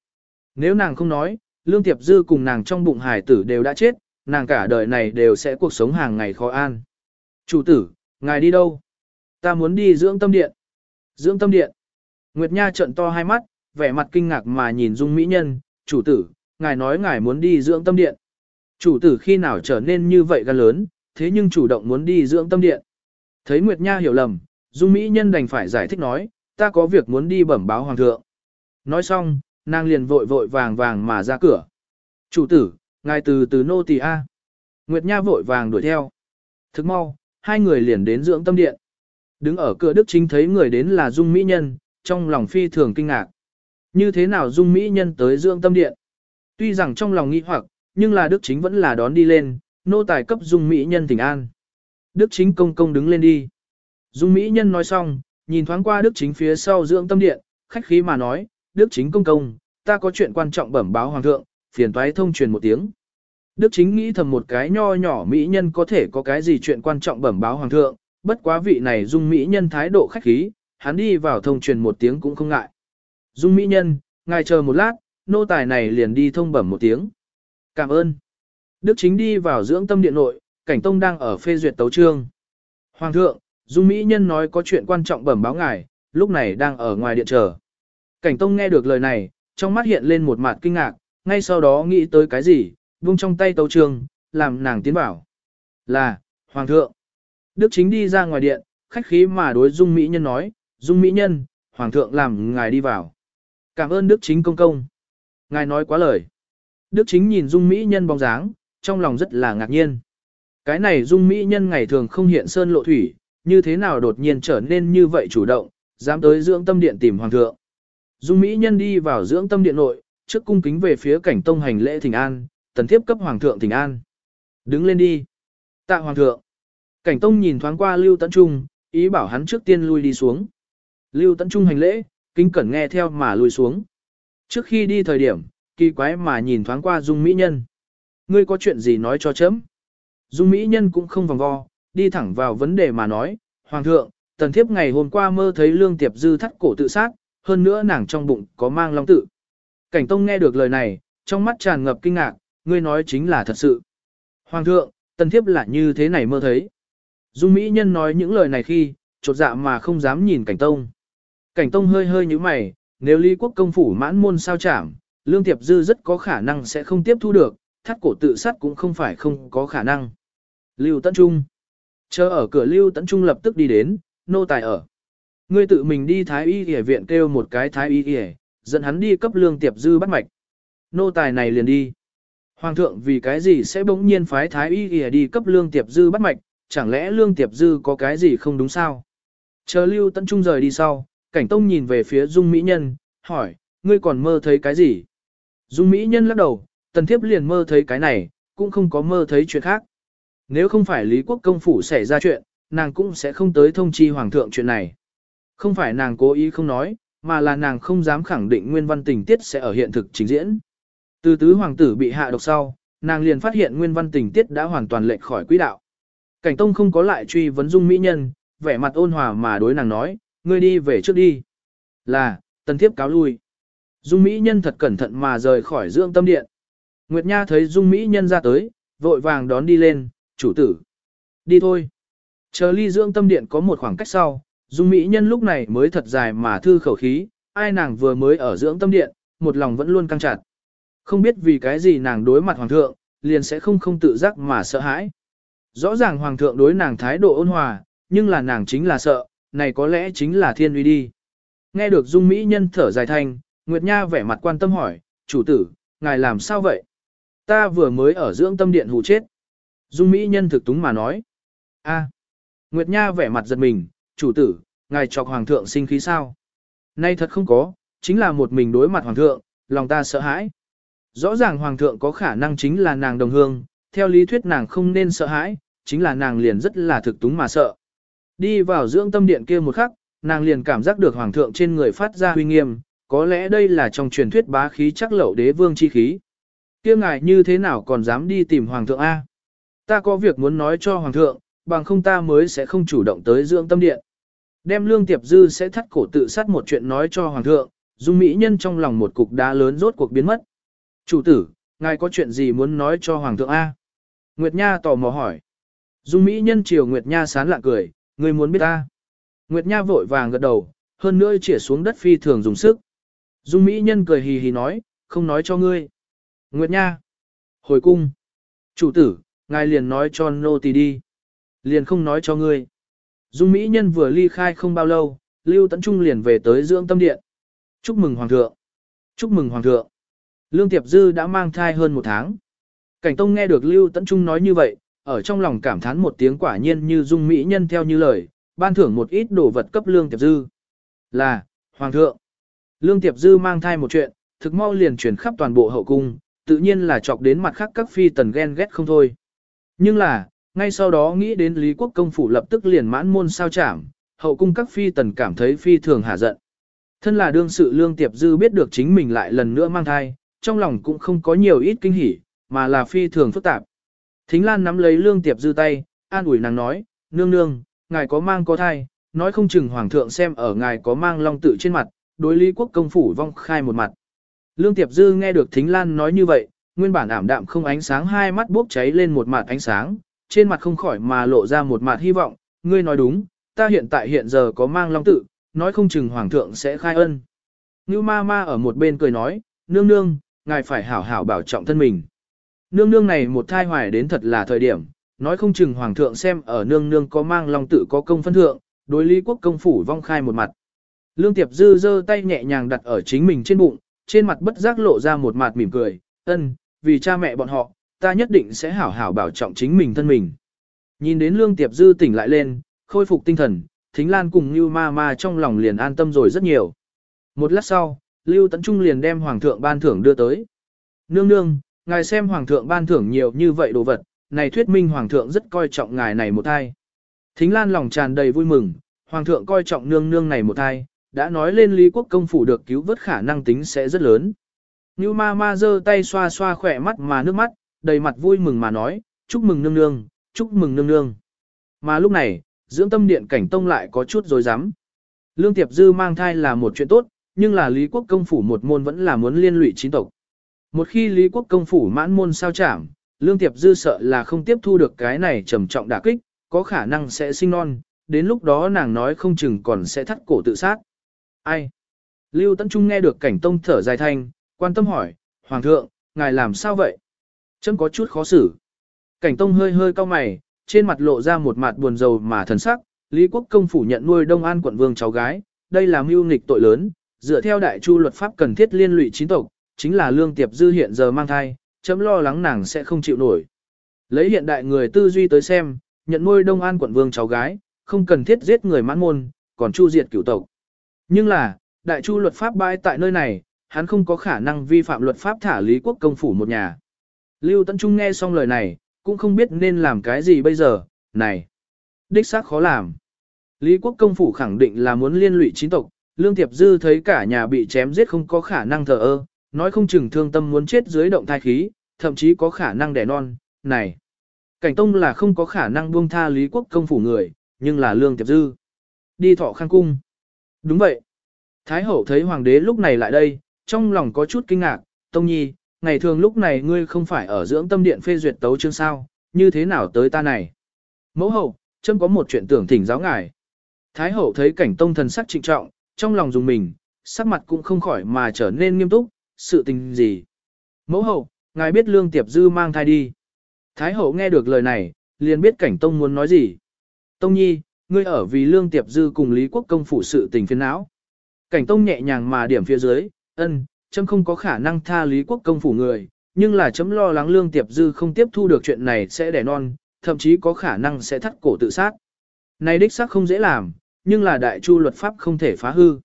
Nếu nàng không nói, Lương Tiệp Dư cùng nàng trong bụng hải tử đều đã chết, nàng cả đời này đều sẽ cuộc sống hàng ngày khó an. Chủ tử, ngài đi đâu? Ta muốn đi dưỡng tâm điện. Dưỡng tâm điện. Nguyệt Nha trợn to hai mắt, vẻ mặt kinh ngạc mà nhìn Dung Mỹ Nhân, chủ tử, ngài nói ngài muốn đi dưỡng tâm điện. Chủ tử khi nào trở nên như vậy gan lớn, thế nhưng chủ động muốn đi dưỡng tâm điện. Thấy Nguyệt Nha hiểu lầm, Dung Mỹ Nhân đành phải giải thích nói, ta có việc muốn đi bẩm báo hoàng thượng. Nói xong, nàng liền vội vội vàng vàng mà ra cửa. Chủ tử, ngài từ từ nô tỳ A. Nguyệt Nha vội vàng đuổi theo. Thức mau, hai người liền đến dưỡng tâm điện. Đứng ở cửa Đức Chính thấy người đến là Dung Mỹ Nhân, trong lòng phi thường kinh ngạc. Như thế nào Dung Mỹ Nhân tới dưỡng tâm điện? Tuy rằng trong lòng nghi hoặc, nhưng là Đức Chính vẫn là đón đi lên, nô tài cấp Dung Mỹ Nhân thỉnh an. Đức Chính công công đứng lên đi. Dung Mỹ Nhân nói xong, nhìn thoáng qua Đức Chính phía sau dưỡng tâm điện, khách khí mà nói, Đức Chính công công, ta có chuyện quan trọng bẩm báo Hoàng thượng, phiền toái thông truyền một tiếng. Đức Chính nghĩ thầm một cái nho nhỏ Mỹ Nhân có thể có cái gì chuyện quan trọng bẩm báo Hoàng thượng, bất quá vị này Dung Mỹ Nhân thái độ khách khí, hắn đi vào thông truyền một tiếng cũng không ngại. Dung Mỹ Nhân, ngài chờ một lát, nô tài này liền đi thông bẩm một tiếng. Cảm ơn. Đức chính đi vào dưỡng tâm điện nội, cảnh tông đang ở phê duyệt tấu trương. Hoàng thượng, Dung Mỹ Nhân nói có chuyện quan trọng bẩm báo ngài, lúc này đang ở ngoài điện chờ. Cảnh tông nghe được lời này, trong mắt hiện lên một mặt kinh ngạc, ngay sau đó nghĩ tới cái gì, vung trong tay tấu trường, làm nàng tiến bảo. Là, Hoàng thượng. Đức chính đi ra ngoài điện, khách khí mà đối Dung Mỹ Nhân nói, Dung Mỹ Nhân, Hoàng thượng làm ngài đi vào. Cảm ơn Đức Chính công công. Ngài nói quá lời. Đức Chính nhìn Dung Mỹ Nhân bóng dáng, trong lòng rất là ngạc nhiên. Cái này dung mỹ nhân ngày thường không hiện sơn lộ thủy, như thế nào đột nhiên trở nên như vậy chủ động, dám tới dưỡng tâm điện tìm hoàng thượng. Dung mỹ nhân đi vào dưỡng tâm điện nội, trước cung kính về phía cảnh tông hành lễ thỉnh an, tần thiếp cấp hoàng thượng thỉnh an. Đứng lên đi. Tạ hoàng thượng. Cảnh tông nhìn thoáng qua Lưu Tấn Trung, ý bảo hắn trước tiên lui đi xuống. Lưu Tấn Trung hành lễ, kính cẩn nghe theo mà lui xuống. Trước khi đi thời điểm, kỳ quái mà nhìn thoáng qua Dung Mỹ Nhân. Ngươi có chuyện gì nói cho chấm? Dung Mỹ Nhân cũng không vòng vo, đi thẳng vào vấn đề mà nói. Hoàng thượng, tần thiếp ngày hôm qua mơ thấy lương tiệp dư thắt cổ tự sát, hơn nữa nàng trong bụng có mang long tự. Cảnh Tông nghe được lời này, trong mắt tràn ngập kinh ngạc, ngươi nói chính là thật sự. Hoàng thượng, tần thiếp là như thế này mơ thấy. Dung Mỹ Nhân nói những lời này khi, chột dạ mà không dám nhìn Cảnh Tông. Cảnh Tông hơi hơi như mày, nếu Lý Quốc công phủ mãn môn sao chảm, Lương Tiệp Dư rất có khả năng sẽ không tiếp thu được, thắt cổ tự sát cũng không phải không có khả năng. Lưu Tấn Trung Chờ ở cửa Lưu Tấn Trung lập tức đi đến, nô tài ở. Ngươi tự mình đi Thái Y Y viện kêu một cái Thái Y Y, dẫn hắn đi cấp Lương Tiệp Dư bắt mạch. Nô tài này liền đi. Hoàng thượng vì cái gì sẽ bỗng nhiên phái Thái Y Y đi cấp Lương Tiệp Dư bắt mạch, chẳng lẽ Lương Tiệp Dư có cái gì không đúng sao? Chờ Lưu Tấn Trung rời đi sau, Cảnh Tông nhìn về phía Dung Mỹ Nhân, hỏi, ngươi còn mơ thấy cái gì? Dung Mỹ Nhân lắc đầu, tần thiếp liền mơ thấy cái này, cũng không có mơ thấy chuyện khác. Nếu không phải Lý Quốc công phủ xảy ra chuyện, nàng cũng sẽ không tới thông chi hoàng thượng chuyện này. Không phải nàng cố ý không nói, mà là nàng không dám khẳng định nguyên văn tình tiết sẽ ở hiện thực trình diễn. Từ tứ hoàng tử bị hạ độc sau, nàng liền phát hiện nguyên văn tình tiết đã hoàn toàn lệch khỏi quỹ đạo. Cảnh Tông không có lại truy vấn Dung Mỹ Nhân, vẻ mặt ôn hòa mà đối nàng nói, ngươi đi về trước đi. Là, tần thiếp cáo lui. Dung Mỹ Nhân thật cẩn thận mà rời khỏi dưỡng tâm điện. Nguyệt Nha thấy Dung Mỹ Nhân ra tới, vội vàng đón đi lên, chủ tử. Đi thôi. Chờ ly dưỡng tâm điện có một khoảng cách sau, Dung Mỹ Nhân lúc này mới thật dài mà thư khẩu khí, ai nàng vừa mới ở dưỡng tâm điện, một lòng vẫn luôn căng chặt. Không biết vì cái gì nàng đối mặt hoàng thượng, liền sẽ không không tự giác mà sợ hãi. Rõ ràng hoàng thượng đối nàng thái độ ôn hòa, nhưng là nàng chính là sợ, này có lẽ chính là thiên uy đi. Nghe được Dung Mỹ Nhân thở dài thanh, Nguyệt Nha vẻ mặt quan tâm hỏi, chủ tử, ngài làm sao vậy? Ta vừa mới ở dưỡng tâm điện hù chết. Dung Mỹ Nhân thực túng mà nói. a Nguyệt Nha vẻ mặt giật mình, chủ tử, ngài chọc hoàng thượng sinh khí sao? Nay thật không có, chính là một mình đối mặt hoàng thượng, lòng ta sợ hãi. Rõ ràng hoàng thượng có khả năng chính là nàng đồng hương, theo lý thuyết nàng không nên sợ hãi, chính là nàng liền rất là thực túng mà sợ. Đi vào dưỡng tâm điện kia một khắc, nàng liền cảm giác được hoàng thượng trên người phát ra huy nghiêm, có lẽ đây là trong truyền thuyết bá khí chắc lậu đế vương chi khí. Kia ngài như thế nào còn dám đi tìm hoàng thượng A? Ta có việc muốn nói cho hoàng thượng, bằng không ta mới sẽ không chủ động tới dưỡng tâm điện. Đem lương tiệp dư sẽ thắt cổ tự sát một chuyện nói cho hoàng thượng, dung mỹ nhân trong lòng một cục đá lớn rốt cuộc biến mất. Chủ tử, ngài có chuyện gì muốn nói cho hoàng thượng A? Nguyệt Nha tò mò hỏi. Dung mỹ nhân chiều Nguyệt Nha sán lạ cười, ngươi muốn biết ta. Nguyệt Nha vội vàng gật đầu, hơn nữa chỉ xuống đất phi thường dùng sức. Dung mỹ nhân cười hì hì nói, không nói cho ngươi. Nguyệt Nha. Hồi cung. Chủ tử, ngài liền nói cho nô tỳ đi. Liền không nói cho ngươi. Dung Mỹ Nhân vừa ly khai không bao lâu, Lưu Tấn Trung liền về tới dưỡng tâm điện. Chúc mừng Hoàng thượng. Chúc mừng Hoàng thượng. Lương Tiệp Dư đã mang thai hơn một tháng. Cảnh Tông nghe được Lưu Tấn Trung nói như vậy, ở trong lòng cảm thán một tiếng quả nhiên như Dung Mỹ Nhân theo như lời, ban thưởng một ít đồ vật cấp Lương Tiệp Dư. Là, Hoàng thượng. Lương Tiệp Dư mang thai một chuyện, thực mau liền chuyển khắp toàn bộ hậu cung, tự nhiên là chọc đến mặt khác các phi tần ghen ghét không thôi. Nhưng là, ngay sau đó nghĩ đến Lý Quốc công phủ lập tức liền mãn môn sao chảm, hậu cung các phi tần cảm thấy phi thường hạ giận. Thân là đương sự lương tiệp dư biết được chính mình lại lần nữa mang thai, trong lòng cũng không có nhiều ít kinh hỉ, mà là phi thường phức tạp. Thính Lan nắm lấy lương tiệp dư tay, an ủi nàng nói, nương nương, ngài có mang có thai, nói không chừng hoàng thượng xem ở ngài có mang long tự trên mặt, đối lý quốc công phủ vong khai một mặt. Lương tiệp dư nghe được thính Lan nói như vậy, nguyên bản ảm đạm không ánh sáng hai mắt bốc cháy lên một mặt ánh sáng, trên mặt không khỏi mà lộ ra một mặt hy vọng, ngươi nói đúng, ta hiện tại hiện giờ có mang long tự, nói không chừng hoàng thượng sẽ khai ân. Ngưu ma ma ở một bên cười nói, nương nương, ngài phải hảo hảo bảo trọng thân mình. Nương nương này một thai hoài đến thật là thời điểm, nói không chừng hoàng thượng xem ở nương nương có mang lòng tự có công phân thượng, đối lý quốc công phủ vong khai một mặt. Lương Tiệp Dư giơ tay nhẹ nhàng đặt ở chính mình trên bụng, trên mặt bất giác lộ ra một mặt mỉm cười, ân, vì cha mẹ bọn họ, ta nhất định sẽ hảo hảo bảo trọng chính mình thân mình. Nhìn đến Lương Tiệp Dư tỉnh lại lên, khôi phục tinh thần, Thính Lan cùng Lưu Ma Ma trong lòng liền an tâm rồi rất nhiều. Một lát sau, Lưu Tấn Trung liền đem Hoàng thượng ban thưởng đưa tới. Nương nương, ngài xem Hoàng thượng ban thưởng nhiều như vậy đồ vật, này thuyết minh Hoàng thượng rất coi trọng ngài này một thai. Thính Lan lòng tràn đầy vui mừng, Hoàng thượng coi trọng nương nương này một thai, đã nói lên Lý Quốc công phủ được cứu vớt khả năng tính sẽ rất lớn. Như ma ma giơ tay xoa xoa khỏe mắt mà nước mắt, đầy mặt vui mừng mà nói, chúc mừng nương nương, chúc mừng nương nương. Mà lúc này, dưỡng tâm điện cảnh tông lại có chút dối rắm Lương Tiệp Dư mang thai là một chuyện tốt, nhưng là Lý Quốc công phủ một môn vẫn là muốn liên lụy chính tộc. Một khi Lý Quốc công phủ mãn môn sao chảm, Lương Tiệp Dư sợ là không tiếp thu được cái này trầm trọng đả kích, có khả năng sẽ sinh non, đến lúc đó nàng nói không chừng còn sẽ thắt cổ tự sát. Ai? Lưu Tấn Trung nghe được cảnh tông thở dài thanh, quan tâm hỏi, Hoàng thượng, ngài làm sao vậy? Chấm có chút khó xử. Cảnh tông hơi hơi cau mày, trên mặt lộ ra một mặt buồn rầu mà thần sắc, Lý Quốc công phủ nhận nuôi Đông An quận vương cháu gái, đây là mưu nghịch tội lớn, dựa theo đại chu luật pháp cần thiết liên lụy chính tộc, chính là lương tiệp dư hiện giờ mang thai, chấm lo lắng nàng sẽ không chịu nổi. Lấy hiện đại người tư duy tới xem, nhận nuôi Đông An quận vương cháu gái, không cần thiết giết người mãn môn, còn chu diệt cửu tộc. Nhưng là, đại chu luật pháp bãi tại nơi này, hắn không có khả năng vi phạm luật pháp thả Lý Quốc công phủ một nhà. Lưu Tấn Trung nghe xong lời này, cũng không biết nên làm cái gì bây giờ, này. Đích xác khó làm. Lý Quốc công phủ khẳng định là muốn liên lụy chính tộc, Lương Tiệp Dư thấy cả nhà bị chém giết không có khả năng thờ ơ, nói không chừng thương tâm muốn chết dưới động thai khí, thậm chí có khả năng đẻ non, này. Cảnh Tông là không có khả năng buông tha Lý Quốc công phủ người, nhưng là Lương Tiệp Dư. Đi thọ khang cung. Đúng vậy. Thái hậu thấy hoàng đế lúc này lại đây, trong lòng có chút kinh ngạc, Tông Nhi, ngày thường lúc này ngươi không phải ở dưỡng tâm điện phê duyệt tấu chương sao, như thế nào tới ta này? Mẫu hậu, châm có một chuyện tưởng thỉnh giáo ngài. Thái hậu thấy cảnh tông thần sắc trịnh trọng, trong lòng dùng mình, sắc mặt cũng không khỏi mà trở nên nghiêm túc, sự tình gì? Mẫu hậu, ngài biết lương tiệp dư mang thai đi. Thái hậu nghe được lời này, liền biết cảnh tông muốn nói gì. Tông nhi, ngươi ở vì lương tiệp dư cùng Lý Quốc công phụ sự tình phiền não. Cảnh tông nhẹ nhàng mà điểm phía dưới, ân, chấm không có khả năng tha Lý Quốc công phủ người, nhưng là chấm lo lắng lương tiệp dư không tiếp thu được chuyện này sẽ đẻ non, thậm chí có khả năng sẽ thắt cổ tự sát. Này đích xác không dễ làm, nhưng là đại chu luật pháp không thể phá hư.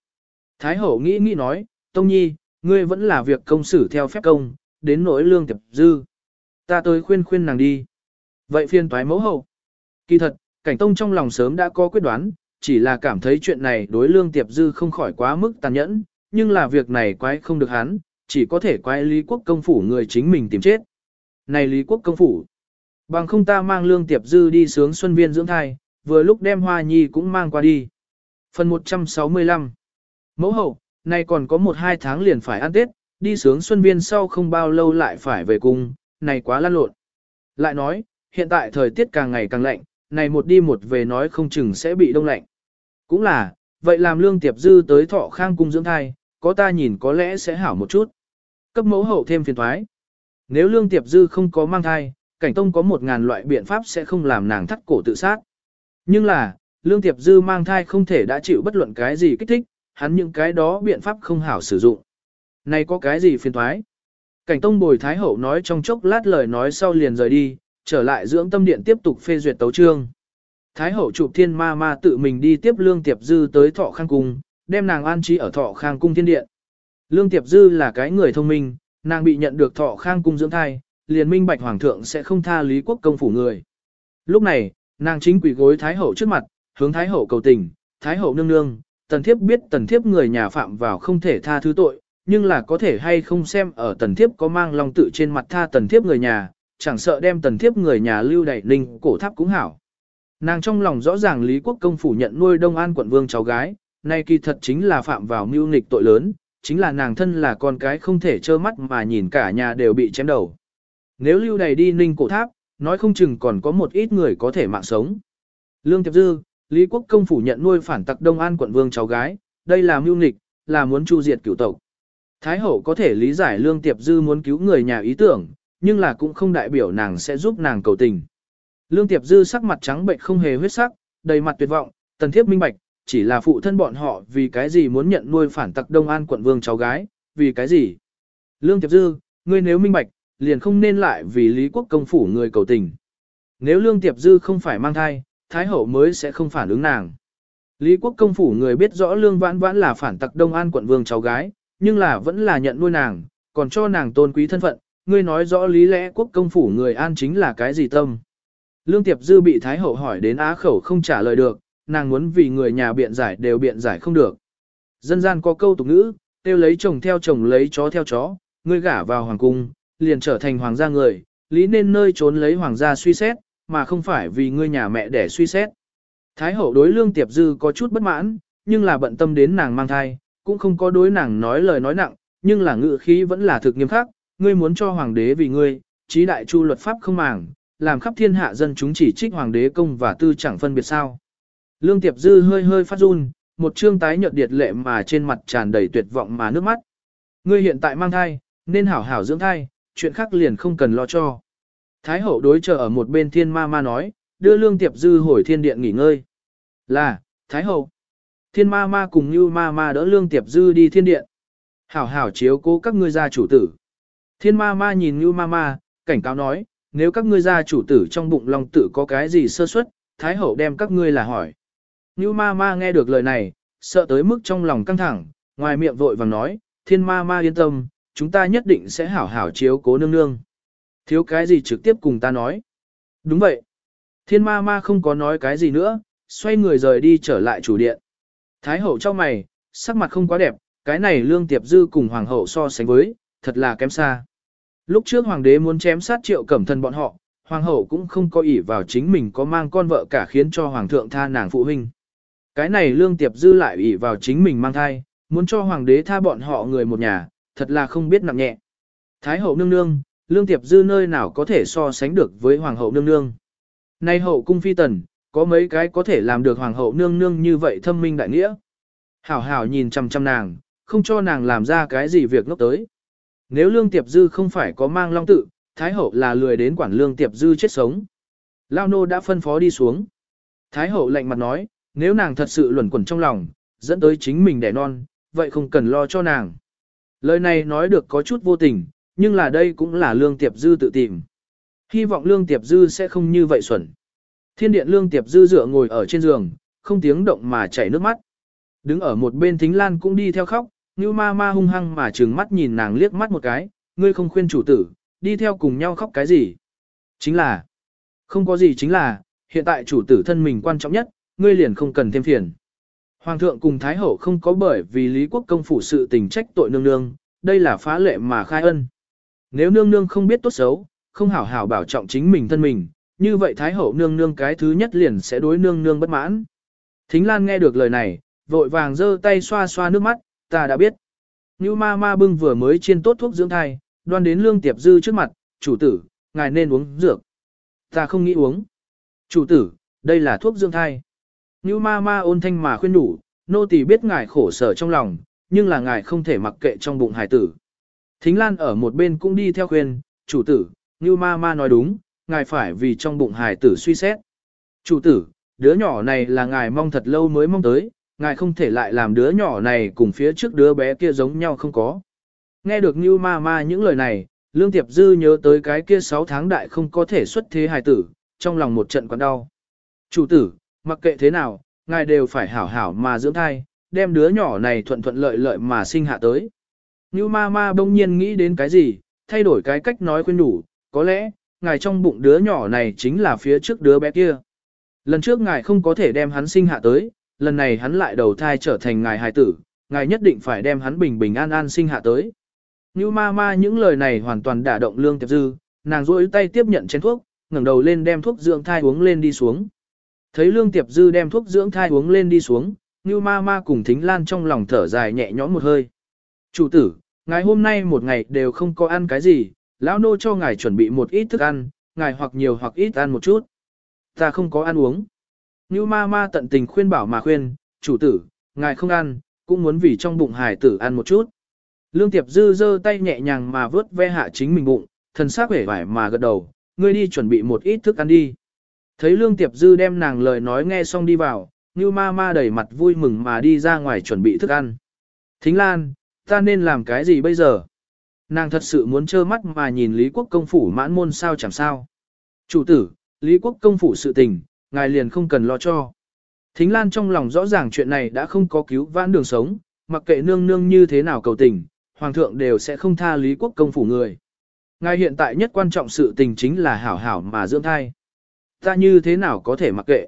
Thái hậu nghĩ nghĩ nói, Tông Nhi, ngươi vẫn là việc công xử theo phép công, đến nỗi lương tiệp dư. Ta tới khuyên khuyên nàng đi. Vậy phiên toái mẫu hậu. Kỳ thật, cảnh tông trong lòng sớm đã có quyết đoán, chỉ là cảm thấy chuyện này đối lương tiệp dư không khỏi quá mức tàn nhẫn, nhưng là việc này quái không được hắn, chỉ có thể quái Lý Quốc công phủ người chính mình tìm chết. Này Lý Quốc công phủ, bằng không ta mang lương tiệp dư đi sướng xuân viên dưỡng thai, vừa lúc đem hoa nhi cũng mang qua đi. Phần 165 Mẫu hậu, nay còn có một hai tháng liền phải ăn Tết, đi sướng xuân viên sau không bao lâu lại phải về cung, này quá lan lộn. Lại nói, hiện tại thời tiết càng ngày càng lạnh, này một đi một về nói không chừng sẽ bị đông lạnh. Cũng là, vậy làm lương tiệp dư tới thọ khang cung dưỡng thai, có ta nhìn có lẽ sẽ hảo một chút. Cấp mẫu hậu thêm phiền thoái. Nếu lương tiệp dư không có mang thai, cảnh tông có một ngàn loại biện pháp sẽ không làm nàng thắt cổ tự sát. Nhưng là, lương tiệp dư mang thai không thể đã chịu bất luận cái gì kích thích, hắn những cái đó biện pháp không hảo sử dụng. Này có cái gì phiền thoái? Cảnh tông bồi thái hậu nói trong chốc lát lời nói sau liền rời đi, trở lại dưỡng tâm điện tiếp tục phê duyệt tấu trương. Thái hậu chụp thiên ma ma tự mình đi tiếp lương tiệp dư tới thọ khang cung, đem nàng an trí ở thọ khang cung thiên điện. Lương tiệp dư là cái người thông minh, nàng bị nhận được thọ khang cung dưỡng thai, liền minh bạch hoàng thượng sẽ không tha lý quốc công phủ người. Lúc này, nàng chính quỷ gối thái hậu trước mặt, hướng thái hậu cầu tình, thái hậu nương nương, tần thiếp biết tần thiếp người nhà phạm vào không thể tha thứ tội, nhưng là có thể hay không xem ở tần thiếp có mang lòng tự trên mặt tha tần thiếp người nhà, chẳng sợ đem tần thiếp người nhà lưu đẩy ninh cổ tháp cũng hảo. Nàng trong lòng rõ ràng Lý Quốc công phủ nhận nuôi Đông An quận vương cháu gái, nay kỳ thật chính là phạm vào mưu nghịch tội lớn, chính là nàng thân là con cái không thể trơ mắt mà nhìn cả nhà đều bị chém đầu. Nếu lưu đầy đi ninh cổ tháp, nói không chừng còn có một ít người có thể mạng sống. Lương Tiệp Dư, Lý Quốc công phủ nhận nuôi phản tặc Đông An quận vương cháu gái, đây là mưu nghịch, là muốn chu diệt cửu tộc. Thái hậu có thể lý giải Lương Tiệp Dư muốn cứu người nhà ý tưởng, nhưng là cũng không đại biểu nàng sẽ giúp nàng cầu tình. Lương Tiệp Dư sắc mặt trắng bệnh không hề huyết sắc, đầy mặt tuyệt vọng, tần thiếp minh bạch, chỉ là phụ thân bọn họ vì cái gì muốn nhận nuôi phản tặc Đông An quận vương cháu gái, vì cái gì? Lương Tiệp Dư, ngươi nếu minh bạch, liền không nên lại vì Lý Quốc công phủ người cầu tình. Nếu Lương Tiệp Dư không phải mang thai, Thái Hậu mới sẽ không phản ứng nàng. Lý Quốc công phủ người biết rõ Lương Vãn Vãn là phản tặc Đông An quận vương cháu gái, nhưng là vẫn là nhận nuôi nàng, còn cho nàng tôn quý thân phận, ngươi nói rõ lý lẽ quốc công phủ người an chính là cái gì tâm. Lương Tiệp Dư bị Thái Hậu hỏi đến á khẩu không trả lời được, nàng muốn vì người nhà biện giải đều biện giải không được. Dân gian có câu tục ngữ, tiêu lấy chồng theo chồng lấy chó theo chó, ngươi gả vào hoàng cung, liền trở thành hoàng gia người, lý nên nơi trốn lấy hoàng gia suy xét, mà không phải vì ngươi nhà mẹ để suy xét. Thái hậu đối lương tiệp dư có chút bất mãn, nhưng là bận tâm đến nàng mang thai, cũng không có đối nàng nói lời nói nặng, nhưng là ngự khí vẫn là thực nghiêm khắc, ngươi muốn cho hoàng đế vì ngươi, trí đại chu luật pháp không màng, làm khắp thiên hạ dân chúng chỉ trích hoàng đế công và tư chẳng phân biệt sao. Lương tiệp dư hơi hơi phát run, một trương tái nhợt điệt lệ mà trên mặt tràn đầy tuyệt vọng mà nước mắt. Ngươi hiện tại mang thai, nên hảo hảo dưỡng thai, chuyện khác liền không cần lo cho. Thái hậu đối chờ ở một bên thiên ma ma nói, đưa lương tiệp dư hồi thiên điện nghỉ ngơi. Là, Thái hậu. Thiên ma ma cùng như ma ma đỡ lương tiệp dư đi thiên điện. Hảo hảo chiếu cố các ngươi gia chủ tử. Thiên ma ma nhìn như ma ma, cảnh cáo nói, nếu các ngươi gia chủ tử trong bụng lòng tử có cái gì sơ suất, Thái hậu đem các ngươi là hỏi. Như ma ma nghe được lời này, sợ tới mức trong lòng căng thẳng, ngoài miệng vội vàng nói, thiên ma ma yên tâm, chúng ta nhất định sẽ hảo hảo chiếu cố nương nương. Thiếu cái gì trực tiếp cùng ta nói. Đúng vậy. Thiên ma ma không có nói cái gì nữa, xoay người rời đi trở lại chủ điện. Thái hậu cho mày, sắc mặt không quá đẹp, cái này lương tiệp dư cùng hoàng hậu so sánh với, thật là kém xa. Lúc trước hoàng đế muốn chém sát triệu cẩm thân bọn họ, hoàng hậu cũng không có ỷ vào chính mình có mang con vợ cả khiến cho hoàng thượng tha nàng phụ huynh. Cái này lương tiệp dư lại ỷ vào chính mình mang thai, muốn cho hoàng đế tha bọn họ người một nhà, thật là không biết nặng nhẹ. Thái hậu nương nương, lương tiệp dư nơi nào có thể so sánh được với hoàng hậu nương nương. Nay hậu cung phi tần, có mấy cái có thể làm được hoàng hậu nương nương như vậy thâm minh đại nghĩa. Hảo hảo nhìn chăm chăm nàng, không cho nàng làm ra cái gì việc ngốc tới. Nếu lương tiệp dư không phải có mang long tự, thái hậu là lười đến quản lương tiệp dư chết sống. Lao nô đã phân phó đi xuống. Thái hậu lạnh mặt nói, nếu nàng thật sự luẩn quẩn trong lòng, dẫn tới chính mình đẻ non, vậy không cần lo cho nàng. Lời này nói được có chút vô tình, nhưng là đây cũng là lương tiệp dư tự tìm. Hy vọng lương tiệp dư sẽ không như vậy xuẩn. Thiên điện lương tiệp dư dựa ngồi ở trên giường, không tiếng động mà chảy nước mắt. Đứng ở một bên thính lan cũng đi theo khóc, như ma ma hung hăng mà trừng mắt nhìn nàng liếc mắt một cái, ngươi không khuyên chủ tử, đi theo cùng nhau khóc cái gì. Chính là, không có gì chính là, hiện tại chủ tử thân mình quan trọng nhất, ngươi liền không cần thêm phiền. Hoàng thượng cùng Thái Hậu không có bởi vì Lý Quốc công phủ sự tình trách tội nương nương, đây là phá lệ mà khai ân. Nếu nương nương không biết tốt xấu, không hảo hảo bảo trọng chính mình thân mình, như vậy Thái Hậu nương nương cái thứ nhất liền sẽ đối nương nương bất mãn. Thính Lan nghe được lời này, vội vàng giơ tay xoa xoa nước mắt, ta đã biết. Như ma ma bưng vừa mới chiên tốt thuốc dưỡng thai, đoan đến lương tiệp dư trước mặt, chủ tử, ngài nên uống dược. Ta không nghĩ uống. Chủ tử, đây là thuốc dưỡng thai. Như ma ma ôn thanh mà khuyên đủ, nô tỳ biết ngài khổ sở trong lòng, nhưng là ngài không thể mặc kệ trong bụng hải tử. Thính Lan ở một bên cũng đi theo khuyên, chủ tử, như ma ma nói đúng, ngài phải vì trong bụng hải tử suy xét. Chủ tử, đứa nhỏ này là ngài mong thật lâu mới mong tới, ngài không thể lại làm đứa nhỏ này cùng phía trước đứa bé kia giống nhau không có. Nghe được như ma ma những lời này, Lương Tiệp Dư nhớ tới cái kia 6 tháng đại không có thể xuất thế hài tử, trong lòng một trận quặn đau. Chủ tử, mặc kệ thế nào, ngài đều phải hảo hảo mà dưỡng thai, đem đứa nhỏ này thuận thuận lợi lợi mà sinh hạ tới. Như ma ma bỗng nhiên nghĩ đến cái gì, thay đổi cái cách nói khuyên đủ, có lẽ, ngài trong bụng đứa nhỏ này chính là phía trước đứa bé kia. Lần trước ngài không có thể đem hắn sinh hạ tới, lần này hắn lại đầu thai trở thành ngài hài tử, ngài nhất định phải đem hắn bình bình an an sinh hạ tới. Như ma ma những lời này hoàn toàn đả động lương tiệp dư, nàng rôi tay tiếp nhận chén thuốc, ngẩng đầu lên đem thuốc dưỡng thai uống lên đi xuống. Thấy Lương Tiệp Dư đem thuốc dưỡng thai uống lên đi xuống, Như ma ma cùng Thính Lan trong lòng thở dài nhẹ nhõm một hơi. Chủ tử, ngài hôm nay một ngày đều không có ăn cái gì, lão nô cho ngài chuẩn bị một ít thức ăn, ngài hoặc nhiều hoặc ít ăn một chút. Ta không có ăn uống. Như ma ma tận tình khuyên bảo mà khuyên, chủ tử, ngài không ăn, cũng muốn vì trong bụng hải tử ăn một chút. Lương Tiệp Dư giơ tay nhẹ nhàng mà vớt ve hạ chính mình bụng, thần sắc vẻ vải mà gật đầu, ngươi đi chuẩn bị một ít thức ăn đi. Thấy Lương Tiệp Dư đem nàng lời nói nghe xong đi vào, như ma ma đầy mặt vui mừng mà đi ra ngoài chuẩn bị thức ăn. Thính Lan, ta nên làm cái gì bây giờ? Nàng thật sự muốn trơ mắt mà nhìn Lý Quốc công phủ mãn môn sao chẳng sao. Chủ tử, Lý quốc công phủ sự tình, ngài liền không cần lo cho. Thính Lan trong lòng rõ ràng chuyện này đã không có cứu vãn đường sống, mặc kệ nương nương như thế nào cầu tình, hoàng thượng đều sẽ không tha Lý quốc công phủ người. Ngài hiện tại nhất quan trọng sự tình chính là hảo hảo mà dưỡng thai. Ta như thế nào có thể mặc kệ?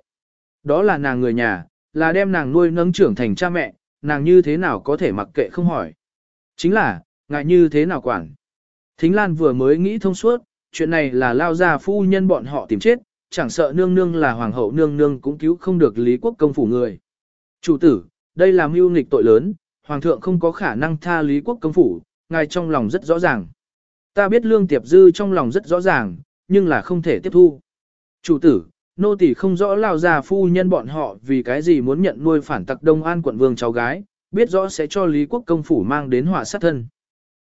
Đó là nàng người nhà, là đem nàng nuôi nấng trưởng thành cha mẹ, nàng như thế nào có thể mặc kệ không hỏi. Chính là, ngài như thế nào quản. Thính Lan vừa mới nghĩ thông suốt, chuyện này là lao ra phu nhân bọn họ tìm chết, chẳng sợ nương nương là hoàng hậu nương nương cũng cứu không được lý quốc công phủ người. Chủ tử, đây là mưu nghịch tội lớn, hoàng thượng không có khả năng tha lý quốc công phủ, ngài trong lòng rất rõ ràng. Ta biết lương tiệp dư trong lòng rất rõ ràng, nhưng là không thể tiếp thu. Chủ tử, nô tỳ không rõ lao già phu nhân bọn họ vì cái gì muốn nhận nuôi phản tặc Đông An quận vương cháu gái, biết rõ sẽ cho Lý Quốc công phủ mang đến họa sát thân.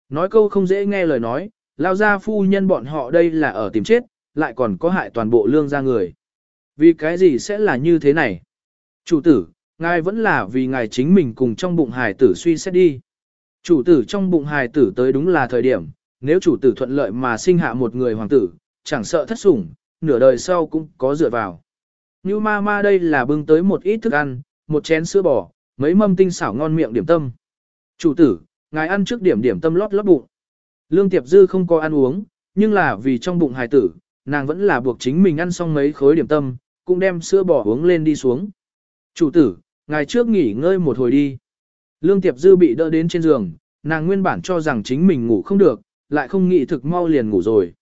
Nói câu không dễ nghe lời nói, lao gia phu nhân bọn họ đây là ở tìm chết, lại còn có hại toàn bộ lương gia người. Vì cái gì sẽ là như thế này? Chủ tử, ngài vẫn là vì ngài chính mình cùng trong bụng hài tử suy xét đi. Chủ tử trong bụng hài tử tới đúng là thời điểm, nếu chủ tử thuận lợi mà sinh hạ một người hoàng tử, chẳng sợ thất sủng, nửa đời sau cũng có dựa vào. Như ma ma đây là bưng tới một ít thức ăn, một chén sữa bò, mấy mâm tinh xảo ngon miệng điểm tâm. Chủ tử, ngài ăn trước điểm điểm tâm lót lót bụng. Lương Tiệp Dư không có ăn uống, nhưng là vì trong bụng hài tử, nàng vẫn là buộc chính mình ăn xong mấy khối điểm tâm, cũng đem sữa bò uống lên đi xuống. Chủ tử, ngài trước nghỉ ngơi một hồi đi. Lương Tiệp Dư bị đỡ đến trên giường, nàng nguyên bản cho rằng chính mình ngủ không được, lại không nghĩ thực mau liền ngủ rồi.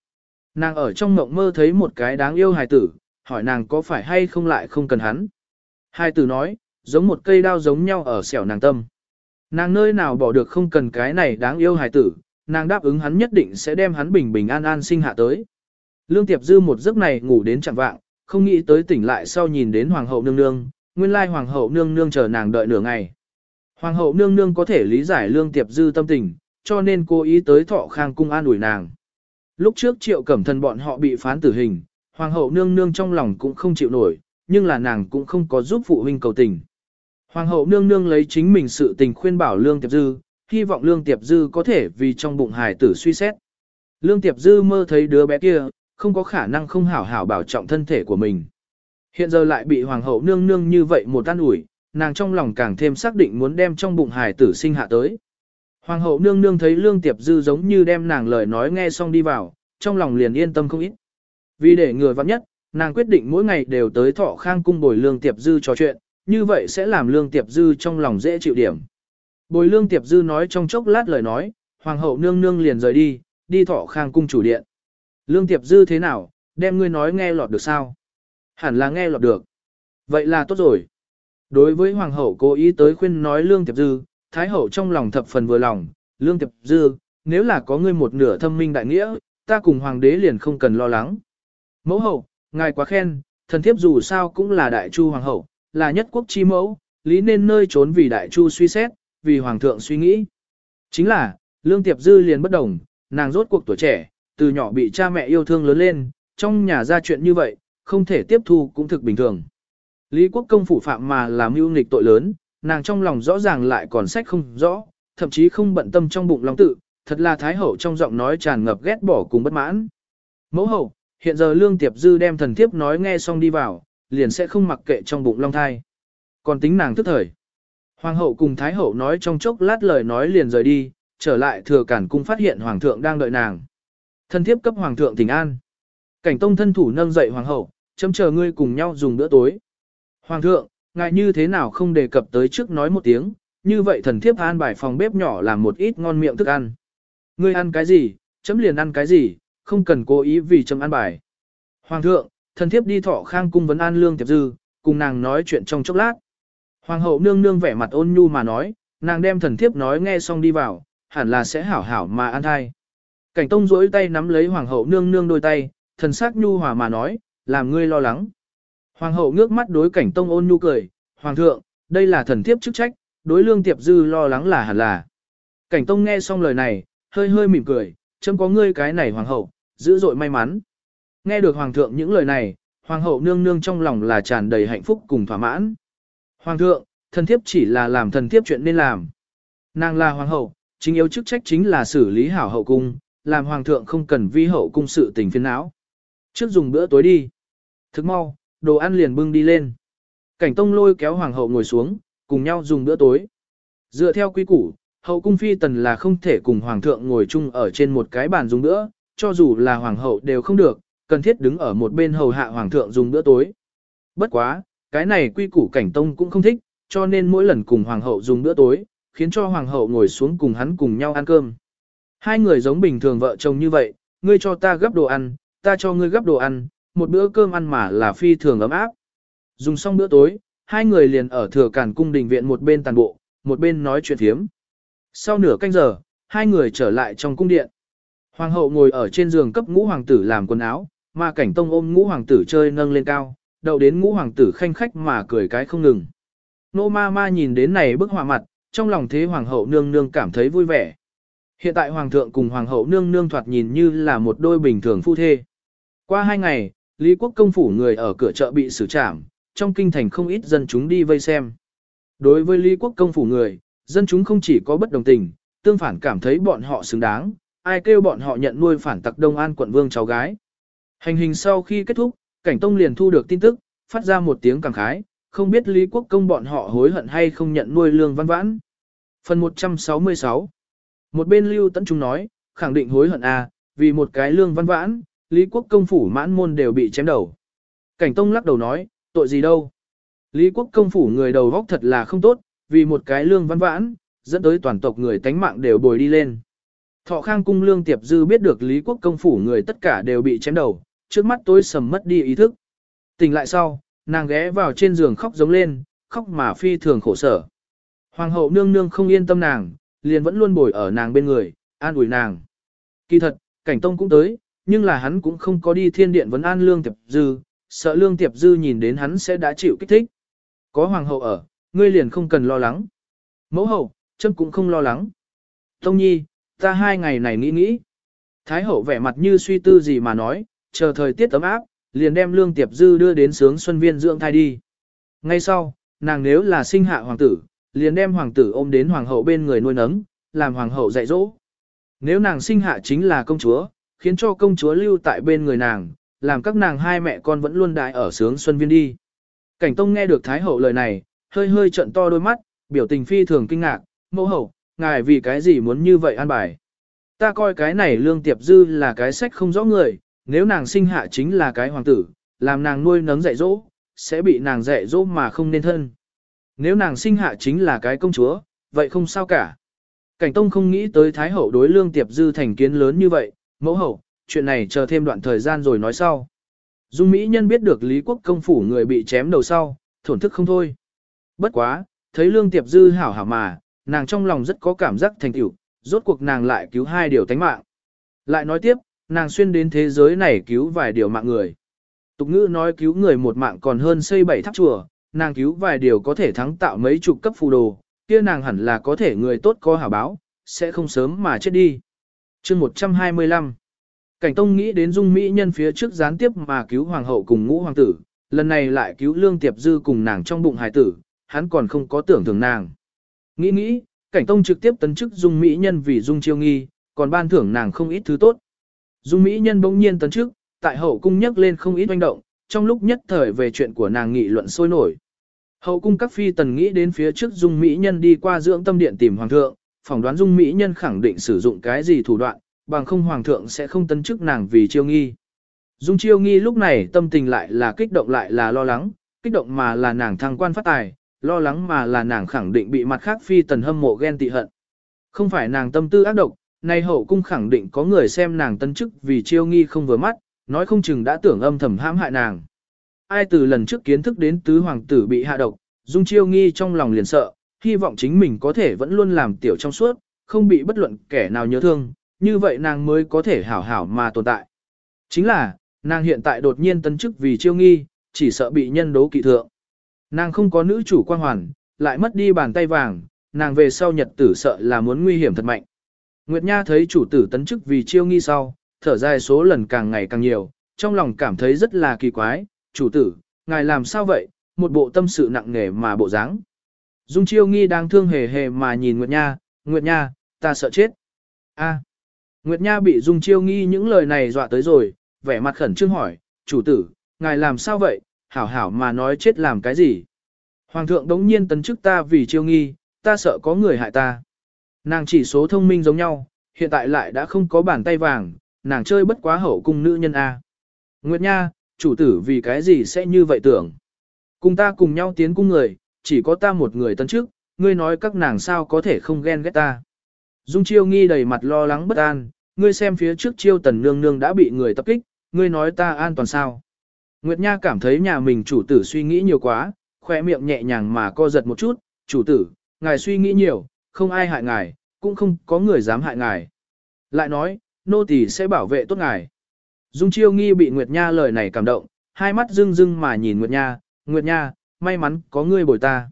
Nàng ở trong mộng mơ thấy một cái đáng yêu hài tử, hỏi nàng có phải hay không lại không cần hắn. Hài tử nói, giống một cây đao giống nhau ở xẻo nàng tâm. Nàng nơi nào bỏ được không cần cái này đáng yêu hài tử, nàng đáp ứng hắn nhất định sẽ đem hắn bình bình an an sinh hạ tới. Lương Tiệp Dư một giấc này ngủ đến chẳng vạng, không nghĩ tới tỉnh lại sau nhìn đến Hoàng hậu nương nương, nguyên lai Hoàng hậu nương nương chờ nàng đợi nửa ngày. Hoàng hậu nương nương có thể lý giải Lương Tiệp Dư tâm tình, cho nên cố ý tới thọ khang cung an ủi nàng. Lúc trước triệu cẩm thần bọn họ bị phán tử hình, Hoàng hậu nương nương trong lòng cũng không chịu nổi, nhưng là nàng cũng không có giúp phụ huynh cầu tình. Hoàng hậu nương nương lấy chính mình sự tình khuyên bảo Lương Tiệp Dư, hy vọng Lương Tiệp Dư có thể vì trong bụng hài tử suy xét. Lương Tiệp Dư mơ thấy đứa bé kia, không có khả năng không hảo hảo bảo trọng thân thể của mình. Hiện giờ lại bị Hoàng hậu nương nương như vậy một tan ủi, nàng trong lòng càng thêm xác định muốn đem trong bụng hài tử sinh hạ tới. Hoàng hậu nương nương thấy Lương Tiệp Dư giống như đem nàng lời nói nghe xong đi vào, trong lòng liền yên tâm không ít. Vì để người vắng nhất, nàng quyết định mỗi ngày đều tới thọ khang cung bồi Lương Tiệp Dư trò chuyện, như vậy sẽ làm Lương Tiệp Dư trong lòng dễ chịu điểm. Bồi Lương Tiệp Dư nói trong chốc lát lời nói, Hoàng hậu nương nương liền rời đi, đi thọ khang cung chủ điện. Lương Tiệp Dư thế nào, đem ngươi nói nghe lọt được sao? Hẳn là nghe lọt được. Vậy là tốt rồi. Đối với Hoàng hậu cố ý tới khuyên nói Lương Tiệp Dư, Thái hậu trong lòng thập phần vừa lòng, Lương Tiệp Dư, nếu là có ngươi một nửa thâm minh đại nghĩa, ta cùng Hoàng đế liền không cần lo lắng. Mẫu hậu, ngài quá khen, thần thiếp dù sao cũng là đại chu Hoàng hậu, là nhất quốc chi mẫu, lý nên nơi trốn vì đại chu suy xét, vì Hoàng thượng suy nghĩ. Chính là, Lương Tiệp Dư liền bất đồng, nàng rốt cuộc tuổi trẻ, từ nhỏ bị cha mẹ yêu thương lớn lên, trong nhà ra chuyện như vậy, không thể tiếp thu cũng thực bình thường. Lý quốc công phủ phạm mà làm mưu nghịch tội lớn, nàng trong lòng rõ ràng lại còn sách không rõ, thậm chí không bận tâm trong bụng lòng tự, thật là thái hậu trong giọng nói tràn ngập ghét bỏ cùng bất mãn. Mẫu hậu, hiện giờ lương tiệp dư đem thần thiếp nói nghe xong đi vào, liền sẽ không mặc kệ trong bụng long thai. Còn tính nàng tức thời. Hoàng hậu cùng thái hậu nói trong chốc lát lời nói liền rời đi, trở lại thừa cản cung phát hiện hoàng thượng đang đợi nàng. thần thiếp cấp hoàng thượng tình an. Cảnh tông thân thủ nâng dậy hoàng hậu, chấm chờ ngươi cùng nhau dùng bữa tối. Hoàng thượng, ngài như thế nào không đề cập tới trước nói một tiếng, như vậy thần thiếp an bài phòng bếp nhỏ làm một ít ngon miệng thức ăn. Ngươi ăn cái gì, chấm liền ăn cái gì, không cần cố ý vì chấm ăn bài. Hoàng thượng, thần thiếp đi thọ khang cung vấn an lương tiệp dư, cùng nàng nói chuyện trong chốc lát. Hoàng hậu nương nương vẻ mặt ôn nhu mà nói, nàng đem thần thiếp nói nghe xong đi vào, hẳn là sẽ hảo hảo mà ăn thai. Cảnh tông duỗi tay nắm lấy hoàng hậu nương nương đôi tay, thần sắc nhu hòa mà nói, làm ngươi lo lắng. Hoàng hậu ngước mắt đối cảnh tông ôn nhu cười, hoàng thượng, đây là thần thiếp chức trách, đối lương tiệp dư lo lắng là hẳn là. Cảnh tông nghe xong lời này, hơi hơi mỉm cười, chấm có ngươi cái này hoàng hậu, dữ dội may mắn. Nghe được hoàng thượng những lời này, hoàng hậu nương nương trong lòng là tràn đầy hạnh phúc cùng thỏa mãn. Hoàng thượng, thần thiếp chỉ là làm thần thiếp chuyện nên làm. Nàng là hoàng hậu, chính yếu chức trách chính là xử lý hảo hậu cung, làm hoàng thượng không cần vi hậu cung sự tình phiền não. Trước dùng bữa tối đi. Thức mau, đồ ăn liền bưng đi lên. Cảnh tông lôi kéo hoàng hậu ngồi xuống, cùng nhau dùng bữa tối. Dựa theo quy củ, hậu cung phi tần là không thể cùng hoàng thượng ngồi chung ở trên một cái bàn dùng bữa, cho dù là hoàng hậu đều không được, cần thiết đứng ở một bên hầu hạ hoàng thượng dùng bữa tối. Bất quá, cái này quy củ cảnh tông cũng không thích, cho nên mỗi lần cùng hoàng hậu dùng bữa tối, khiến cho hoàng hậu ngồi xuống cùng hắn cùng nhau ăn cơm. Hai người giống bình thường vợ chồng như vậy, ngươi cho ta gấp đồ ăn, ta cho ngươi gấp đồ ăn, một bữa cơm ăn mà là phi thường ấm áp. Dùng xong bữa tối, hai người liền ở thừa cản cung đình viện một bên tàn bộ, một bên nói chuyện thiếm. Sau nửa canh giờ, hai người trở lại trong cung điện. Hoàng hậu ngồi ở trên giường cấp ngũ hoàng tử làm quần áo, mà cảnh tông ôm ngũ hoàng tử chơi nâng lên cao, đậu đến ngũ hoàng tử khanh khách mà cười cái không ngừng. Nô ma ma nhìn đến này bức họa mặt, trong lòng thế hoàng hậu nương nương cảm thấy vui vẻ. Hiện tại hoàng thượng cùng hoàng hậu nương nương thoạt nhìn như là một đôi bình thường phu thê. Qua hai ngày, Lý quốc công phủ người ở cửa chợ bị xử trảm, trong kinh thành không ít dân chúng đi vây xem. Đối với Lý quốc công phủ người, dân chúng không chỉ có bất đồng tình, tương phản cảm thấy bọn họ xứng đáng, ai kêu bọn họ nhận nuôi phản tặc Đông An quận vương cháu gái. Hành hình sau khi kết thúc, cảnh tông liền thu được tin tức, phát ra một tiếng cảm khái, không biết Lý Quốc công bọn họ hối hận hay không nhận nuôi lương văn vãn. Phần 166 Một bên lưu tấn trung nói, khẳng định hối hận à, vì một cái lương văn vãn, Lý Quốc công phủ mãn môn đều bị chém đầu. Cảnh tông lắc đầu nói, tội gì đâu. Lý Quốc công phủ người đầu góc thật là không tốt, vì một cái lương văn vãn, dẫn tới toàn tộc người tánh mạng đều bồi đi lên. Thọ khang cung lương tiệp dư biết được Lý Quốc công phủ người tất cả đều bị chém đầu, trước mắt tối sầm mất đi ý thức. Tỉnh lại sau, nàng ghé vào trên giường khóc giống lên, khóc mà phi thường khổ sở. Hoàng hậu nương nương không yên tâm nàng, liền vẫn luôn bồi ở nàng bên người, an ủi nàng. Kỳ thật, cảnh tông cũng tới, nhưng là hắn cũng không có đi thiên điện vấn an lương tiệp dư, sợ lương tiệp dư nhìn đến hắn sẽ đã chịu kích thích. Có hoàng hậu ở, ngươi liền không cần lo lắng. Mẫu hậu, chân cũng không lo lắng. Tông nhi, ta hai ngày này nghĩ nghĩ. Thái hậu vẻ mặt như suy tư gì mà nói, chờ thời tiết ấm áp, liền đem lương tiệp dư đưa đến sướng xuân viên dưỡng thai đi. Ngay sau, nàng nếu là sinh hạ hoàng tử, liền đem hoàng tử ôm đến hoàng hậu bên người nuôi nấng, làm hoàng hậu dạy dỗ. Nếu nàng sinh hạ chính là công chúa, khiến cho công chúa lưu tại bên người nàng, làm các nàng hai mẹ con vẫn luôn đại ở sướng xuân viên đi. Cảnh Tông nghe được Thái hậu lời này, hơi hơi trận to đôi mắt, biểu tình phi thường kinh ngạc, mẫu hậu, ngài vì cái gì muốn như vậy an bài. Ta coi cái này lương tiệp dư là cái sách không rõ người, nếu nàng sinh hạ chính là cái hoàng tử, làm nàng nuôi nấng dạy dỗ, sẽ bị nàng dạy dỗ mà không nên thân. Nếu nàng sinh hạ chính là cái công chúa, vậy không sao cả. Cảnh Tông không nghĩ tới Thái Hậu đối lương tiệp dư thành kiến lớn như vậy, mẫu hậu, chuyện này chờ thêm đoạn thời gian rồi nói sau. Dung Mỹ Nhân biết được Lý Quốc công phủ người bị chém đầu sau, thổn thức không thôi. Bất quá, thấy lương tiệp dư hảo hảo mà, nàng trong lòng rất có cảm giác thành tựu, rốt cuộc nàng lại cứu hai điều tánh mạng. Lại nói tiếp, nàng xuyên đến thế giới này cứu vài điều mạng người. Tục ngữ nói cứu người một mạng còn hơn xây bảy tháp chùa, nàng cứu vài điều có thể thắng tạo mấy chục cấp phù đồ, kia nàng hẳn là có thể người tốt có hảo báo, sẽ không sớm mà chết đi chương 125 Cảnh Tông nghĩ đến dung mỹ nhân phía trước gián tiếp mà cứu hoàng hậu cùng ngũ hoàng tử, lần này lại cứu lương tiệp dư cùng nàng trong bụng hài tử, hắn còn không có tưởng thường nàng. Nghĩ nghĩ, Cảnh Tông trực tiếp tấn chức dung mỹ nhân vì dung chiêu nghi, còn ban thưởng nàng không ít thứ tốt. Dung Mỹ Nhân bỗng nhiên tấn chức, tại hậu cung nhắc lên không ít oanh động, trong lúc nhất thời về chuyện của nàng nghị luận sôi nổi. Hậu cung các phi tần nghĩ đến phía trước Dung Mỹ Nhân đi qua dưỡng tâm điện tìm Hoàng thượng, phỏng đoán Dung Mỹ Nhân khẳng định sử dụng cái gì thủ đoạn, bằng không Hoàng thượng sẽ không tấn chức nàng vì chiêu nghi. Dung chiêu nghi lúc này tâm tình lại là kích động lại là lo lắng, kích động mà là nàng thăng quan phát tài, lo lắng mà là nàng khẳng định bị mặt khác phi tần hâm mộ ghen tị hận. Không phải nàng tâm tư ác độc, Nay hậu cung khẳng định có người xem nàng tân chức vì chiêu nghi không vừa mắt, nói không chừng đã tưởng âm thầm hãm hại nàng. Ai từ lần trước kiến thức đến tứ hoàng tử bị hạ độc, dung chiêu nghi trong lòng liền sợ, hy vọng chính mình có thể vẫn luôn làm tiểu trong suốt, không bị bất luận kẻ nào nhớ thương, như vậy nàng mới có thể hảo hảo mà tồn tại. Chính là, nàng hiện tại đột nhiên tân chức vì chiêu nghi, chỉ sợ bị nhân đố kỵ thượng. Nàng không có nữ chủ quan hoàn, lại mất đi bàn tay vàng, nàng về sau nhật tử sợ là muốn nguy hiểm thật mạnh. Nguyệt Nha thấy chủ tử tấn chức vì chiêu nghi sau, thở dài số lần càng ngày càng nhiều, trong lòng cảm thấy rất là kỳ quái, chủ tử, ngài làm sao vậy, một bộ tâm sự nặng nề mà bộ dáng. Dung chiêu nghi đang thương hề hề mà nhìn Nguyệt Nha, Nguyệt Nha, ta sợ chết. A. Nguyệt Nha bị Dung chiêu nghi những lời này dọa tới rồi, vẻ mặt khẩn trương hỏi, chủ tử, ngài làm sao vậy, hảo hảo mà nói chết làm cái gì. Hoàng thượng đống nhiên tấn chức ta vì chiêu nghi, ta sợ có người hại ta. Nàng chỉ số thông minh giống nhau, hiện tại lại đã không có bàn tay vàng, nàng chơi bất quá hậu cung nữ nhân A. Nguyệt Nha, chủ tử vì cái gì sẽ như vậy tưởng. Cùng ta cùng nhau tiến cung người, chỉ có ta một người tân chức, ngươi nói các nàng sao có thể không ghen ghét ta. Dung chiêu nghi đầy mặt lo lắng bất an, ngươi xem phía trước chiêu tần nương nương đã bị người tập kích, ngươi nói ta an toàn sao. Nguyệt Nha cảm thấy nhà mình chủ tử suy nghĩ nhiều quá, khoe miệng nhẹ nhàng mà co giật một chút, chủ tử, ngài suy nghĩ nhiều, không ai hại ngài, cũng không có người dám hại ngài. Lại nói, nô tỳ sẽ bảo vệ tốt ngài. Dung chiêu nghi bị Nguyệt Nha lời này cảm động, hai mắt rưng rưng mà nhìn Nguyệt Nha, Nguyệt Nha, may mắn có ngươi bồi ta.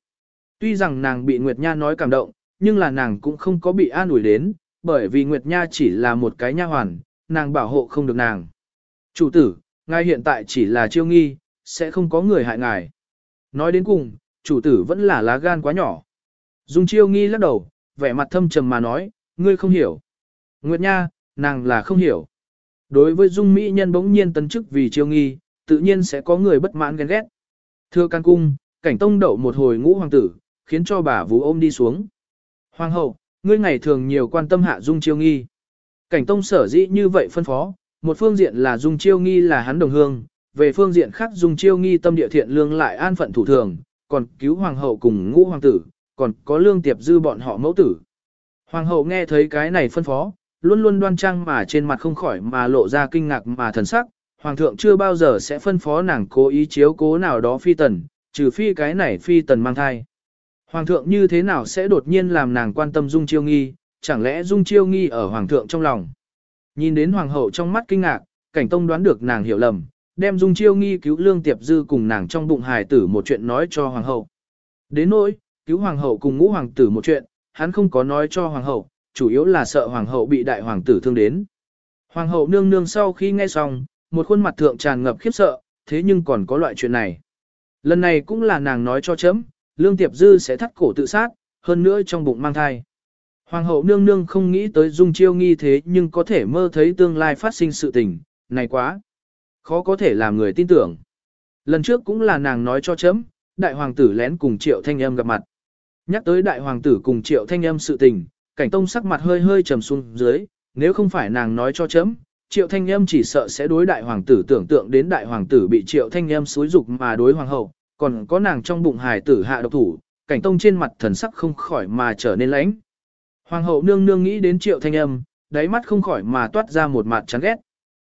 Tuy rằng nàng bị Nguyệt Nha nói cảm động, nhưng là nàng cũng không có bị an ủi đến, bởi vì Nguyệt Nha chỉ là một cái nha hoàn, nàng bảo hộ không được nàng. Chủ tử, ngài hiện tại chỉ là chiêu nghi, sẽ không có người hại ngài. Nói đến cùng, chủ tử vẫn là lá gan quá nhỏ. Dung chiêu nghi lắc đầu, vẻ mặt thâm trầm mà nói, ngươi không hiểu. Nguyệt Nha, nàng là không hiểu. Đối với Dung Mỹ nhân bỗng nhiên tấn chức vì chiêu nghi, tự nhiên sẽ có người bất mãn ghen ghét. Thưa can cung, cảnh tông đậu một hồi ngũ hoàng tử, khiến cho bà vú ôm đi xuống. Hoàng hậu, ngươi ngày thường nhiều quan tâm hạ Dung chiêu nghi. Cảnh tông sở dĩ như vậy phân phó, một phương diện là Dung chiêu nghi là hắn đồng hương, về phương diện khác Dung chiêu nghi tâm địa thiện lương lại an phận thủ thường, còn cứu hoàng hậu cùng ngũ hoàng tử, còn có lương tiệp dư bọn họ mẫu tử. Hoàng hậu nghe thấy cái này phân phó, luôn luôn đoan trang mà trên mặt không khỏi mà lộ ra kinh ngạc mà thần sắc, hoàng thượng chưa bao giờ sẽ phân phó nàng cố ý chiếu cố nào đó phi tần, trừ phi cái này phi tần mang thai. Hoàng thượng như thế nào sẽ đột nhiên làm nàng quan tâm Dung Chiêu Nghi, chẳng lẽ Dung Chiêu Nghi ở hoàng thượng trong lòng. Nhìn đến hoàng hậu trong mắt kinh ngạc, cảnh tông đoán được nàng hiểu lầm, đem Dung Chiêu Nghi cứu lương tiệp dư cùng nàng trong bụng hài tử một chuyện nói cho hoàng hậu. Đến nỗi, cứu hoàng hậu cùng ngũ hoàng tử một chuyện, hắn không có nói cho hoàng hậu, chủ yếu là sợ hoàng hậu bị đại hoàng tử thương đến. Hoàng hậu nương nương sau khi nghe xong, một khuôn mặt thượng tràn ngập khiếp sợ, thế nhưng còn có loại chuyện này. Lần này cũng là nàng nói cho chấm, lương tiệp dư sẽ thắt cổ tự sát, hơn nữa trong bụng mang thai. Hoàng hậu nương nương không nghĩ tới dung chiêu nghi thế nhưng có thể mơ thấy tương lai phát sinh sự tình, này quá. Khó có thể làm người tin tưởng. Lần trước cũng là nàng nói cho chấm, đại hoàng tử lén cùng triệu thanh âm gặp mặt. Nhắc tới đại hoàng tử cùng triệu thanh âm sự tình, cảnh tông sắc mặt hơi hơi trầm xuống dưới, nếu không phải nàng nói cho chấm, triệu thanh em chỉ sợ sẽ đối đại hoàng tử tưởng tượng đến đại hoàng tử bị triệu thanh em xúi dục mà đối hoàng hậu, còn có nàng trong bụng hài tử hạ độc thủ, cảnh tông trên mặt thần sắc không khỏi mà trở nên lãnh. Hoàng hậu nương nương nghĩ đến triệu thanh âm, đáy mắt không khỏi mà toát ra một mặt chán ghét.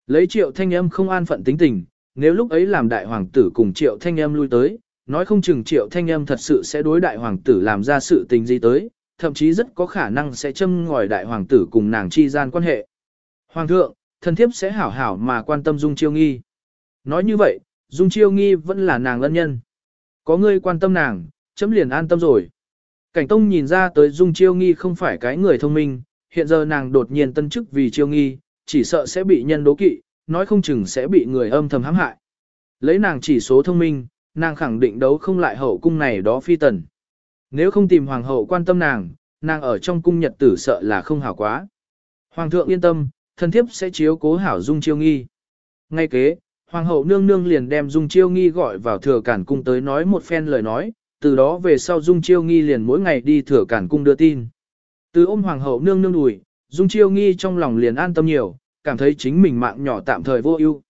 Lấy triệu thanh âm không an phận tính tình, nếu lúc ấy làm đại hoàng tử cùng triệu thanh âm lui tới, nói không chừng triệu thanh âm thật sự sẽ đối đại hoàng tử làm ra sự tình gì tới, thậm chí rất có khả năng sẽ châm ngòi đại hoàng tử cùng nàng chi gian quan hệ. Hoàng thượng, thần thiếp sẽ hảo hảo mà quan tâm Dung Chiêu Nghi. Nói như vậy, Dung Chiêu Nghi vẫn là nàng ân nhân. Có ngươi quan tâm nàng, chấm liền an tâm rồi. Cảnh Tông nhìn ra tới Dung Chiêu Nghi không phải cái người thông minh, hiện giờ nàng đột nhiên tân chức vì Chiêu Nghi, chỉ sợ sẽ bị nhân đố kỵ, nói không chừng sẽ bị người âm thầm hãm hại. Lấy nàng chỉ số thông minh, nàng khẳng định đấu không lại hậu cung này đó phi tần. Nếu không tìm hoàng hậu quan tâm nàng, nàng ở trong cung nhật tử sợ là không hảo quá. Hoàng thượng yên tâm, thân thiếp sẽ chiếu cố hảo dung chiêu nghi. Ngay kế, hoàng hậu nương nương liền đem dung chiêu nghi gọi vào thừa cản cung tới nói một phen lời nói, từ đó về sau dung chiêu nghi liền mỗi ngày đi thừa cản cung đưa tin. Từ ôm hoàng hậu nương nương đùi, dung chiêu nghi trong lòng liền an tâm nhiều, cảm thấy chính mình mạng nhỏ tạm thời vô ưu.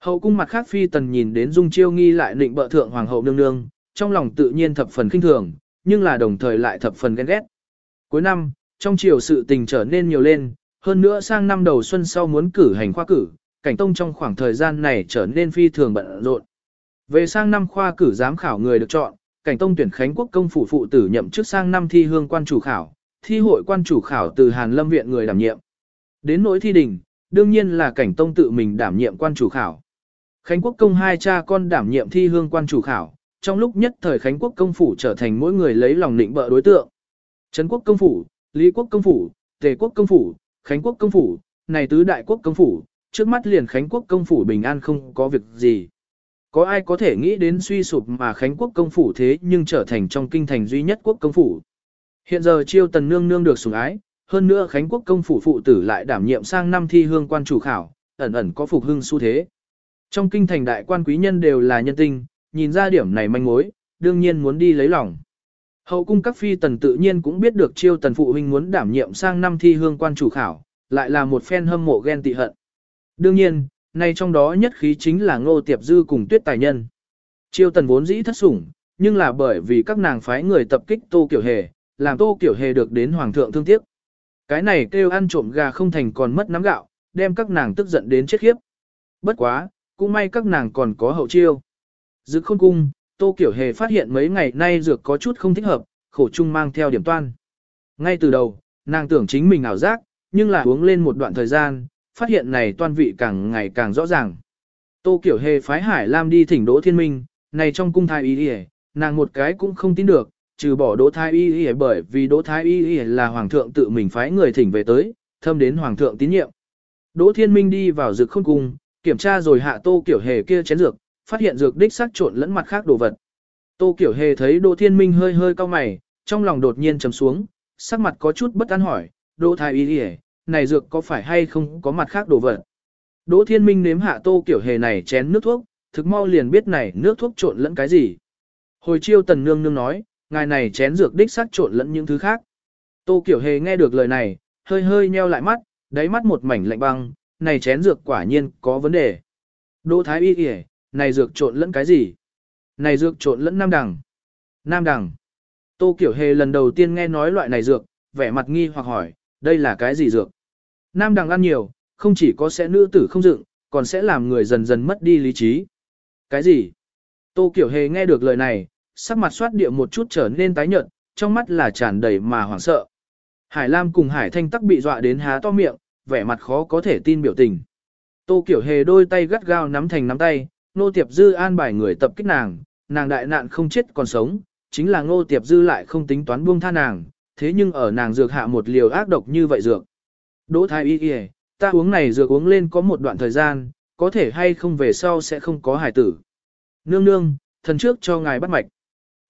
Hậu cung mặt khác phi tần nhìn đến dung chiêu nghi lại định bợ thượng hoàng hậu nương nương, trong lòng tự nhiên thập phần kinh thường, nhưng là đồng thời lại thập phần ghen ghét. Cuối năm, trong chiều sự tình trở nên nhiều lên, hơn nữa sang năm đầu xuân sau muốn cử hành khoa cử, cảnh tông trong khoảng thời gian này trở nên phi thường bận rộn. Về sang năm khoa cử giám khảo người được chọn, cảnh tông tuyển Khánh Quốc công phủ phụ tử nhậm chức sang năm thi hương quan chủ khảo, thi hội quan chủ khảo từ Hàn Lâm viện người đảm nhiệm. Đến nỗi thi đình, đương nhiên là cảnh tông tự mình đảm nhiệm quan chủ khảo. Khánh Quốc công hai cha con đảm nhiệm thi hương quan chủ khảo, trong lúc nhất thời Khánh Quốc công phủ trở thành mỗi người lấy lòng định bợ đối tượng. Trấn quốc công phủ, Lý quốc công phủ, Tề quốc công phủ, Khánh quốc công phủ, này tứ đại quốc công phủ, trước mắt liền Khánh quốc công phủ bình an không có việc gì. Có ai có thể nghĩ đến suy sụp mà Khánh quốc công phủ thế nhưng trở thành trong kinh thành duy nhất quốc công phủ. Hiện giờ chiêu tần nương nương được sủng ái, hơn nữa Khánh quốc công phủ phụ tử lại đảm nhiệm sang năm thi hương quan chủ khảo, ẩn ẩn có phục hưng xu thế. Trong kinh thành đại quan quý nhân đều là nhân tinh, nhìn ra điểm này manh mối, đương nhiên muốn đi lấy lòng. Hậu cung các phi tần tự nhiên cũng biết được chiêu tần phụ huynh muốn đảm nhiệm sang năm thi hương quan chủ khảo, lại là một phen hâm mộ ghen tị hận. Đương nhiên, nay trong đó nhất khí chính là ngô tiệp dư cùng tuyết tài nhân. Chiêu tần vốn dĩ thất sủng, nhưng là bởi vì các nàng phái người tập kích tô kiểu hề, làm tô kiểu hề được đến hoàng thượng thương tiếc. Cái này kêu ăn trộm gà không thành còn mất nắm gạo, đem các nàng tức giận đến chết khiếp. Bất quá, cũng may các nàng còn có hậu chiêu. Dực khôn cung, tô kiểu hề phát hiện mấy ngày nay dược có chút không thích hợp, khổ chung mang theo điểm toan. Ngay từ đầu, nàng tưởng chính mình ảo giác, nhưng là uống lên một đoạn thời gian, phát hiện này toan vị càng ngày càng rõ ràng. Tô Kiểu Hề phái Hải Lam đi thỉnh Đỗ Thiên Minh, này trong cung thái y y, nàng một cái cũng không tin được, trừ bỏ Đỗ Thái y y bởi vì Đỗ Thái y y là hoàng thượng tự mình phái người thỉnh về tới, thâm đến hoàng thượng tín nhiệm. Đỗ Thiên Minh đi vào dược khôn cung, kiểm tra rồi hạ Tô Kiểu Hề kia chén dược, phát hiện dược đích xác trộn lẫn mặt khác đồ vật. Tô Kiểu Hề thấy Đỗ Thiên Minh hơi hơi cau mày, trong lòng đột nhiên trầm xuống, sắc mặt có chút bất an hỏi, Đỗ Thái y y, này dược có phải hay không có mặt khác đồ vật? Đỗ Thiên Minh nếm hạ Tô Kiểu Hề này chén nước thuốc, thực mau liền biết này nước thuốc trộn lẫn cái gì. Hồi chiêu tần nương nương nói, ngài này chén dược đích xác trộn lẫn những thứ khác. Tô Kiểu Hề nghe được lời này, hơi hơi nheo lại mắt, đáy mắt một mảnh lạnh băng, này chén dược quả nhiên có vấn đề. Đỗ Thái Y kìa, này dược trộn lẫn cái gì? Này dược trộn lẫn nam đằng. Nam đằng. Tô Kiểu Hề lần đầu tiên nghe nói loại này dược, vẻ mặt nghi hoặc hỏi, đây là cái gì dược? Nam đằng ăn nhiều, không chỉ có sẽ nữ tử không dựng, còn sẽ làm người dần dần mất đi lý trí. Cái gì? Tô Kiểu Hề nghe được lời này, sắc mặt xoát địa một chút trở nên tái nhợt, trong mắt là tràn đầy mà hoảng sợ. Hải Lam cùng Hải Thanh tắc bị dọa đến há to miệng, vẻ mặt khó có thể tin biểu tình. Tô Kiểu Hề đôi tay gắt gao nắm thành nắm tay, nô tiệp dư an bài người tập kích nàng, nàng đại nạn không chết còn sống, chính là ngô tiệp dư lại không tính toán buông tha nàng, thế nhưng ở nàng dược hạ một liều ác độc như vậy dược. Đỗ thái y Y, ta uống này dược uống lên có một đoạn thời gian, có thể hay không về sau sẽ không có hải tử. Nương nương, thần trước cho ngài bắt mạch.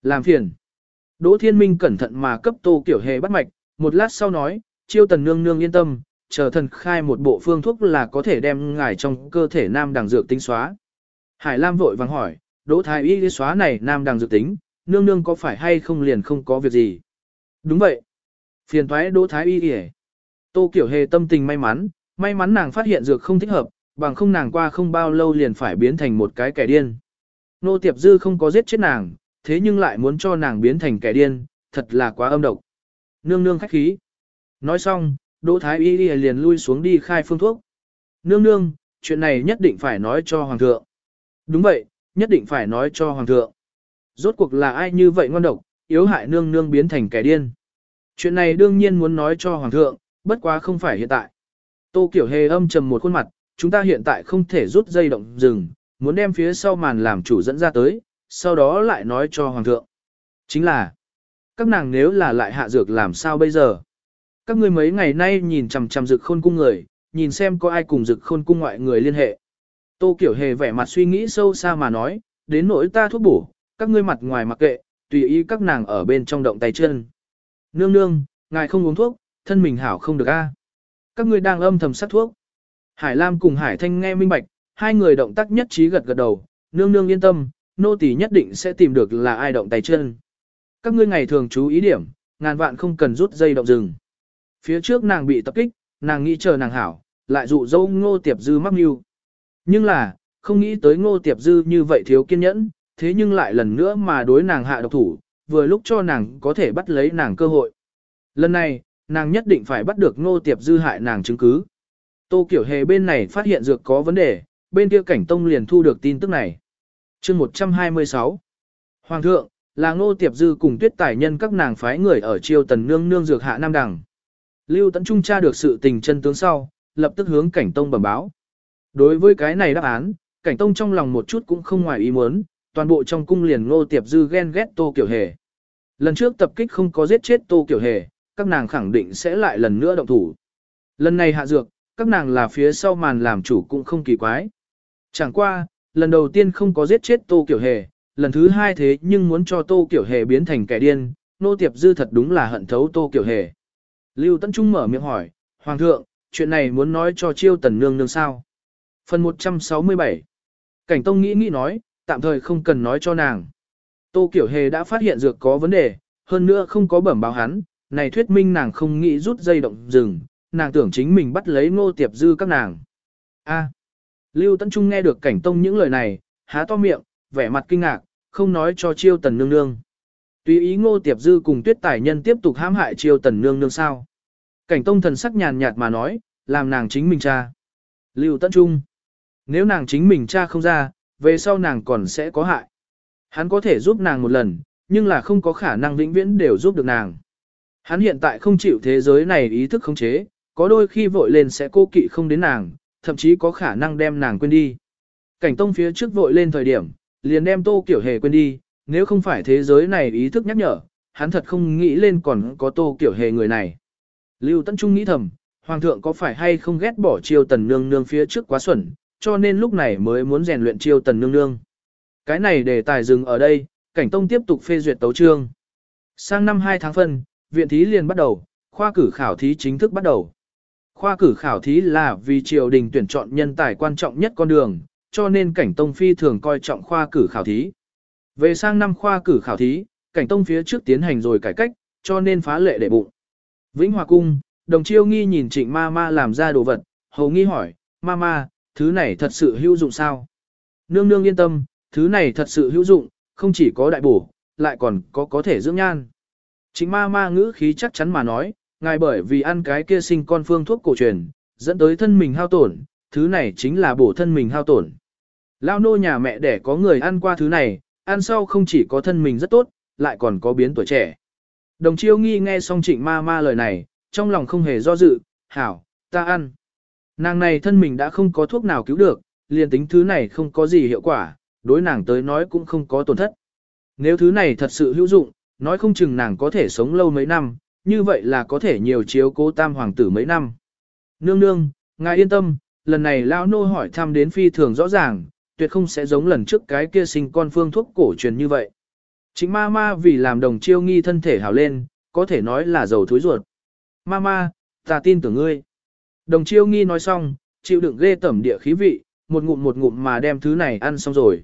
Làm phiền. Đỗ thiên minh cẩn thận mà cấp tô kiểu hề bắt mạch, một lát sau nói, chiêu tần nương nương yên tâm, chờ thần khai một bộ phương thuốc là có thể đem ngài trong cơ thể nam đằng dược tính xóa. Hải Lam vội vàng hỏi, đỗ thái y đi xóa này nam đằng dự tính, nương nương có phải hay không liền không có việc gì. Đúng vậy. Phiền thoái đỗ thái y kìa. Tô Kiểu Hề tâm tình may mắn, may mắn nàng phát hiện dược không thích hợp, bằng không nàng qua không bao lâu liền phải biến thành một cái kẻ điên. Nô Tiệp Dư không có giết chết nàng, thế nhưng lại muốn cho nàng biến thành kẻ điên, thật là quá âm độc. Nương nương khách khí. Nói xong, Đỗ Thái Y liền lui xuống đi khai phương thuốc. Nương nương, chuyện này nhất định phải nói cho Hoàng thượng. Đúng vậy, nhất định phải nói cho Hoàng thượng. Rốt cuộc là ai như vậy ngon độc, yếu hại nương nương biến thành kẻ điên. Chuyện này đương nhiên muốn nói cho Hoàng thượng, bất quá không phải hiện tại. Tô Kiểu Hề âm trầm một khuôn mặt, chúng ta hiện tại không thể rút dây động rừng, muốn đem phía sau màn làm chủ dẫn ra tới, sau đó lại nói cho Hoàng thượng. Chính là, các nàng nếu là lại hạ dược làm sao bây giờ? Các ngươi mấy ngày nay nhìn chằm chằm dược khôn cung người, nhìn xem có ai cùng dược khôn cung ngoại người liên hệ. Tô Kiểu Hề vẻ mặt suy nghĩ sâu xa mà nói, đến nỗi ta thuốc bổ, các ngươi mặt ngoài mặc kệ, tùy ý các nàng ở bên trong động tay chân. Nương nương, ngài không uống thuốc, thân mình hảo không được a. Các ngươi đang âm thầm sát thuốc. Hải Lam cùng Hải Thanh nghe minh bạch, hai người động tác nhất trí gật gật đầu, nương nương yên tâm, nô tỳ nhất định sẽ tìm được là ai động tay chân. Các ngươi ngày thường chú ý điểm, ngàn vạn không cần rút dây động rừng. Phía trước nàng bị tập kích, nàng nghĩ chờ nàng hảo, lại dụ dâu ngô tiệp dư mắc mưu. Nhưng là, không nghĩ tới ngô tiệp dư như vậy thiếu kiên nhẫn, thế nhưng lại lần nữa mà đối nàng hạ độc thủ, vừa lúc cho nàng có thể bắt lấy nàng cơ hội. Lần này, nàng nhất định phải bắt được ngô tiệp dư hại nàng chứng cứ. Tô Kiểu Hề bên này phát hiện dược có vấn đề, bên kia cảnh tông liền thu được tin tức này. chương 126 Hoàng thượng, là ngô tiệp dư cùng tuyết tài nhân các nàng phái người ở triều tần nương nương dược hạ nam đằng. Lưu Tấn Trung tra được sự tình chân tướng sau, lập tức hướng cảnh tông bẩm báo. Đối với cái này đáp án, cảnh tông trong lòng một chút cũng không ngoài ý muốn, toàn bộ trong cung liền ngô tiệp dư ghen ghét tô kiểu hề. Lần trước tập kích không có giết chết tô kiểu hề, các nàng khẳng định sẽ lại lần nữa động thủ. Lần này hạ dược, các nàng là phía sau màn làm chủ cũng không kỳ quái. Chẳng qua, lần đầu tiên không có giết chết tô kiểu hề, lần thứ hai thế nhưng muốn cho tô kiểu hề biến thành kẻ điên, nô tiệp dư thật đúng là hận thấu tô kiểu hề. Lưu Tấn Trung mở miệng hỏi, Hoàng thượng, chuyện này muốn nói cho chiêu tần nương nương sao? Phần 167 Cảnh Tông nghĩ nghĩ nói, tạm thời không cần nói cho nàng. Tô Kiểu Hề đã phát hiện dược có vấn đề, hơn nữa không có bẩm báo hắn, này thuyết minh nàng không nghĩ rút dây động rừng, nàng tưởng chính mình bắt lấy ngô tiệp dư các nàng. A. À. Lưu Tấn Trung nghe được cảnh tông những lời này, há to miệng, vẻ mặt kinh ngạc, không nói cho chiêu tần nương nương. Tùy ý ngô tiệp dư cùng tuyết tài nhân tiếp tục hãm hại chiêu tần nương nương sao. Cảnh tông thần sắc nhàn nhạt mà nói, làm nàng chính mình cha. Lưu Tấn Trung. Nếu nàng chính mình cha không ra, về sau nàng còn sẽ có hại. Hắn có thể giúp nàng một lần, nhưng là không có khả năng vĩnh viễn đều giúp được nàng. Hắn hiện tại không chịu thế giới này ý thức khống chế, có đôi khi vội lên sẽ cô kỵ không đến nàng, thậm chí có khả năng đem nàng quên đi. Cảnh tông phía trước vội lên thời điểm, liền đem tô kiểu hề quên đi, nếu không phải thế giới này ý thức nhắc nhở, hắn thật không nghĩ lên còn có tô kiểu hề người này. Lưu Tấn Trung nghĩ thầm, Hoàng thượng có phải hay không ghét bỏ chiêu tần nương nương phía trước quá xuẩn, cho nên lúc này mới muốn rèn luyện chiêu tần nương nương. Cái này để tài dừng ở đây, cảnh tông tiếp tục phê duyệt tấu trương. Sang năm 2 tháng phân, viện thí liền bắt đầu, khoa cử khảo thí chính thức bắt đầu. Khoa cử khảo thí là vì triều đình tuyển chọn nhân tài quan trọng nhất con đường, cho nên cảnh tông phi thường coi trọng khoa cử khảo thí. Về sang năm khoa cử khảo thí, cảnh tông phía trước tiến hành rồi cải cách, cho nên phá lệ để bụng. Vĩnh Hòa Cung, đồng chiêu nghi nhìn trịnh ma ma làm ra đồ vật, hầu nghi hỏi, ma ma, thứ này thật sự hữu dụng sao? Nương nương yên tâm, thứ này thật sự hữu dụng, không chỉ có đại bổ, lại còn có có thể dưỡng nhan. Trịnh ma ma ngữ khí chắc chắn mà nói, ngài bởi vì ăn cái kia sinh con phương thuốc cổ truyền, dẫn tới thân mình hao tổn, thứ này chính là bổ thân mình hao tổn. Lao nô nhà mẹ để có người ăn qua thứ này, ăn sau không chỉ có thân mình rất tốt, lại còn có biến tuổi trẻ. Đồng chiêu nghi nghe xong trịnh ma ma lời này, trong lòng không hề do dự, hảo, ta ăn. Nàng này thân mình đã không có thuốc nào cứu được, liền tính thứ này không có gì hiệu quả, đối nàng tới nói cũng không có tổn thất. Nếu thứ này thật sự hữu dụng, nói không chừng nàng có thể sống lâu mấy năm, như vậy là có thể nhiều chiếu cố tam hoàng tử mấy năm. Nương nương, ngài yên tâm, lần này lão nô hỏi thăm đến phi thường rõ ràng, tuyệt không sẽ giống lần trước cái kia sinh con phương thuốc cổ truyền như vậy. Chính ma ma vì làm đồng chiêu nghi thân thể hào lên, có thể nói là giàu thối ruột. Ma ma, ta tin tưởng ngươi. Đồng chiêu nghi nói xong, chịu đựng ghê tẩm địa khí vị, một ngụm một ngụm mà đem thứ này ăn xong rồi.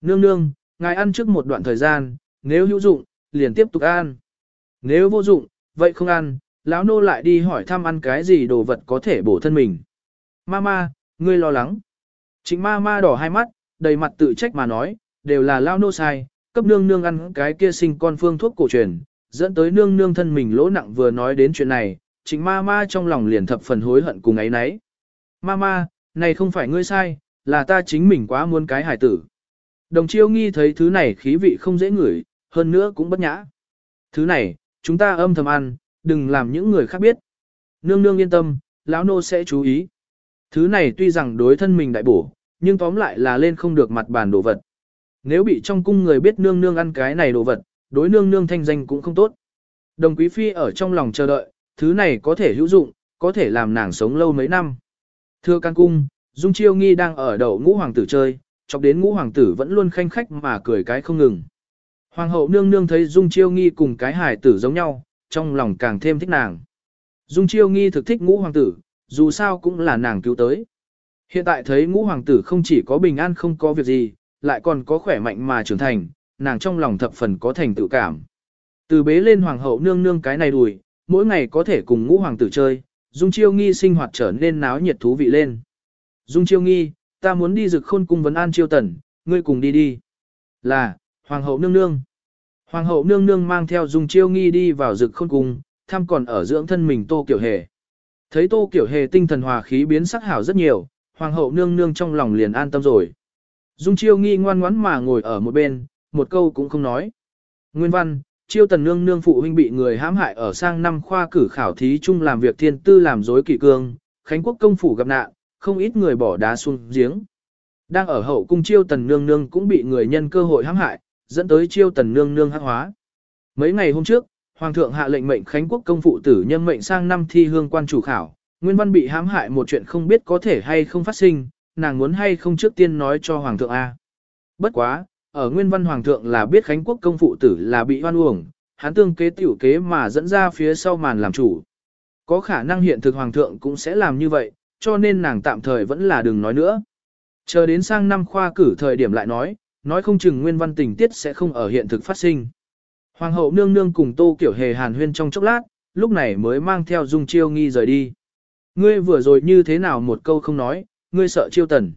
Nương nương, ngài ăn trước một đoạn thời gian, nếu hữu dụng, liền tiếp tục ăn. Nếu vô dụng, vậy không ăn, lão nô lại đi hỏi thăm ăn cái gì đồ vật có thể bổ thân mình. Mama, ngươi lo lắng. Chính mama đỏ hai mắt, đầy mặt tự trách mà nói, đều là lão nô sai, cấp nương nương ăn cái kia sinh con phương thuốc cổ truyền, dẫn tới nương nương thân mình lỗ nặng vừa nói đến chuyện này, Trịnh Ma Ma trong lòng liền thập phần hối hận cùng ấy nấy. Ma Ma, này không phải ngươi sai, là ta chính mình quá muốn cái hải tử. Đồng chiêu nghi thấy thứ này khí vị không dễ ngửi, hơn nữa cũng bất nhã. Thứ này, chúng ta âm thầm ăn, đừng làm những người khác biết. Nương nương yên tâm, lão nô sẽ chú ý. Thứ này tuy rằng đối thân mình đại bổ, nhưng tóm lại là lên không được mặt bàn đồ vật. Nếu bị trong cung người biết nương nương ăn cái này đồ vật, đối nương nương thanh danh cũng không tốt. Đồng quý phi ở trong lòng chờ đợi, thứ này có thể hữu dụng, có thể làm nàng sống lâu mấy năm. Thưa can cung, Dung Chiêu Nghi đang ở đầu ngũ hoàng tử chơi, chọc đến ngũ hoàng tử vẫn luôn khanh khách mà cười cái không ngừng. Hoàng hậu nương nương thấy Dung Chiêu Nghi cùng cái hài tử giống nhau, trong lòng càng thêm thích nàng. Dung Chiêu Nghi thực thích ngũ hoàng tử, dù sao cũng là nàng cứu tới. Hiện tại thấy ngũ hoàng tử không chỉ có bình an không có việc gì, lại còn có khỏe mạnh mà trưởng thành, nàng trong lòng thập phần có thành tự cảm. Từ bế lên hoàng hậu nương nương cái này đùi, mỗi ngày có thể cùng ngũ hoàng tử chơi, Dung Chiêu Nghi sinh hoạt trở nên náo nhiệt thú vị lên. Dung Chiêu Nghi, ta muốn đi rực khôn cung vấn an chiêu tần, ngươi cùng đi đi. Là, Hoàng hậu nương nương. Hoàng hậu nương nương mang theo Dung Chiêu Nghi đi vào rực khôn cung, thăm còn ở dưỡng thân mình Tô Kiểu Hề. Thấy Tô Kiểu Hề tinh thần hòa khí biến sắc hảo rất nhiều, Hoàng hậu nương nương trong lòng liền an tâm rồi. Dung Chiêu Nghi ngoan ngoãn mà ngồi ở một bên, một câu cũng không nói. Nguyên văn, Chiêu Tần nương nương phụ huynh bị người hãm hại ở sang năm khoa cử khảo thí chung làm việc thiên tư làm dối kỷ cương, Khánh Quốc công phủ gặp nạn, không ít người bỏ đá xuống giếng. Đang ở hậu cung Chiêu Tần nương nương cũng bị người nhân cơ hội hãm hại, dẫn tới chiêu tần nương nương hắc hóa. Mấy ngày hôm trước, Hoàng thượng hạ lệnh mệnh Khánh Quốc công phụ tử nhân mệnh sang năm thi hương quan chủ khảo, Nguyên Văn bị hãm hại một chuyện không biết có thể hay không phát sinh, nàng muốn hay không trước tiên nói cho Hoàng thượng A. Bất quá, ở Nguyên Văn Hoàng thượng là biết Khánh Quốc công phụ tử là bị hoan uổng, hắn tương kế tiểu kế mà dẫn ra phía sau màn làm chủ. Có khả năng hiện thực Hoàng thượng cũng sẽ làm như vậy, cho nên nàng tạm thời vẫn là đừng nói nữa. Chờ đến sang năm khoa cử thời điểm lại nói, nói không chừng nguyên văn tình tiết sẽ không ở hiện thực phát sinh. Hoàng hậu nương nương cùng tô kiểu hề hàn huyên trong chốc lát, lúc này mới mang theo dung chiêu nghi rời đi. Ngươi vừa rồi như thế nào một câu không nói, ngươi sợ chiêu tần.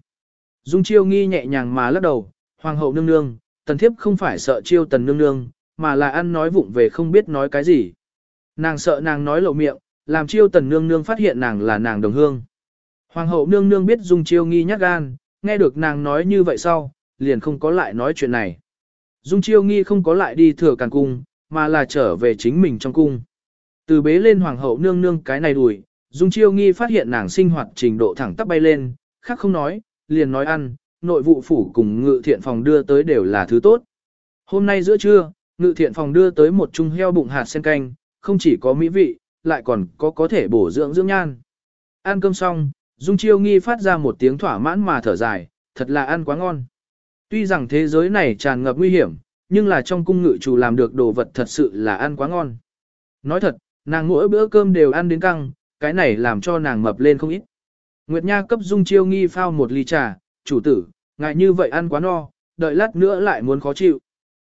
Dung chiêu nghi nhẹ nhàng mà lắc đầu, hoàng hậu nương nương, tần thiếp không phải sợ chiêu tần nương nương, mà là ăn nói vụng về không biết nói cái gì. Nàng sợ nàng nói lộ miệng, làm chiêu tần nương nương phát hiện nàng là nàng đồng hương. Hoàng hậu nương nương biết dung chiêu nghi nhát gan, nghe được nàng nói như vậy sau, liền không có lại nói chuyện này. Dung chiêu nghi không có lại đi thừa càn cung, mà là trở về chính mình trong cung. Từ bế lên hoàng hậu nương nương cái này đùi, Dung chiêu nghi phát hiện nàng sinh hoạt trình độ thẳng tắp bay lên, khác không nói, liền nói ăn, nội vụ phủ cùng ngự thiện phòng đưa tới đều là thứ tốt. Hôm nay giữa trưa, ngự thiện phòng đưa tới một chung heo bụng hạt sen canh, không chỉ có mỹ vị, lại còn có có thể bổ dưỡng dưỡng nhan. Ăn cơm xong, Dung chiêu nghi phát ra một tiếng thỏa mãn mà thở dài, thật là ăn quá ngon. Tuy rằng thế giới này tràn ngập nguy hiểm, nhưng là trong cung ngự chủ làm được đồ vật thật sự là ăn quá ngon. Nói thật, nàng mỗi bữa cơm đều ăn đến căng, cái này làm cho nàng mập lên không ít. Nguyệt Nha cấp Dung Chiêu Nghi phao một ly trà, chủ tử, Ngài như vậy ăn quá no, đợi lát nữa lại muốn khó chịu.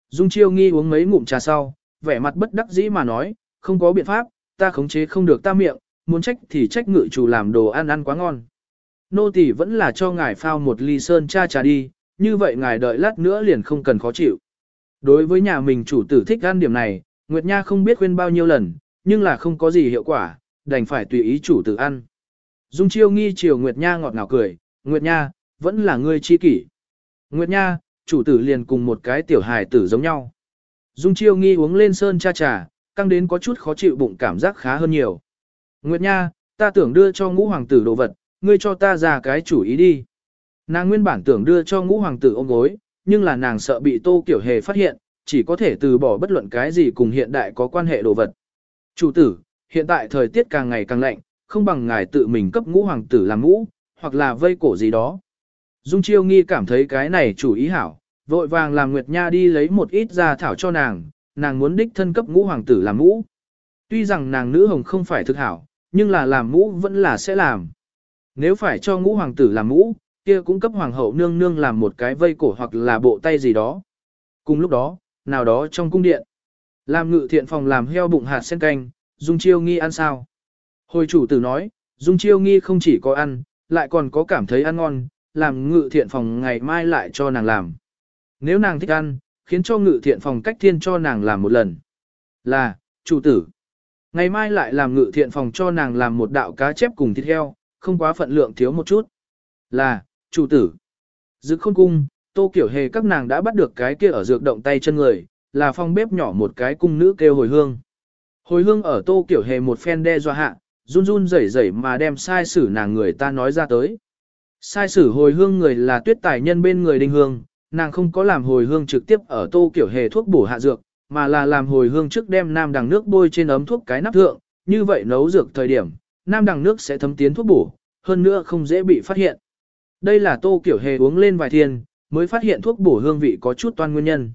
Dung Chiêu Nghi uống mấy ngụm trà sau, vẻ mặt bất đắc dĩ mà nói, không có biện pháp, ta khống chế không được ta miệng, muốn trách thì trách ngự chủ làm đồ ăn ăn quá ngon. Nô tỳ vẫn là cho ngài phao một ly sơn cha trà đi, như vậy ngài đợi lát nữa liền không cần khó chịu. Đối với nhà mình chủ tử thích ăn điểm này, Nguyệt Nha không biết khuyên bao nhiêu lần, nhưng là không có gì hiệu quả, đành phải tùy ý chủ tử ăn. Dung chiêu nghi chiều Nguyệt Nha ngọt ngào cười, Nguyệt Nha, vẫn là ngươi chi kỷ. Nguyệt Nha, chủ tử liền cùng một cái tiểu hài tử giống nhau. Dung chiêu nghi uống lên sơn cha trà, căng đến có chút khó chịu bụng cảm giác khá hơn nhiều. Nguyệt Nha, ta tưởng đưa cho ngũ hoàng tử đồ vật, ngươi cho ta ra cái chủ ý đi. Nàng nguyên bản tưởng đưa cho ngũ hoàng tử ôm gối, nhưng là nàng sợ bị tô kiểu hề phát hiện, chỉ có thể từ bỏ bất luận cái gì cùng hiện đại có quan hệ đồ vật. Chủ tử, hiện tại thời tiết càng ngày càng lạnh, không bằng ngài tự mình cấp ngũ hoàng tử làm mũ, hoặc là vây cổ gì đó. Dung Chiêu Nghi cảm thấy cái này chủ ý hảo, vội vàng làm Nguyệt Nha đi lấy một ít ra thảo cho nàng, nàng muốn đích thân cấp ngũ hoàng tử làm mũ. Tuy rằng nàng nữ hồng không phải thực hảo, nhưng là làm mũ vẫn là sẽ làm. Nếu phải cho ngũ hoàng tử làm mũ, kia cũng cấp hoàng hậu nương nương làm một cái vây cổ hoặc là bộ tay gì đó. Cùng lúc đó, nào đó trong cung điện, làm ngự thiện phòng làm heo bụng hạt sen canh, Dung Chiêu Nghi ăn sao? Hồi chủ tử nói, Dung Chiêu Nghi không chỉ có ăn, lại còn có cảm thấy ăn ngon, làm ngự thiện phòng ngày mai lại cho nàng làm. Nếu nàng thích ăn, khiến cho ngự thiện phòng cách thiên cho nàng làm một lần. Là, chủ tử. Ngày mai lại làm ngự thiện phòng cho nàng làm một đạo cá chép cùng thịt heo, không quá phận lượng thiếu một chút. Là, chủ tử. Dự khôn cung, tô kiểu hề các nàng đã bắt được cái kia ở dược động tay chân người, là phong bếp nhỏ một cái cung nữ kêu hồi hương. Hồi hương ở tô kiểu hề một phen đe dọa hạ, run run rẩy rẩy mà đem sai sử nàng người ta nói ra tới. Sai sử hồi hương người là tuyết tài nhân bên người đinh hương, nàng không có làm hồi hương trực tiếp ở tô kiểu hề thuốc bổ hạ dược, mà là làm hồi hương trước đem nam đằng nước bôi trên ấm thuốc cái nắp thượng, như vậy nấu dược thời điểm, nam đằng nước sẽ thấm tiến thuốc bổ, hơn nữa không dễ bị phát hiện. Đây là tô kiểu hề uống lên vài thiên, mới phát hiện thuốc bổ hương vị có chút toan nguyên nhân.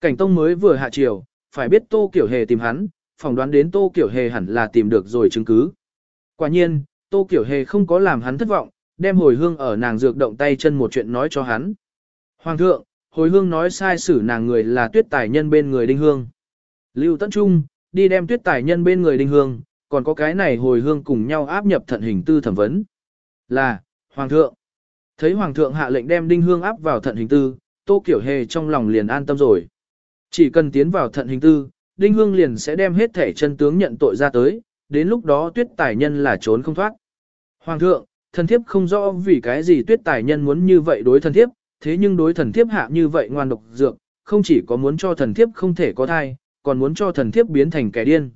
Cảnh tông mới vừa hạ chiều, phải biết tô kiểu hề tìm hắn, phỏng đoán đến Tô Kiểu Hề hẳn là tìm được rồi chứng cứ. Quả nhiên, Tô Kiểu Hề không có làm hắn thất vọng, đem hồi hương ở nàng dược động tay chân một chuyện nói cho hắn. Hoàng thượng, hồi hương nói sai xử nàng người là tuyết tài nhân bên người đinh hương. Lưu Tấn Trung, đi đem tuyết tài nhân bên người đinh hương, còn có cái này hồi hương cùng nhau áp nhập thận hình tư thẩm vấn. Là, Hoàng thượng. Thấy Hoàng thượng hạ lệnh đem đinh hương áp vào thận hình tư, Tô Kiểu Hề trong lòng liền an tâm rồi. Chỉ cần tiến vào thận hình tư, Đinh Hương liền sẽ đem hết thể chân tướng nhận tội ra tới, đến lúc đó tuyết tài nhân là trốn không thoát. Hoàng thượng, thần thiếp không rõ vì cái gì tuyết tài nhân muốn như vậy đối thần thiếp, thế nhưng đối thần thiếp hạ như vậy ngoan độc dược, không chỉ có muốn cho thần thiếp không thể có thai, còn muốn cho thần thiếp biến thành kẻ điên.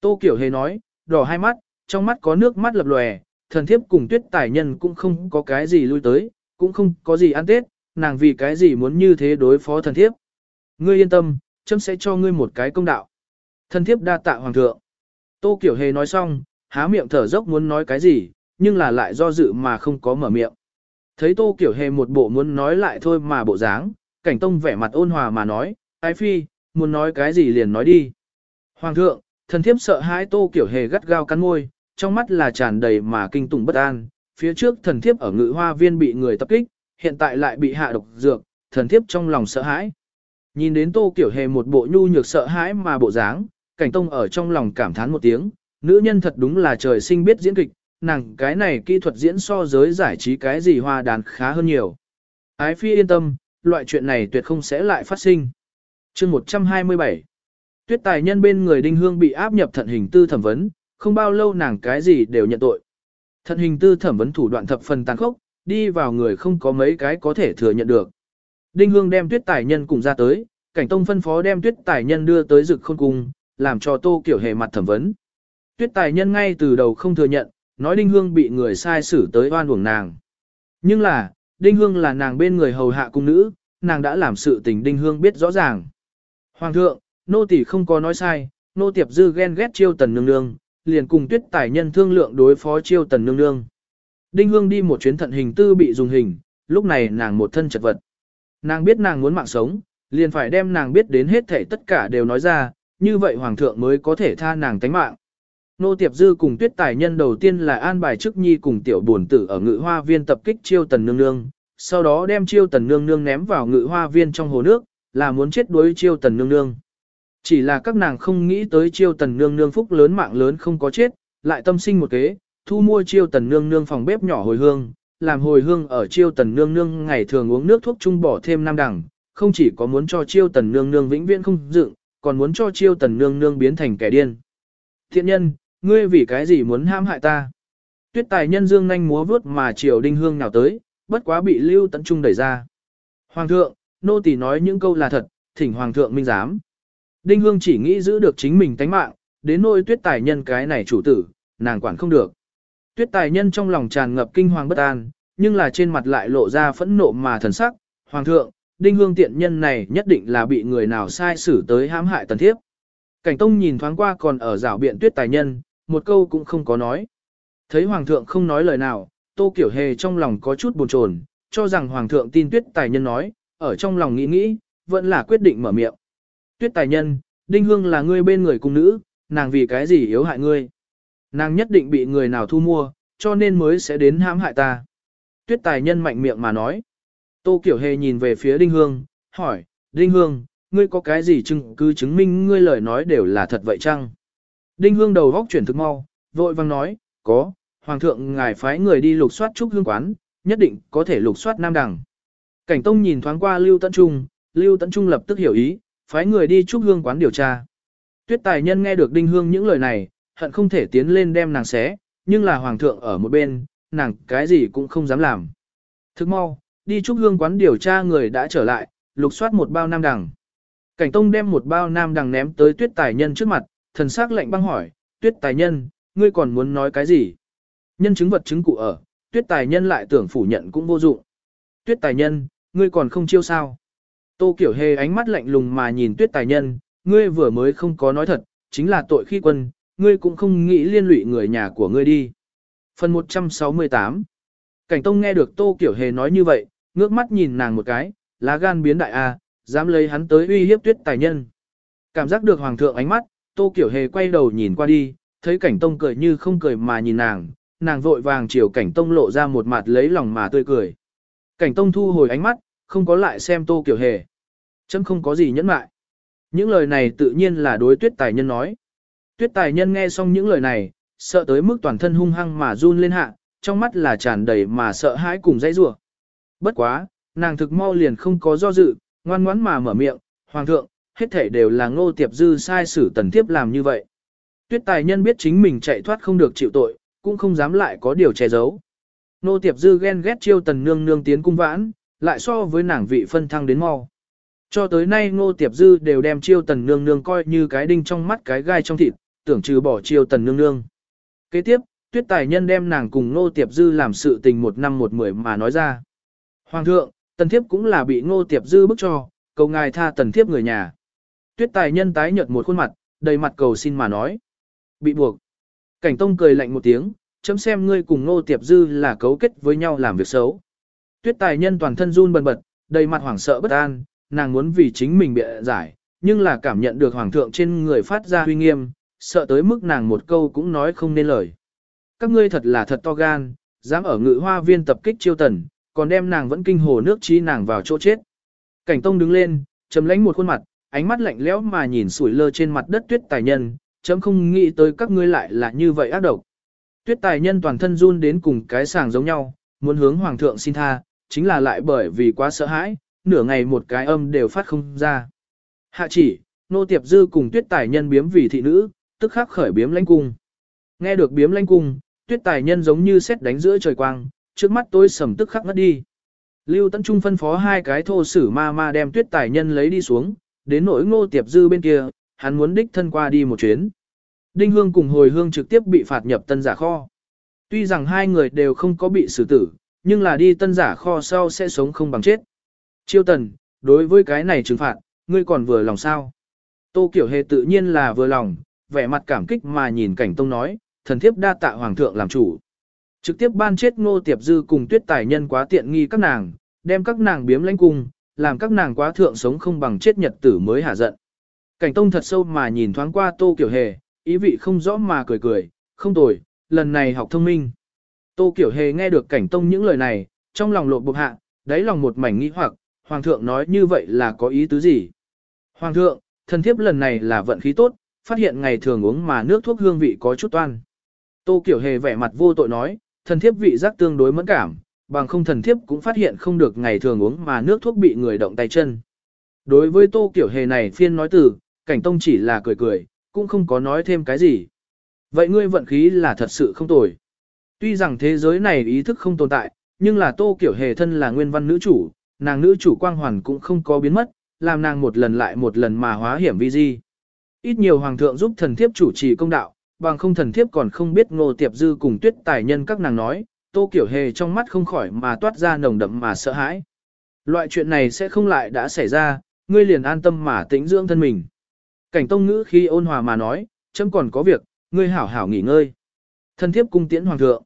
Tô Kiểu Hề nói, đỏ hai mắt, trong mắt có nước mắt lập lòe, thần thiếp cùng tuyết tài nhân cũng không có cái gì lui tới, cũng không có gì ăn tết, nàng vì cái gì muốn như thế đối phó thần thiếp. Ngươi yên tâm, chấm sẽ cho ngươi một cái công đạo. Thần thiếp đa tạ hoàng thượng. Tô Kiểu Hề nói xong, há miệng thở dốc muốn nói cái gì, nhưng là lại do dự mà không có mở miệng. Thấy Tô Kiểu Hề một bộ muốn nói lại thôi mà bộ dáng, cảnh tông vẻ mặt ôn hòa mà nói, ái phi, muốn nói cái gì liền nói đi. Hoàng thượng, thần thiếp sợ hãi Tô Kiểu Hề gắt gao cắn môi, trong mắt là tràn đầy mà kinh tủng bất an, phía trước thần thiếp ở ngự hoa viên bị người tập kích, hiện tại lại bị hạ độc dược, thần thiếp trong lòng sợ hãi. Nhìn đến tô kiểu hề một bộ nhu nhược sợ hãi mà bộ dáng, cảnh tông ở trong lòng cảm thán một tiếng, nữ nhân thật đúng là trời sinh biết diễn kịch, nàng cái này kỹ thuật diễn so giới giải trí cái gì hoa đàn khá hơn nhiều. Ái phi yên tâm, loại chuyện này tuyệt không sẽ lại phát sinh. chương 127 Tuyết tài nhân bên người đinh hương bị áp nhập thận hình tư thẩm vấn, không bao lâu nàng cái gì đều nhận tội. Thận hình tư thẩm vấn thủ đoạn thập phần tàn khốc, đi vào người không có mấy cái có thể thừa nhận được. Đinh hương đem tuyết tài nhân cùng ra tới, cảnh tông phân phó đem tuyết tài nhân đưa tới rực khôn cung, làm cho tô kiểu hề mặt thẩm vấn. Tuyết tài nhân ngay từ đầu không thừa nhận, nói đinh hương bị người sai xử tới oan uổng nàng. Nhưng là, đinh hương là nàng bên người hầu hạ cung nữ, nàng đã làm sự tình đinh hương biết rõ ràng. Hoàng thượng, nô tỳ không có nói sai, nô tiệp dư ghen ghét chiêu tần nương nương, liền cùng tuyết tài nhân thương lượng đối phó chiêu tần nương nương. Đinh hương đi một chuyến thận hình tư bị dùng hình, lúc này nàng một thân chật vật. Nàng biết nàng muốn mạng sống, liền phải đem nàng biết đến hết thể tất cả đều nói ra, như vậy hoàng thượng mới có thể tha nàng tánh mạng. Nô Tiệp Dư cùng tuyết tài nhân đầu tiên là an bài chức nhi cùng tiểu buồn tử ở ngự hoa viên tập kích chiêu tần nương nương, sau đó đem chiêu tần nương nương ném vào ngự hoa viên trong hồ nước, là muốn chết đuối chiêu tần nương nương. Chỉ là các nàng không nghĩ tới chiêu tần nương nương phúc lớn mạng lớn không có chết, lại tâm sinh một kế, thu mua chiêu tần nương nương phòng bếp nhỏ hồi hương, làm hồi hương ở chiêu tần nương nương ngày thường uống nước thuốc trung bỏ thêm năm đẳng, không chỉ có muốn cho chiêu tần nương nương vĩnh viễn không dựng, còn muốn cho chiêu tần nương nương biến thành kẻ điên. Thiện nhân, ngươi vì cái gì muốn hãm hại ta? Tuyết tài nhân dương nhanh múa vướt mà triều đinh hương nào tới, bất quá bị lưu tận trung đẩy ra. Hoàng thượng, nô tỳ nói những câu là thật, thỉnh hoàng thượng minh giám. Đinh hương chỉ nghĩ giữ được chính mình tánh mạng, đến nỗi tuyết tài nhân cái này chủ tử, nàng quản không được. Tuyết tài nhân trong lòng tràn ngập kinh hoàng bất an, nhưng là trên mặt lại lộ ra phẫn nộ mà thần sắc. Hoàng thượng, đinh hương tiện nhân này nhất định là bị người nào sai xử tới hãm hại tần thiếp. Cảnh tông nhìn thoáng qua còn ở rào biện tuyết tài nhân, một câu cũng không có nói. Thấy hoàng thượng không nói lời nào, tô kiểu hề trong lòng có chút buồn chồn, cho rằng hoàng thượng tin tuyết tài nhân nói, ở trong lòng nghĩ nghĩ, vẫn là quyết định mở miệng. Tuyết tài nhân, đinh hương là ngươi bên người cung nữ, nàng vì cái gì yếu hại ngươi. Nàng nhất định bị người nào thu mua, cho nên mới sẽ đến hãm hại ta. Tuyết tài nhân mạnh miệng mà nói. Tô Kiểu Hề nhìn về phía Đinh Hương, hỏi, Đinh Hương, ngươi có cái gì chứng cứ chứng minh ngươi lời nói đều là thật vậy chăng? Đinh Hương đầu góc chuyển thực mau, vội vang nói, có, Hoàng thượng ngài phái người đi lục soát trúc hương quán, nhất định có thể lục soát nam đẳng. Cảnh Tông nhìn thoáng qua Lưu Tấn Trung, Lưu Tấn Trung lập tức hiểu ý, phái người đi trúc hương quán điều tra. Tuyết tài nhân nghe được Đinh Hương những lời này, hận không thể tiến lên đem nàng xé, nhưng là Hoàng thượng ở một bên, nàng cái gì cũng không dám làm. Thức mau, đi trúc hương quán điều tra người đã trở lại, lục soát một bao nam đằng. Cảnh Tông đem một bao nam đằng ném tới tuyết tài nhân trước mặt, thần sắc lạnh băng hỏi, tuyết tài nhân, ngươi còn muốn nói cái gì? Nhân chứng vật chứng cụ ở, tuyết tài nhân lại tưởng phủ nhận cũng vô dụng. Tuyết tài nhân, ngươi còn không chiêu sao? Tô Kiểu Hề ánh mắt lạnh lùng mà nhìn tuyết tài nhân, ngươi vừa mới không có nói thật, chính là tội khi quân, ngươi cũng không nghĩ liên lụy người nhà của ngươi đi. Phần 168 Cảnh Tông nghe được Tô Kiểu Hề nói như vậy, ngước mắt nhìn nàng một cái, lá gan biến đại a, dám lấy hắn tới uy hiếp tuyết tài nhân. Cảm giác được hoàng thượng ánh mắt, Tô Kiểu Hề quay đầu nhìn qua đi, thấy cảnh tông cười như không cười mà nhìn nàng, nàng vội vàng chiều cảnh tông lộ ra một mặt lấy lòng mà tươi cười. Cảnh tông thu hồi ánh mắt, không có lại xem Tô Kiểu Hề. Chấm không có gì nhẫn mại. Những lời này tự nhiên là đối tuyết tài nhân nói. Tuyết tài nhân nghe xong những lời này, sợ tới mức toàn thân hung hăng mà run lên hạ, trong mắt là tràn đầy mà sợ hãi cùng dãy rủa. Bất quá, nàng thực mau liền không có do dự, ngoan ngoãn mà mở miệng, "Hoàng thượng, hết thể đều là Ngô Tiệp Dư sai sử tần thiếp làm như vậy." Tuyết Tài Nhân biết chính mình chạy thoát không được chịu tội, cũng không dám lại có điều che giấu. Ngô Tiệp Dư ghen ghét chiêu tần nương nương tiến cung vãn, lại so với nàng vị phân thăng đến mau. Cho tới nay Ngô Tiệp Dư đều đem chiêu tần nương nương coi như cái đinh trong mắt cái gai trong thịt, tưởng trừ bỏ chiêu tần nương nương. Kế tiếp, Tuyết Tài Nhân đem nàng cùng Ngô Tiệp Dư làm sự tình một năm một mười mà nói ra. Hoàng thượng, tần thiếp cũng là bị ngô tiệp dư bức cho, cầu ngài tha tần thiếp người nhà. Tuyết tài nhân tái nhợt một khuôn mặt, đầy mặt cầu xin mà nói. Bị buộc. Cảnh tông cười lạnh một tiếng, chấm xem ngươi cùng ngô tiệp dư là cấu kết với nhau làm việc xấu. Tuyết tài nhân toàn thân run bần bật, đầy mặt hoảng sợ bất an, nàng muốn vì chính mình bị giải, nhưng là cảm nhận được hoàng thượng trên người phát ra huy nghiêm, sợ tới mức nàng một câu cũng nói không nên lời. Các ngươi thật là thật to gan, dám ở ngự hoa viên tập kích chiêu tần, còn đem nàng vẫn kinh hồ nước trí nàng vào chỗ chết. Cảnh Tông đứng lên, chấm lánh một khuôn mặt, ánh mắt lạnh lẽo mà nhìn sủi lơ trên mặt đất tuyết tài nhân, chấm không nghĩ tới các ngươi lại là như vậy ác độc. Tuyết tài nhân toàn thân run đến cùng cái sàng giống nhau, muốn hướng hoàng thượng xin tha, chính là lại bởi vì quá sợ hãi, nửa ngày một cái âm đều phát không ra. Hạ chỉ, nô tiệp dư cùng tuyết tài nhân biếm vì thị nữ, tức khắc khởi biếm lãnh cung. Nghe được biếm lãnh cung, tuyết tài nhân giống như xét đánh giữa trời quang, trước mắt tôi sầm tức khắc ngất đi. Lưu Tấn Trung phân phó hai cái thô sử ma ma đem tuyết tài nhân lấy đi xuống, đến nỗi ngô tiệp dư bên kia, hắn muốn đích thân qua đi một chuyến. Đinh Hương cùng hồi hương trực tiếp bị phạt nhập tân giả kho. Tuy rằng hai người đều không có bị xử tử, nhưng là đi tân giả kho sau sẽ sống không bằng chết. Chiêu tần, đối với cái này trừng phạt, ngươi còn vừa lòng sao? Tô Kiểu Hề tự nhiên là vừa lòng, vẻ mặt cảm kích mà nhìn cảnh tông nói, thần thiếp đa tạ hoàng thượng làm chủ. Trực tiếp ban chết ngô tiệp dư cùng tuyết tài nhân quá tiện nghi các nàng, đem các nàng biếm lãnh cung, làm các nàng quá thượng sống không bằng chết nhật tử mới hả giận. Cảnh tông thật sâu mà nhìn thoáng qua tô kiểu hề, ý vị không rõ mà cười cười, không tồi, lần này học thông minh. Tô kiểu hề nghe được cảnh tông những lời này, trong lòng lộ bộc hạ, đáy lòng một mảnh nghĩ hoặc, hoàng thượng nói như vậy là có ý tứ gì? Hoàng thượng, thần thiếp lần này là vận khí tốt, phát hiện ngày thường uống mà nước thuốc hương vị có chút toan. Tô Kiểu Hề vẻ mặt vô tội nói, thần thiếp vị giác tương đối mẫn cảm, bằng không thần thiếp cũng phát hiện không được ngày thường uống mà nước thuốc bị người động tay chân. Đối với Tô Kiểu Hề này phiên nói từ, cảnh tông chỉ là cười cười, cũng không có nói thêm cái gì. Vậy ngươi vận khí là thật sự không tồi. Tuy rằng thế giới này ý thức không tồn tại, nhưng là Tô Kiểu Hề thân là nguyên văn nữ chủ, nàng nữ chủ quang hoàn cũng không có biến mất, làm nàng một lần lại một lần mà hóa hiểm vi di. Ít nhiều hoàng thượng giúp thần thiếp chủ trì công đạo, bằng không thần thiếp còn không biết ngô tiệp dư cùng tuyết tài nhân các nàng nói, tô kiểu hề trong mắt không khỏi mà toát ra nồng đậm mà sợ hãi. Loại chuyện này sẽ không lại đã xảy ra, ngươi liền an tâm mà tĩnh dưỡng thân mình. Cảnh tông ngữ khi ôn hòa mà nói, chấm còn có việc, ngươi hảo hảo nghỉ ngơi. Thần thiếp cung tiễn hoàng thượng.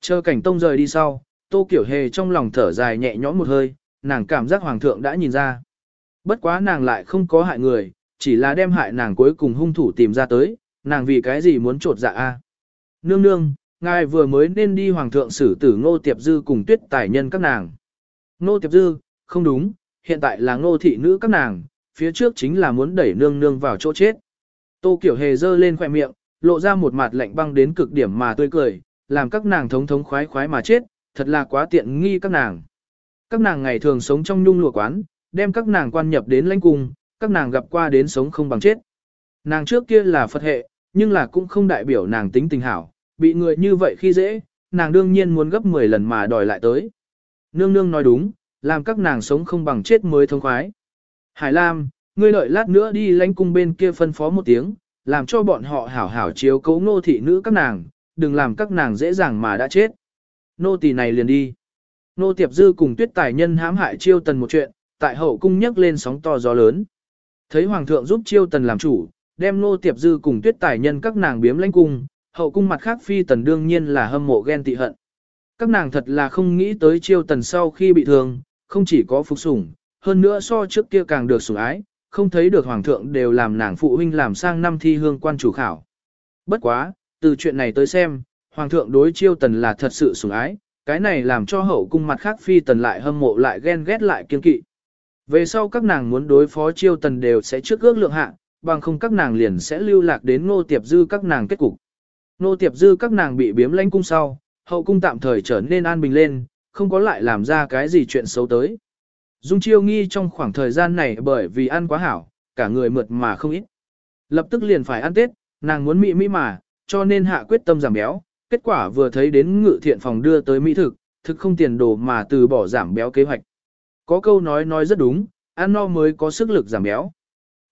Chờ cảnh tông rời đi sau, tô kiểu hề trong lòng thở dài nhẹ nhõm một hơi, nàng cảm giác hoàng thượng đã nhìn ra. Bất quá nàng lại không có hại người, chỉ là đem hại nàng cuối cùng hung thủ tìm ra tới, nàng vì cái gì muốn trột dạ a? Nương nương, ngài vừa mới nên đi hoàng thượng xử tử ngô tiệp dư cùng tuyết tài nhân các nàng. Ngô tiệp dư, không đúng, hiện tại là ngô thị nữ các nàng, phía trước chính là muốn đẩy nương nương vào chỗ chết. Tô kiểu hề dơ lên khoe miệng, lộ ra một mặt lạnh băng đến cực điểm mà tươi cười, làm các nàng thống thống khoái khoái mà chết, thật là quá tiện nghi các nàng. Các nàng ngày thường sống trong nhung lụa quán, đem các nàng quan nhập đến lãnh cung, các nàng gặp qua đến sống không bằng chết. Nàng trước kia là Phật hệ, nhưng là cũng không đại biểu nàng tính tình hảo, bị người như vậy khi dễ, nàng đương nhiên muốn gấp 10 lần mà đòi lại tới. Nương nương nói đúng, làm các nàng sống không bằng chết mới thông khoái. Hải Lam, ngươi đợi lát nữa đi lãnh cung bên kia phân phó một tiếng, làm cho bọn họ hảo hảo chiếu cấu nô thị nữ các nàng, đừng làm các nàng dễ dàng mà đã chết. Nô tỳ này liền đi. Nô tiệp dư cùng tuyết tài nhân hãm hại chiêu tần một chuyện, tại hậu cung nhấc lên sóng to gió lớn. Thấy hoàng thượng giúp chiêu tần làm chủ, đem nô tiệp dư cùng tuyết tài nhân các nàng biếm lãnh cung, hậu cung mặt khác phi tần đương nhiên là hâm mộ ghen tị hận. Các nàng thật là không nghĩ tới chiêu tần sau khi bị thương, không chỉ có phục sủng, hơn nữa so trước kia càng được sủng ái, không thấy được hoàng thượng đều làm nàng phụ huynh làm sang năm thi hương quan chủ khảo. Bất quá, từ chuyện này tới xem, hoàng thượng đối chiêu tần là thật sự sủng ái, cái này làm cho hậu cung mặt khác phi tần lại hâm mộ lại ghen ghét lại kiên kỵ. Về sau các nàng muốn đối phó chiêu tần đều sẽ trước ước lượng hạ, bằng không các nàng liền sẽ lưu lạc đến nô tiệp dư các nàng kết cục. Nô tiệp dư các nàng bị biếm lãnh cung sau, hậu cung tạm thời trở nên an bình lên, không có lại làm ra cái gì chuyện xấu tới. Dung chiêu nghi trong khoảng thời gian này bởi vì ăn quá hảo, cả người mượt mà không ít. Lập tức liền phải ăn Tết, nàng muốn mị mỹ mà, cho nên hạ quyết tâm giảm béo, kết quả vừa thấy đến ngự thiện phòng đưa tới mỹ thực, thực không tiền đồ mà từ bỏ giảm béo kế hoạch. Có câu nói nói rất đúng, ăn no mới có sức lực giảm béo.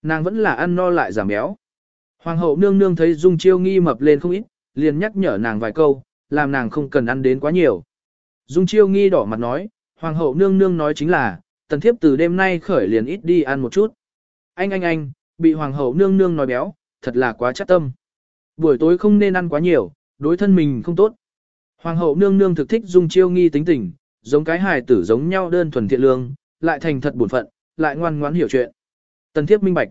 Nàng vẫn là ăn no lại giảm béo. Hoàng hậu nương nương thấy Dung Chiêu nghi mập lên không ít, liền nhắc nhở nàng vài câu, làm nàng không cần ăn đến quá nhiều. Dung Chiêu nghi đỏ mặt nói, Hoàng hậu nương nương nói chính là, tần thiếp từ đêm nay khởi liền ít đi ăn một chút. Anh anh anh, bị Hoàng hậu nương nương nói béo, thật là quá chắc tâm. Buổi tối không nên ăn quá nhiều, đối thân mình không tốt. Hoàng hậu nương nương thực thích Dung Chiêu nghi tính tình, giống cái hài tử giống nhau đơn thuần thiện lương, lại thành thật buồn phận, lại ngoan ngoãn hiểu chuyện. Tần thiếp minh bạch.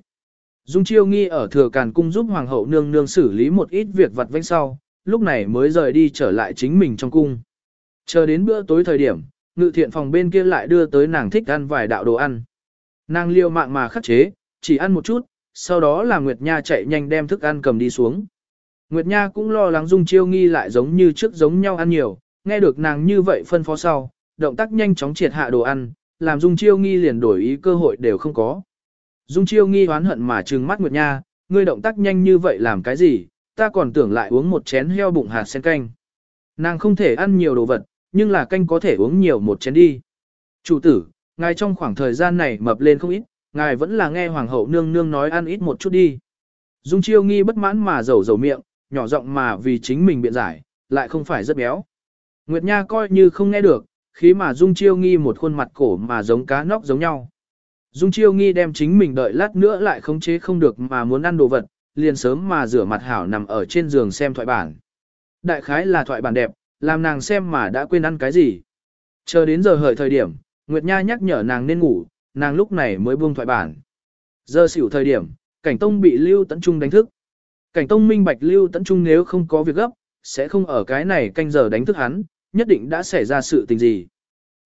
Dung Chiêu nghi ở thừa càn cung giúp hoàng hậu nương nương xử lý một ít việc vặt vãnh sau, lúc này mới rời đi trở lại chính mình trong cung. Chờ đến bữa tối thời điểm, ngự thiện phòng bên kia lại đưa tới nàng thích ăn vài đạo đồ ăn. Nàng liều mạng mà khắc chế, chỉ ăn một chút, sau đó là Nguyệt Nha chạy nhanh đem thức ăn cầm đi xuống. Nguyệt Nha cũng lo lắng Dung Chiêu Nghi lại giống như trước giống nhau ăn nhiều, nghe được nàng như vậy phân phó sau, động tác nhanh chóng triệt hạ đồ ăn, làm Dung Chiêu Nghi liền đổi ý cơ hội đều không có. Dung Chiêu Nghi oán hận mà trừng mắt Nguyệt Nha, ngươi động tác nhanh như vậy làm cái gì, ta còn tưởng lại uống một chén heo bụng hạt sen canh. Nàng không thể ăn nhiều đồ vật, nhưng là canh có thể uống nhiều một chén đi. Chủ tử, ngài trong khoảng thời gian này mập lên không ít, ngài vẫn là nghe hoàng hậu nương nương nói ăn ít một chút đi. Dung chiêu nghi bất mãn mà rầu rầu miệng, nhỏ giọng mà vì chính mình biện giải, lại không phải rất béo. Nguyệt Nha coi như không nghe được, khi mà Dung chiêu nghi một khuôn mặt cổ mà giống cá nóc giống nhau. Dung chiêu nghi đem chính mình đợi lát nữa lại khống chế không được mà muốn ăn đồ vật, liền sớm mà rửa mặt hảo nằm ở trên giường xem thoại bản. Đại khái là thoại bản đẹp, làm nàng xem mà đã quên ăn cái gì. Chờ đến giờ hợi thời điểm, Nguyệt Nha nhắc nhở nàng nên ngủ, nàng lúc này mới buông thoại bản. Giờ xỉu thời điểm, Cảnh Tông bị Lưu Tấn Trung đánh thức. Cảnh Tông minh bạch Lưu Tấn Trung nếu không có việc gấp, sẽ không ở cái này canh giờ đánh thức hắn, nhất định đã xảy ra sự tình gì.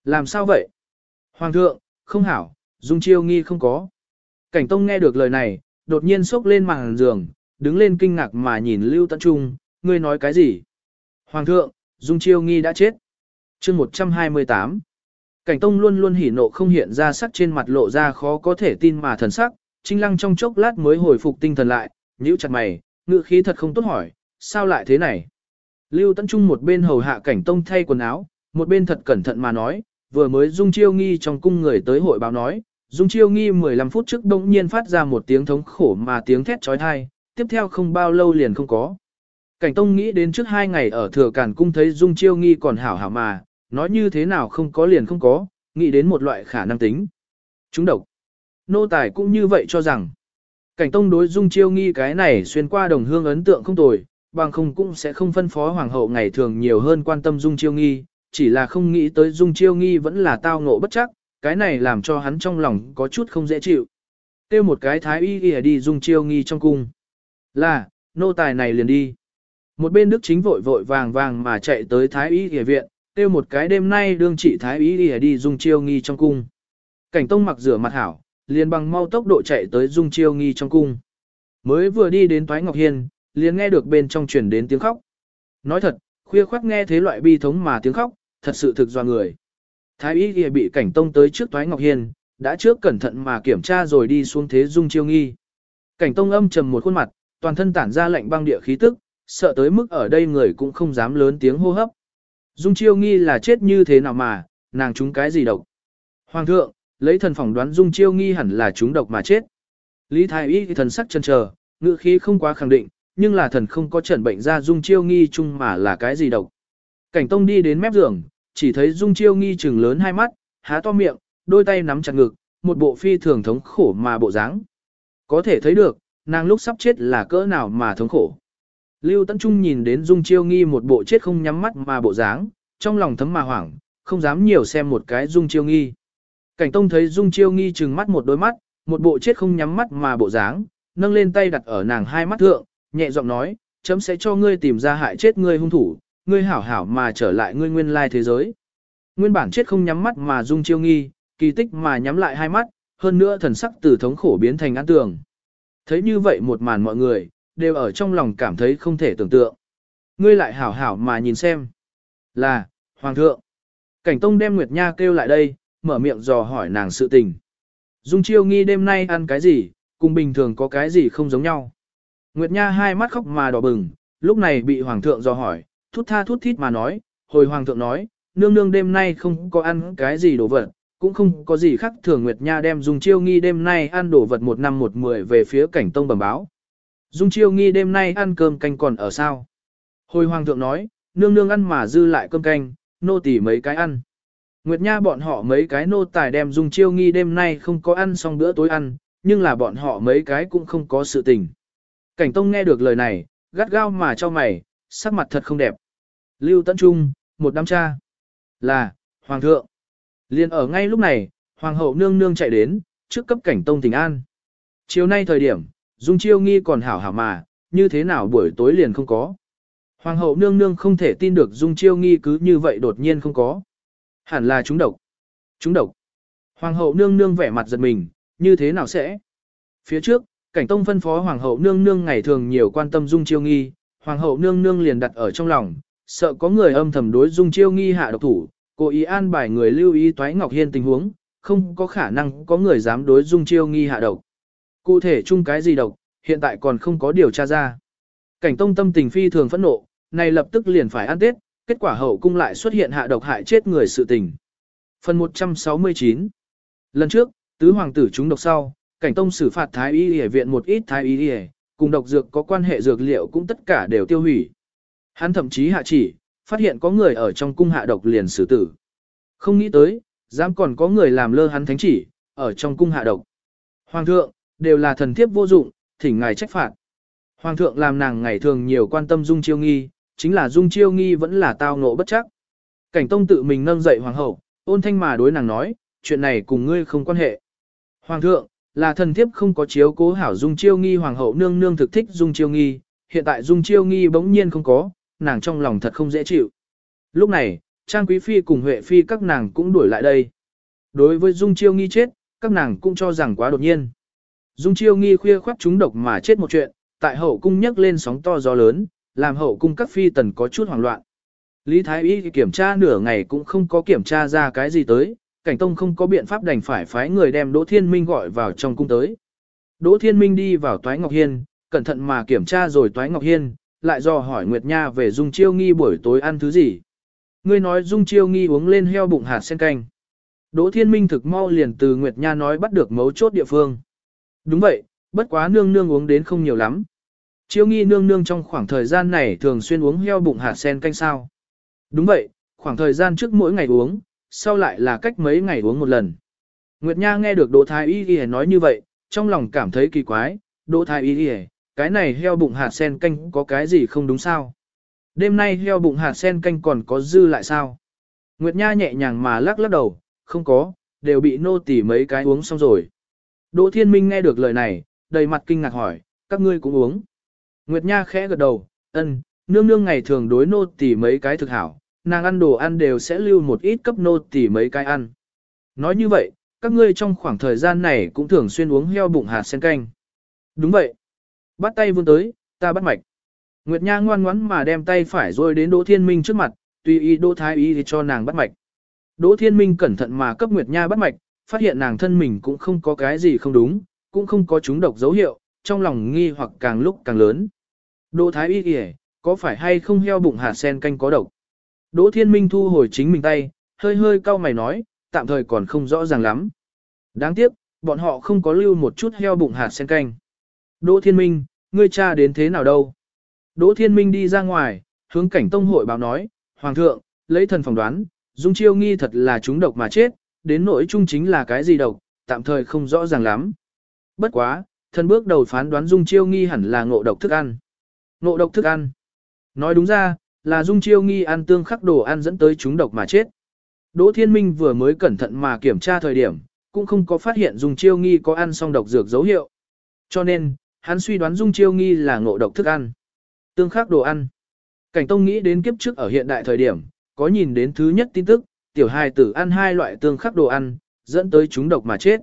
Làm sao vậy? Hoàng thượng, không hảo, Dung Chiêu nghi không có. Cảnh Tông nghe được lời này, đột nhiên sốc lên màn giường, đứng lên kinh ngạc mà nhìn Lưu Tấn Trung, ngươi nói cái gì? Hoàng thượng, Dung Chiêu nghi đã chết. chương 128 Cảnh Tông luôn luôn hỉ nộ không hiện ra sắc trên mặt lộ ra khó có thể tin mà thần sắc, Trinh Lăng trong chốc lát mới hồi phục tinh thần lại, nhíu chặt mày, ngữ khí thật không tốt hỏi, sao lại thế này? Lưu Tấn Trung một bên hầu hạ Cảnh Tông thay quần áo, một bên thật cẩn thận mà nói, vừa mới Dung Chiêu Nghi trong cung người tới hội báo nói, Dung Chiêu Nghi 15 phút trước đông nhiên phát ra một tiếng thống khổ mà tiếng thét trói thai, tiếp theo không bao lâu liền không có. Cảnh Tông nghĩ đến trước hai ngày ở thừa cản cung thấy Dung Chiêu Nghi còn hảo hảo mà, nói như thế nào không có liền không có, nghĩ đến một loại khả năng tính. Chúng độc. Nô tài cũng như vậy cho rằng, cảnh tông đối dung chiêu nghi cái này xuyên qua đồng hương ấn tượng không tồi, bằng không cũng sẽ không phân phó hoàng hậu ngày thường nhiều hơn quan tâm dung chiêu nghi, chỉ là không nghĩ tới dung chiêu nghi vẫn là tao ngộ bất chắc, cái này làm cho hắn trong lòng có chút không dễ chịu. Tiêu một cái thái y ghi đi dung chiêu nghi trong cung. Là, nô tài này liền đi. Một bên đức chính vội vội vàng vàng mà chạy tới thái y ghi viện, tiêu một cái đêm nay đương trị thái y đi đi dung chiêu nghi trong cung. Cảnh tông mặc rửa mặt hảo, liền bằng mau tốc độ chạy tới dung chiêu nghi trong cung. Mới vừa đi đến Toái Ngọc Hiên, liền nghe được bên trong truyền đến tiếng khóc. Nói thật, khuya khoác nghe thế loại bi thống mà tiếng khóc, thật sự thực do người. Thái y kia bị cảnh tông tới trước Thoái Ngọc Hiên, đã trước cẩn thận mà kiểm tra rồi đi xuống thế dung chiêu nghi. Cảnh tông âm trầm một khuôn mặt, toàn thân tản ra lạnh băng địa khí tức, sợ tới mức ở đây người cũng không dám lớn tiếng hô hấp. Dung chiêu nghi là chết như thế nào mà, nàng trúng cái gì độc. Hoàng thượng, lấy thần phỏng đoán Dung chiêu nghi hẳn là trúng độc mà chết. Lý Thái Y thần sắc chân chờ, ngữ khí không quá khẳng định, nhưng là thần không có chẩn bệnh ra Dung chiêu nghi chung mà là cái gì độc. Cảnh tông đi đến mép giường, chỉ thấy Dung chiêu nghi trừng lớn hai mắt, há to miệng, đôi tay nắm chặt ngực, một bộ phi thường thống khổ mà bộ dáng. Có thể thấy được, nàng lúc sắp chết là cỡ nào mà thống khổ. Lưu Tấn Trung nhìn đến Dung Chiêu Nghi một bộ chết không nhắm mắt mà bộ dáng, trong lòng thấm mà hoảng, không dám nhiều xem một cái Dung Chiêu Nghi. Cảnh Tông thấy Dung Chiêu Nghi trừng mắt một đôi mắt, một bộ chết không nhắm mắt mà bộ dáng, nâng lên tay đặt ở nàng hai mắt thượng, nhẹ giọng nói, chấm sẽ cho ngươi tìm ra hại chết ngươi hung thủ, ngươi hảo hảo mà trở lại ngươi nguyên lai thế giới. Nguyên bản chết không nhắm mắt mà Dung Chiêu Nghi, kỳ tích mà nhắm lại hai mắt, hơn nữa thần sắc từ thống khổ biến thành an tường. Thấy như vậy một màn mọi người, đều ở trong lòng cảm thấy không thể tưởng tượng. Ngươi lại hảo hảo mà nhìn xem. Là, Hoàng thượng. Cảnh Tông đem Nguyệt Nha kêu lại đây, mở miệng dò hỏi nàng sự tình. Dung chiêu nghi đêm nay ăn cái gì, cùng bình thường có cái gì không giống nhau. Nguyệt Nha hai mắt khóc mà đỏ bừng, lúc này bị Hoàng thượng dò hỏi, thút tha thút thít mà nói, hồi Hoàng thượng nói, nương nương đêm nay không có ăn cái gì đồ vật, cũng không có gì khác thường Nguyệt Nha đem Dung chiêu nghi đêm nay ăn đồ vật một năm một mười về phía cảnh Tông bẩm báo, Dung chiêu nghi đêm nay ăn cơm canh còn ở sao? Hồi hoàng thượng nói, nương nương ăn mà dư lại cơm canh, nô tỳ mấy cái ăn. Nguyệt Nha bọn họ mấy cái nô tài đem Dung chiêu nghi đêm nay không có ăn xong bữa tối ăn, nhưng là bọn họ mấy cái cũng không có sự tình. Cảnh Tông nghe được lời này, gắt gao mà cho mày, sắc mặt thật không đẹp. Lưu Tấn Trung, một đám cha. Là, Hoàng thượng. Liên ở ngay lúc này, Hoàng hậu nương nương chạy đến, trước cấp Cảnh Tông tỉnh an. Chiều nay thời điểm, Dung chiêu nghi còn hảo hảo mà, như thế nào buổi tối liền không có. Hoàng hậu nương nương không thể tin được Dung chiêu nghi cứ như vậy đột nhiên không có. Hẳn là chúng độc. Chúng độc. Hoàng hậu nương nương vẻ mặt giật mình, như thế nào sẽ? Phía trước, cảnh tông phân phó hoàng hậu nương nương ngày thường nhiều quan tâm dung chiêu nghi, hoàng hậu nương nương liền đặt ở trong lòng, sợ có người âm thầm đối dung chiêu nghi hạ độc thủ, cố ý an bài người lưu ý toái ngọc hiên tình huống, không có khả năng có người dám đối dung chiêu nghi hạ độc. Cụ thể chung cái gì độc, hiện tại còn không có điều tra ra. Cảnh tông tâm tình phi thường phẫn nộ, này lập tức liền phải ăn tết, kết quả hậu cung lại xuất hiện hạ độc hại chết người sự tình. Phần 169 Lần trước, tứ hoàng tử chúng độc sau, cảnh tông xử phạt thái y y viện một ít thái y y, cùng độc dược có quan hệ dược liệu cũng tất cả đều tiêu hủy. Hắn thậm chí hạ chỉ, phát hiện có người ở trong cung hạ độc liền xử tử. Không nghĩ tới, dám còn có người làm lơ hắn thánh chỉ, ở trong cung hạ độc. Hoàng thượng, đều là thần thiếp vô dụng, thỉnh ngài trách phạt. Hoàng thượng làm nàng ngày thường nhiều quan tâm dung chiêu nghi, chính là dung chiêu nghi vẫn là tao ngộ bất chắc. Cảnh tông tự mình nâng dậy hoàng hậu, ôn thanh mà đối nàng nói, chuyện này cùng ngươi không quan hệ. Hoàng thượng, là thần thiếp không có chiếu cố hảo dung chiêu nghi hoàng hậu nương nương thực thích dung chiêu nghi, hiện tại dung chiêu nghi bỗng nhiên không có, nàng trong lòng thật không dễ chịu. Lúc này, Trang Quý Phi cùng Huệ Phi các nàng cũng đuổi lại đây. Đối với dung chiêu nghi chết, các nàng cũng cho rằng quá đột nhiên. Dung chiêu nghi khuya khoác chúng độc mà chết một chuyện, tại hậu cung nhấc lên sóng to gió lớn, làm hậu cung các phi tần có chút hoảng loạn. Lý Thái Y kiểm tra nửa ngày cũng không có kiểm tra ra cái gì tới, cảnh tông không có biện pháp đành phải phái người đem Đỗ Thiên Minh gọi vào trong cung tới. Đỗ Thiên Minh đi vào Toái Ngọc Hiên, cẩn thận mà kiểm tra rồi Toái Ngọc Hiên, lại dò hỏi Nguyệt Nha về Dung Chiêu Nghi buổi tối ăn thứ gì. Ngươi nói Dung Chiêu Nghi uống lên heo bụng hạt sen canh. Đỗ Thiên Minh thực mau liền từ Nguyệt Nha nói bắt được mấu chốt địa phương. Đúng vậy, bất quá nương nương uống đến không nhiều lắm. Chiêu nghi nương nương trong khoảng thời gian này thường xuyên uống heo bụng hạt sen canh sao. Đúng vậy, khoảng thời gian trước mỗi ngày uống, sau lại là cách mấy ngày uống một lần. Nguyệt Nha nghe được Đỗ Thái Y Y nói như vậy, trong lòng cảm thấy kỳ quái, Đỗ Thái Y Y, cái này heo bụng hạt sen canh có cái gì không đúng sao? Đêm nay heo bụng hạt sen canh còn có dư lại sao? Nguyệt Nha nhẹ nhàng mà lắc lắc đầu, không có, đều bị nô tỉ mấy cái uống xong rồi. Đỗ Thiên Minh nghe được lời này, đầy mặt kinh ngạc hỏi, các ngươi cũng uống. Nguyệt Nha khẽ gật đầu, ân, nương nương ngày thường đối nô tỉ mấy cái thực hảo, nàng ăn đồ ăn đều sẽ lưu một ít cấp nô tỉ mấy cái ăn. Nói như vậy, các ngươi trong khoảng thời gian này cũng thường xuyên uống heo bụng hạt sen canh. Đúng vậy. Bắt tay vươn tới, ta bắt mạch. Nguyệt Nha ngoan ngoãn mà đem tay phải rồi đến Đỗ Thiên Minh trước mặt, tùy ý Đỗ Thái Y thì cho nàng bắt mạch. Đỗ Thiên Minh cẩn thận mà cấp Nguyệt Nha bắt mạch, phát hiện nàng thân mình cũng không có cái gì không đúng, cũng không có chúng độc dấu hiệu, trong lòng nghi hoặc càng lúc càng lớn. Đỗ Thái Y kìa, có phải hay không heo bụng hạt sen canh có độc? Đỗ Thiên Minh thu hồi chính mình tay, hơi hơi cau mày nói, tạm thời còn không rõ ràng lắm. Đáng tiếc, bọn họ không có lưu một chút heo bụng hạt sen canh. Đỗ Thiên Minh, ngươi cha đến thế nào đâu? Đỗ Thiên Minh đi ra ngoài, hướng cảnh tông hội báo nói, Hoàng thượng, lấy thần phỏng đoán, Dung Chiêu nghi thật là chúng độc mà chết, đến nỗi chung chính là cái gì độc, tạm thời không rõ ràng lắm. Bất quá, thần bước đầu phán đoán Dung Chiêu nghi hẳn là ngộ độc thức ăn. Ngộ độc thức ăn. Nói đúng ra, là Dung Chiêu nghi ăn tương khắc đồ ăn dẫn tới chúng độc mà chết. Đỗ Thiên Minh vừa mới cẩn thận mà kiểm tra thời điểm, cũng không có phát hiện Dung Chiêu nghi có ăn xong độc dược dấu hiệu. Cho nên, hắn suy đoán Dung Chiêu nghi là ngộ độc thức ăn. Tương khắc đồ ăn. Cảnh Tông nghĩ đến kiếp trước ở hiện đại thời điểm, có nhìn đến thứ nhất tin tức, tiểu hài tử ăn hai loại tương khắc đồ ăn, dẫn tới chúng độc mà chết.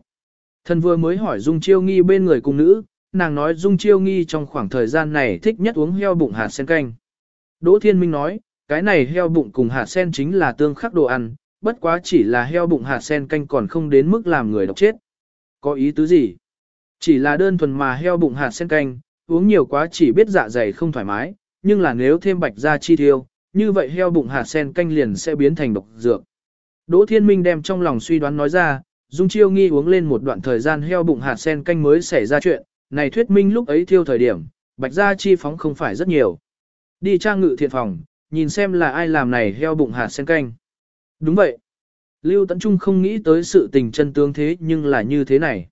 Thần vừa mới hỏi Dung Chiêu Nghi bên người cùng nữ, nàng nói Dung Chiêu Nghi trong khoảng thời gian này thích nhất uống heo bụng hạt sen canh. Đỗ Thiên Minh nói, cái này heo bụng cùng hạt sen chính là tương khắc đồ ăn, bất quá chỉ là heo bụng hạt sen canh còn không đến mức làm người độc chết. Có ý tứ gì? Chỉ là đơn thuần mà heo bụng hạt sen canh, uống nhiều quá chỉ biết dạ dày không thoải mái, nhưng là nếu thêm bạch ra chi tiêu, như vậy heo bụng hạt sen canh liền sẽ biến thành độc dược. Đỗ Thiên Minh đem trong lòng suy đoán nói ra, Dung Chiêu nghi uống lên một đoạn thời gian heo bụng hạt sen canh mới xảy ra chuyện, này thuyết minh lúc ấy thiêu thời điểm, bạch gia chi phóng không phải rất nhiều. Đi trang ngự thiện phòng, nhìn xem là ai làm này heo bụng hạt sen canh. Đúng vậy. Lưu Tấn Trung không nghĩ tới sự tình chân tướng thế nhưng là như thế này.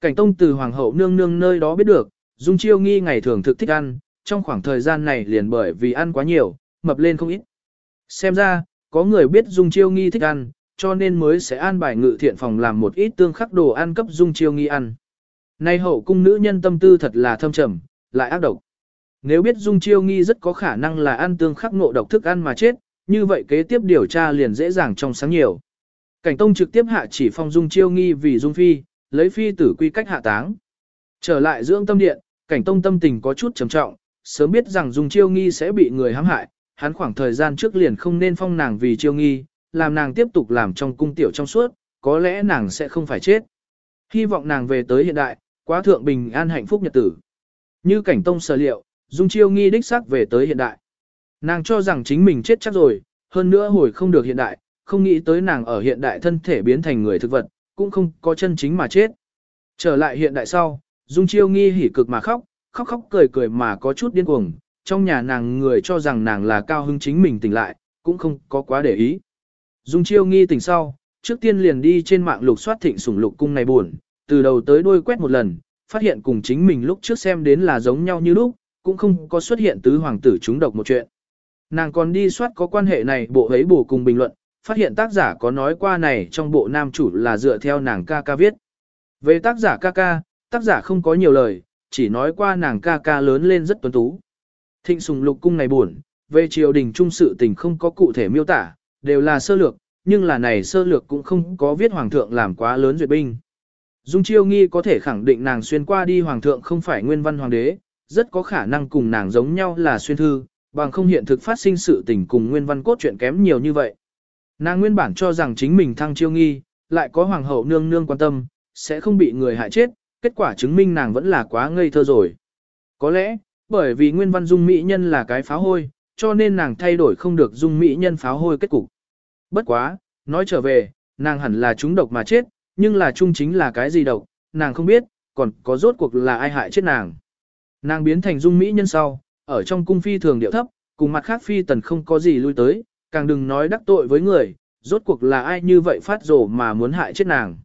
Cảnh tông từ hoàng hậu nương nương nơi đó biết được, Dung Chiêu nghi ngày thường thực thích ăn, trong khoảng thời gian này liền bởi vì ăn quá nhiều, mập lên không ít. Xem ra, có người biết Dung Chiêu Nghi thích ăn, cho nên mới sẽ an bài ngự thiện phòng làm một ít tương khắc đồ ăn cấp Dung Chiêu Nghi ăn. Nay hậu cung nữ nhân tâm tư thật là thâm trầm, lại ác độc. Nếu biết Dung Chiêu Nghi rất có khả năng là ăn tương khắc ngộ độc thức ăn mà chết, như vậy kế tiếp điều tra liền dễ dàng trong sáng nhiều. Cảnh Tông trực tiếp hạ chỉ phong Dung Chiêu Nghi vì Dung Phi, lấy Phi tử quy cách hạ táng. Trở lại dưỡng tâm điện, Cảnh Tông tâm tình có chút trầm trọng, sớm biết rằng Dung Chiêu Nghi sẽ bị người hãm hại, hắn khoảng thời gian trước liền không nên phong nàng vì Chiêu Nghi, làm nàng tiếp tục làm trong cung tiểu trong suốt, có lẽ nàng sẽ không phải chết. Hy vọng nàng về tới hiện đại, quá thượng bình an hạnh phúc nhật tử. Như Cảnh Tông sở liệu, Dung Chiêu Nghi đích xác về tới hiện đại. Nàng cho rằng chính mình chết chắc rồi, hơn nữa hồi không được hiện đại, không nghĩ tới nàng ở hiện đại thân thể biến thành người thực vật, cũng không có chân chính mà chết. Trở lại hiện đại sau, Dung Chiêu nghi hỉ cực mà khóc, khóc khóc cười cười mà có chút điên cuồng, trong nhà nàng người cho rằng nàng là cao Hưng chính mình tỉnh lại, cũng không có quá để ý. Dung Chiêu nghi tỉnh sau, trước tiên liền đi trên mạng lục soát thịnh sủng lục cung này buồn, từ đầu tới đuôi quét một lần, phát hiện cùng chính mình lúc trước xem đến là giống nhau như lúc, cũng không có xuất hiện tứ hoàng tử trúng độc một chuyện. Nàng còn đi soát có quan hệ này bộ ấy bổ cùng bình luận, phát hiện tác giả có nói qua này trong bộ nam chủ là dựa theo nàng ca ca viết. Về tác giả ca ca, tác giả không có nhiều lời, chỉ nói qua nàng ca ca lớn lên rất tuấn tú. Thịnh sùng lục cung này buồn, về triều đình trung sự tình không có cụ thể miêu tả, đều là sơ lược, nhưng là này sơ lược cũng không có viết hoàng thượng làm quá lớn duyệt binh. Dung chiêu nghi có thể khẳng định nàng xuyên qua đi hoàng thượng không phải nguyên văn hoàng đế, rất có khả năng cùng nàng giống nhau là xuyên thư, bằng không hiện thực phát sinh sự tình cùng nguyên văn cốt truyện kém nhiều như vậy. Nàng nguyên bản cho rằng chính mình thăng chiêu nghi, lại có hoàng hậu nương nương quan tâm, sẽ không bị người hại chết, kết quả chứng minh nàng vẫn là quá ngây thơ rồi. Có lẽ, bởi vì nguyên văn dung mỹ nhân là cái pháo hôi, cho nên nàng thay đổi không được dung mỹ nhân pháo hôi kết cục. Bất quá, nói trở về, nàng hẳn là chúng độc mà chết, nhưng là chung chính là cái gì độc, nàng không biết, còn có rốt cuộc là ai hại chết nàng. Nàng biến thành dung mỹ nhân sau, ở trong cung phi thường điệu thấp, cùng mặt khác phi tần không có gì lui tới, càng đừng nói đắc tội với người, rốt cuộc là ai như vậy phát rổ mà muốn hại chết nàng.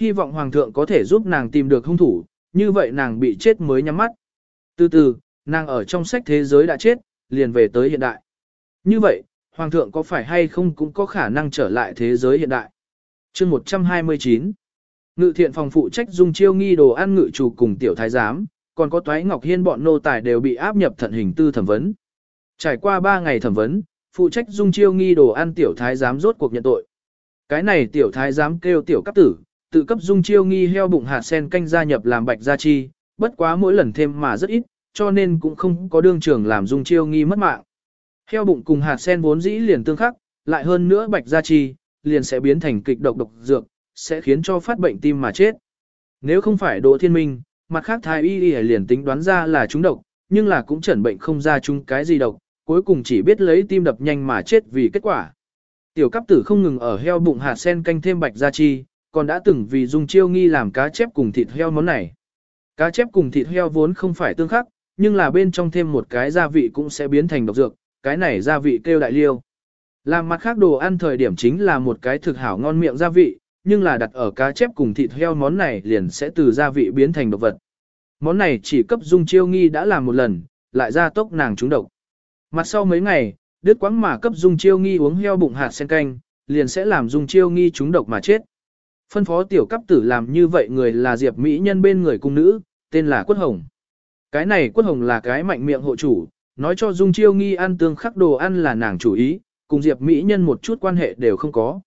Hy vọng hoàng thượng có thể giúp nàng tìm được hung thủ, như vậy nàng bị chết mới nhắm mắt. Từ từ, nàng ở trong sách thế giới đã chết, liền về tới hiện đại. Như vậy, hoàng thượng có phải hay không cũng có khả năng trở lại thế giới hiện đại. chương 129 Ngự thiện phòng phụ trách dung chiêu nghi đồ ăn ngự chủ cùng tiểu thái giám, còn có toái ngọc hiên bọn nô tài đều bị áp nhập thận hình tư thẩm vấn. Trải qua 3 ngày thẩm vấn, phụ trách dung chiêu nghi đồ ăn tiểu thái giám rốt cuộc nhận tội. Cái này tiểu thái giám kêu tiểu cấp tử, tự cấp dung chiêu nghi heo bụng hạt sen canh gia nhập làm bạch gia chi, bất quá mỗi lần thêm mà rất ít, cho nên cũng không có đương trường làm dung chiêu nghi mất mạng. Heo bụng cùng hạt sen vốn dĩ liền tương khắc, lại hơn nữa bạch gia chi, liền sẽ biến thành kịch độc độc dược, sẽ khiến cho phát bệnh tim mà chết. Nếu không phải Đỗ Thiên Minh, mặt khác thái y y liền tính đoán ra là chúng độc, nhưng là cũng chẩn bệnh không ra chúng cái gì độc, cuối cùng chỉ biết lấy tim đập nhanh mà chết vì kết quả. Tiểu cấp tử không ngừng ở heo bụng hạt sen canh thêm bạch gia chi, còn đã từng vì dùng chiêu nghi làm cá chép cùng thịt heo món này. Cá chép cùng thịt heo vốn không phải tương khắc, nhưng là bên trong thêm một cái gia vị cũng sẽ biến thành độc dược, cái này gia vị kêu đại liêu. Làm mặt khác đồ ăn thời điểm chính là một cái thực hảo ngon miệng gia vị, nhưng là đặt ở cá chép cùng thịt heo món này liền sẽ từ gia vị biến thành độc vật. Món này chỉ cấp dung chiêu nghi đã làm một lần, lại ra tốc nàng trúng độc. Mặt sau mấy ngày, đứt quãng mà cấp dung chiêu nghi uống heo bụng hạt sen canh, liền sẽ làm dung chiêu nghi trúng độc mà chết. Phân phó tiểu cấp tử làm như vậy người là Diệp Mỹ nhân bên người cung nữ, tên là Quất Hồng. Cái này Quất Hồng là cái mạnh miệng hộ chủ, nói cho dung chiêu nghi ăn tương khắc đồ ăn là nàng chủ ý, cùng Diệp Mỹ nhân một chút quan hệ đều không có.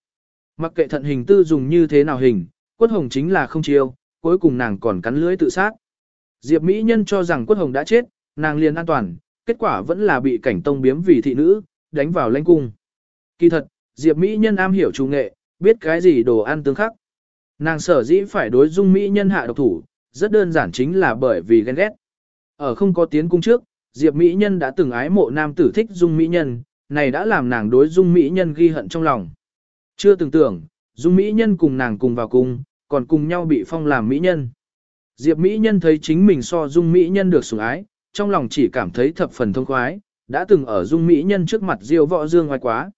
Mặc kệ thận hình tư dùng như thế nào hình, Quất Hồng chính là không chiêu, cuối cùng nàng còn cắn lưỡi tự sát. Diệp Mỹ nhân cho rằng Quất Hồng đã chết, nàng liền an toàn, kết quả vẫn là bị cảnh tông biếm vì thị nữ, đánh vào lãnh cung. Kỳ thật, Diệp Mỹ nhân am hiểu trung nghệ, biết cái gì đồ ăn tương khắc. Nàng sở dĩ phải đối dung Mỹ nhân hạ độc thủ, rất đơn giản chính là bởi vì ghen ghét. Ở không có tiến cung trước, Diệp Mỹ nhân đã từng ái mộ nam tử thích dung Mỹ nhân, này đã làm nàng đối dung Mỹ nhân ghi hận trong lòng. Chưa từng tưởng, dung Mỹ nhân cùng nàng cùng vào cung, còn cùng nhau bị phong làm Mỹ nhân. Diệp Mỹ nhân thấy chính mình so dung Mỹ nhân được sủng ái, trong lòng chỉ cảm thấy thập phần thông khoái, đã từng ở dung mỹ nhân trước mặt diêu võ dương ngoài quá.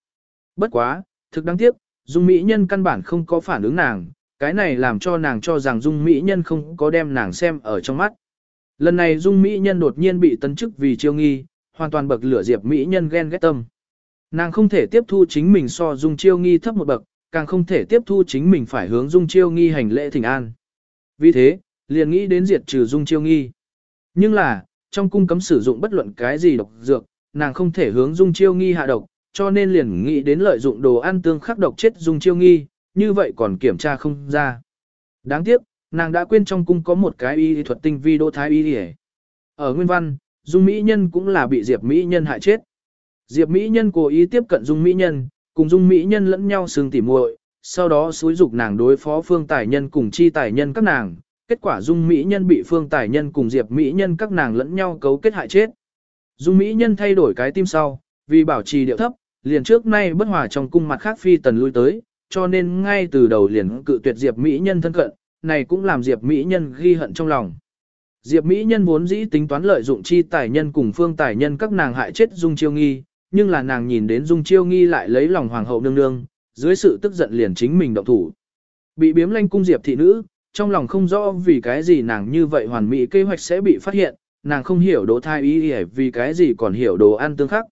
Bất quá, thực đáng tiếc, dung mỹ nhân căn bản không có phản ứng nàng, cái này làm cho nàng cho rằng dung mỹ nhân không có đem nàng xem ở trong mắt. Lần này dung mỹ nhân đột nhiên bị tấn chức vì chiêu nghi, hoàn toàn bậc lửa diệp mỹ nhân ghen ghét tâm. Nàng không thể tiếp thu chính mình so dung chiêu nghi thấp một bậc, càng không thể tiếp thu chính mình phải hướng dung chiêu nghi hành lễ thỉnh an. Vì thế, liền nghĩ đến diệt trừ dung chiêu nghi. Nhưng là, trong cung cấm sử dụng bất luận cái gì độc dược, nàng không thể hướng Dung Chiêu Nghi hạ độc, cho nên liền nghĩ đến lợi dụng đồ ăn tương khắc độc chết Dung Chiêu Nghi, như vậy còn kiểm tra không ra. Đáng tiếc, nàng đã quên trong cung có một cái y thuật tinh vi đô thái y Ở Nguyên Văn, Dung Mỹ Nhân cũng là bị Diệp Mỹ Nhân hại chết. Diệp Mỹ Nhân cố ý tiếp cận Dung Mỹ Nhân, cùng Dung Mỹ Nhân lẫn nhau sương tỉ muội, sau đó xúi dục nàng đối phó Phương Tài Nhân cùng Chi Tài Nhân các nàng, kết quả Dung Mỹ Nhân bị Phương Tài Nhân cùng Diệp Mỹ Nhân các nàng lẫn nhau cấu kết hại chết. Dung Mỹ Nhân thay đổi cái tim sau, vì bảo trì điệu thấp, liền trước nay bất hòa trong cung mặt khác phi tần lui tới, cho nên ngay từ đầu liền cự tuyệt Diệp Mỹ Nhân thân cận, này cũng làm Diệp Mỹ Nhân ghi hận trong lòng. Diệp Mỹ Nhân vốn dĩ tính toán lợi dụng chi tài nhân cùng phương tài nhân các nàng hại chết Dung Chiêu Nghi, nhưng là nàng nhìn đến Dung Chiêu Nghi lại lấy lòng hoàng hậu nương nương, dưới sự tức giận liền chính mình động thủ. Bị biếm lanh cung Diệp thị nữ, trong lòng không rõ vì cái gì nàng như vậy hoàn mỹ kế hoạch sẽ bị phát hiện, nàng không hiểu đỗ thai ý vì cái gì còn hiểu đồ ăn tương khắc.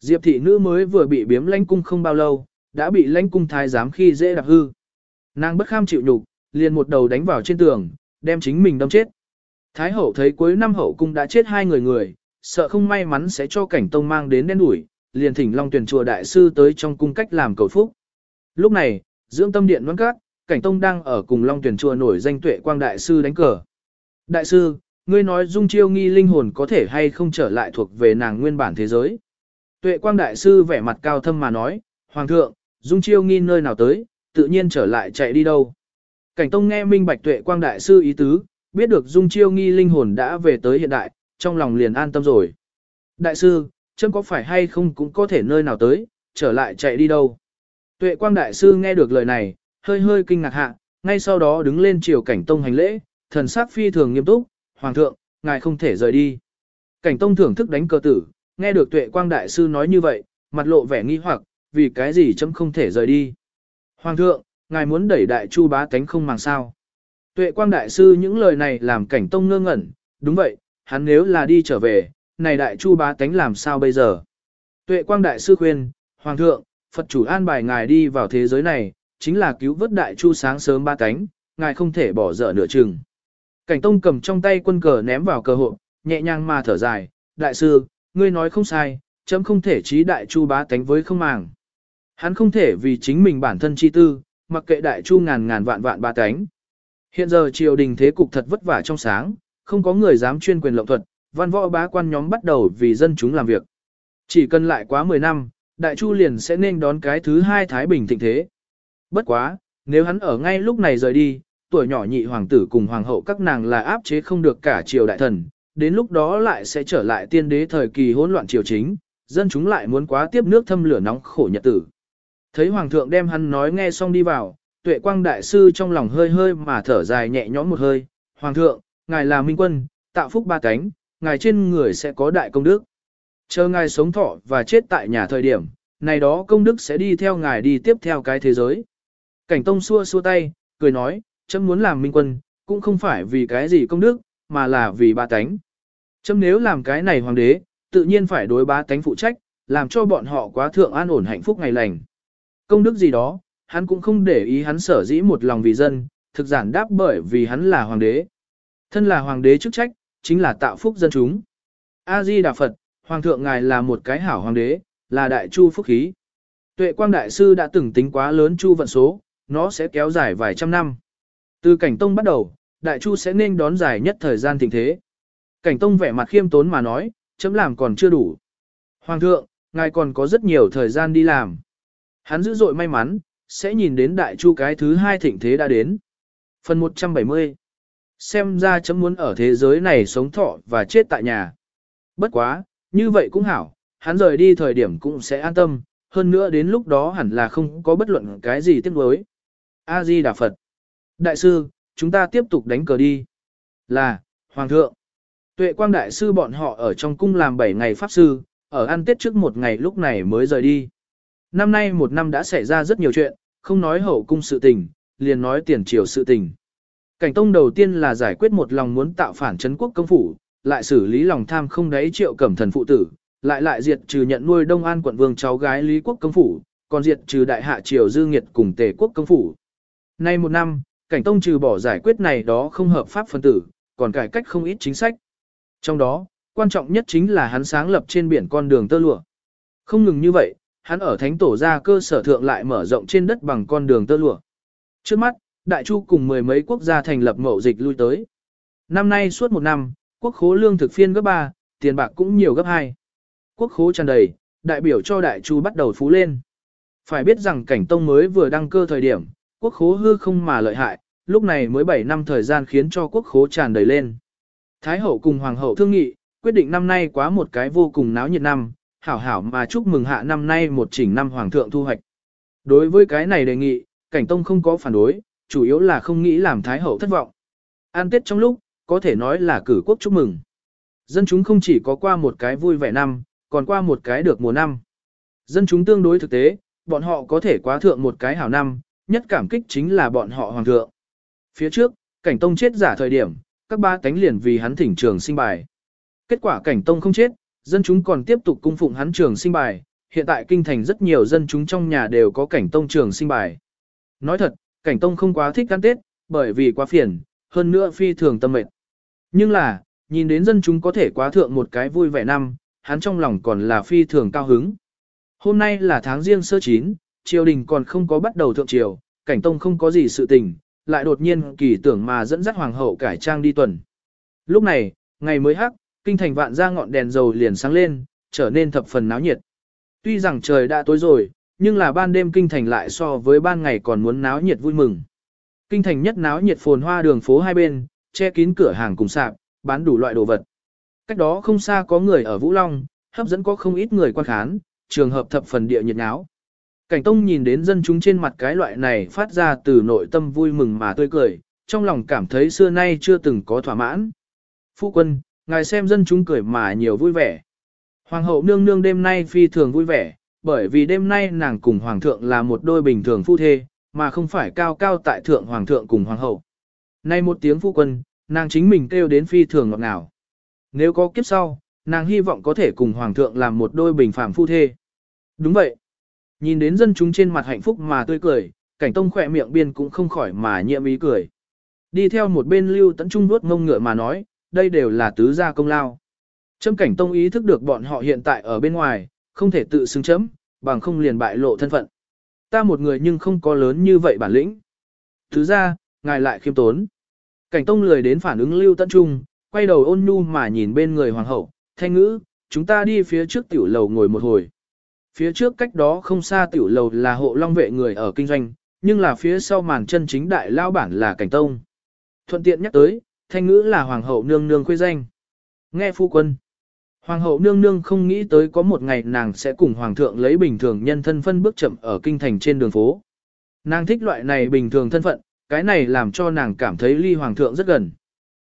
Diệp thị nữ mới vừa bị biếm lanh cung không bao lâu, đã bị lãnh cung thái giám khi dễ đạp hư. Nàng bất kham chịu nhục, liền một đầu đánh vào trên tường, đem chính mình đâm chết. Thái hậu thấy cuối năm hậu cung đã chết hai người người, sợ không may mắn sẽ cho cảnh tông mang đến đen đuổi, liền thỉnh Long tuyển chùa đại sư tới trong cung cách làm cầu phúc. Lúc này, dưỡng tâm điện đoán các, cảnh tông đang ở cùng Long tuyển chùa nổi danh tuệ quang đại sư đánh cờ. Đại sư, ngươi nói dung chiêu nghi linh hồn có thể hay không trở lại thuộc về nàng nguyên bản thế giới. Tuệ quang đại sư vẻ mặt cao thâm mà nói, Hoàng thượng, dung chiêu nghi nơi nào tới, tự nhiên trở lại chạy đi đâu. Cảnh tông nghe minh bạch tuệ quang đại sư ý tứ, biết được dung chiêu nghi linh hồn đã về tới hiện đại, trong lòng liền an tâm rồi. Đại sư, chấm có phải hay không cũng có thể nơi nào tới, trở lại chạy đi đâu. Tuệ quang đại sư nghe được lời này, hơi hơi kinh ngạc hạ, ngay sau đó đứng lên chiều cảnh tông hành lễ, thần sắc phi thường nghiêm túc, hoàng thượng, ngài không thể rời đi. Cảnh tông thưởng thức đánh cờ tử, nghe được tuệ quang đại sư nói như vậy, mặt lộ vẻ nghi hoặc, vì cái gì chấm không thể rời đi. Hoàng thượng, ngài muốn đẩy đại chu bá tánh không màng sao. Tuệ quang đại sư những lời này làm cảnh tông ngơ ngẩn, đúng vậy, hắn nếu là đi trở về, này đại chu bá tánh làm sao bây giờ. Tuệ quang đại sư khuyên, Hoàng thượng, Phật chủ an bài ngài đi vào thế giới này, chính là cứu vớt đại chu sáng sớm ba tánh, ngài không thể bỏ dở nửa chừng. Cảnh tông cầm trong tay quân cờ ném vào cờ hộp, nhẹ nhàng mà thở dài, đại sư, ngươi nói không sai, chấm không thể trí đại chu bá tánh với không màng. Hắn không thể vì chính mình bản thân chi tư, mặc kệ đại chu ngàn ngàn vạn vạn ba tánh. Hiện giờ triều đình thế cục thật vất vả trong sáng, không có người dám chuyên quyền lộng thuật, văn võ bá quan nhóm bắt đầu vì dân chúng làm việc. Chỉ cần lại quá 10 năm, đại chu liền sẽ nên đón cái thứ hai Thái Bình thịnh thế. Bất quá, nếu hắn ở ngay lúc này rời đi, tuổi nhỏ nhị hoàng tử cùng hoàng hậu các nàng là áp chế không được cả triều đại thần, đến lúc đó lại sẽ trở lại tiên đế thời kỳ hỗn loạn triều chính, dân chúng lại muốn quá tiếp nước thâm lửa nóng khổ nhật tử. Thấy hoàng thượng đem hắn nói nghe xong đi vào, tuệ quang đại sư trong lòng hơi hơi mà thở dài nhẹ nhõm một hơi, hoàng thượng, ngài là minh quân, tạo phúc ba cánh, ngài trên người sẽ có đại công đức. Chờ ngài sống thọ và chết tại nhà thời điểm, này đó công đức sẽ đi theo ngài đi tiếp theo cái thế giới. Cảnh tông xua xua tay, cười nói, chấm muốn làm minh quân, cũng không phải vì cái gì công đức, mà là vì ba tánh. Chấm nếu làm cái này hoàng đế, tự nhiên phải đối ba tánh phụ trách, làm cho bọn họ quá thượng an ổn hạnh phúc ngày lành. Công đức gì đó, hắn cũng không để ý hắn sở dĩ một lòng vì dân, thực giản đáp bởi vì hắn là hoàng đế. Thân là hoàng đế chức trách, chính là tạo phúc dân chúng. A-di Đà Phật, hoàng thượng ngài là một cái hảo hoàng đế, là đại chu phúc khí. Tuệ quang đại sư đã từng tính quá lớn chu vận số, nó sẽ kéo dài vài trăm năm. Từ cảnh tông bắt đầu, đại chu sẽ nên đón dài nhất thời gian tình thế. Cảnh tông vẻ mặt khiêm tốn mà nói, chấm làm còn chưa đủ. Hoàng thượng, ngài còn có rất nhiều thời gian đi làm. Hắn dữ dội may mắn, sẽ nhìn đến đại chu cái thứ hai thịnh thế đã đến. Phần 170 Xem ra chấm muốn ở thế giới này sống thọ và chết tại nhà. Bất quá, như vậy cũng hảo, hắn rời đi thời điểm cũng sẽ an tâm, hơn nữa đến lúc đó hẳn là không có bất luận cái gì tiếc nuối. A-di Đà Phật Đại sư, chúng ta tiếp tục đánh cờ đi. Là, Hoàng thượng. Tuệ quang đại sư bọn họ ở trong cung làm 7 ngày pháp sư, ở ăn tết trước một ngày lúc này mới rời đi. Năm nay một năm đã xảy ra rất nhiều chuyện, không nói hậu cung sự tình, liền nói tiền triều sự tình. Cảnh tông đầu tiên là giải quyết một lòng muốn tạo phản chấn quốc công phủ, lại xử lý lòng tham không đáy triệu cẩm thần phụ tử, lại lại diệt trừ nhận nuôi Đông An quận vương cháu gái Lý Quốc công phủ, còn diệt trừ đại hạ triều dư nghiệt cùng tề quốc công phủ. Nay một năm, cảnh tông trừ bỏ giải quyết này đó không hợp pháp phân tử, còn cải cách không ít chính sách. Trong đó, quan trọng nhất chính là hắn sáng lập trên biển con đường tơ lụa. Không ngừng như vậy, hắn ở thánh tổ ra cơ sở thượng lại mở rộng trên đất bằng con đường tơ lụa. Trước mắt, Đại Chu cùng mười mấy quốc gia thành lập mậu dịch lui tới. Năm nay suốt một năm, quốc khố lương thực phiên gấp 3, tiền bạc cũng nhiều gấp 2. Quốc khố tràn đầy, đại biểu cho Đại Chu bắt đầu phú lên. Phải biết rằng cảnh tông mới vừa đăng cơ thời điểm, quốc khố hư không mà lợi hại, lúc này mới 7 năm thời gian khiến cho quốc khố tràn đầy lên. Thái hậu cùng hoàng hậu thương nghị, quyết định năm nay quá một cái vô cùng náo nhiệt năm, hảo hảo mà chúc mừng hạ năm nay một chỉnh năm hoàng thượng thu hoạch. Đối với cái này đề nghị, cảnh tông không có phản đối, chủ yếu là không nghĩ làm thái hậu thất vọng. An tết trong lúc, có thể nói là cử quốc chúc mừng. Dân chúng không chỉ có qua một cái vui vẻ năm, còn qua một cái được mùa năm. Dân chúng tương đối thực tế, bọn họ có thể quá thượng một cái hảo năm, nhất cảm kích chính là bọn họ hoàng thượng. Phía trước, cảnh tông chết giả thời điểm, các ba tánh liền vì hắn thỉnh trường sinh bài. Kết quả cảnh tông không chết, dân chúng còn tiếp tục cung phụng hắn trường sinh bài, hiện tại kinh thành rất nhiều dân chúng trong nhà đều có cảnh tông trường sinh bài. Nói thật, cảnh tông không quá thích ăn Tết, bởi vì quá phiền, hơn nữa phi thường tâm mệt. Nhưng là, nhìn đến dân chúng có thể quá thượng một cái vui vẻ năm, hắn trong lòng còn là phi thường cao hứng. Hôm nay là tháng riêng sơ chín, triều đình còn không có bắt đầu thượng triều, cảnh tông không có gì sự tình, lại đột nhiên kỳ tưởng mà dẫn dắt hoàng hậu cải trang đi tuần. Lúc này, ngày mới hắc, kinh thành vạn ra ngọn đèn dầu liền sáng lên, trở nên thập phần náo nhiệt. Tuy rằng trời đã tối rồi, nhưng là ban đêm kinh thành lại so với ban ngày còn muốn náo nhiệt vui mừng. Kinh thành nhất náo nhiệt phồn hoa đường phố hai bên, che kín cửa hàng cùng sạp, bán đủ loại đồ vật. Cách đó không xa có người ở Vũ Long, hấp dẫn có không ít người quan khán, trường hợp thập phần địa nhiệt náo. Cảnh Tông nhìn đến dân chúng trên mặt cái loại này phát ra từ nội tâm vui mừng mà tươi cười, trong lòng cảm thấy xưa nay chưa từng có thỏa mãn. Phu quân, ngài xem dân chúng cười mà nhiều vui vẻ. Hoàng hậu nương nương đêm nay phi thường vui vẻ, bởi vì đêm nay nàng cùng hoàng thượng là một đôi bình thường phu thê, mà không phải cao cao tại thượng hoàng thượng cùng hoàng hậu. Nay một tiếng phu quân, nàng chính mình kêu đến phi thường ngọt ngào. Nếu có kiếp sau, nàng hy vọng có thể cùng hoàng thượng làm một đôi bình phàm phu thê. Đúng vậy. Nhìn đến dân chúng trên mặt hạnh phúc mà tươi cười, cảnh tông khỏe miệng biên cũng không khỏi mà nhiệm ý cười. Đi theo một bên lưu tấn trung nuốt ngông ngựa mà nói, đây đều là tứ gia công lao. Trâm cảnh tông ý thức được bọn họ hiện tại ở bên ngoài, không thể tự xứng chấm, bằng không liền bại lộ thân phận. Ta một người nhưng không có lớn như vậy bản lĩnh. Thứ ra, ngài lại khiêm tốn. Cảnh tông lười đến phản ứng lưu tấn trung, quay đầu ôn nhu mà nhìn bên người hoàng hậu, thanh ngữ, chúng ta đi phía trước tiểu lầu ngồi một hồi. Phía trước cách đó không xa tiểu lầu là hộ long vệ người ở kinh doanh, nhưng là phía sau màn chân chính đại lao bản là cảnh tông. Thuận tiện nhắc tới, thanh ngữ là hoàng hậu nương nương khuê danh. Nghe phu quân. Hoàng hậu nương nương không nghĩ tới có một ngày nàng sẽ cùng hoàng thượng lấy bình thường nhân thân phân bước chậm ở kinh thành trên đường phố. Nàng thích loại này bình thường thân phận, cái này làm cho nàng cảm thấy ly hoàng thượng rất gần.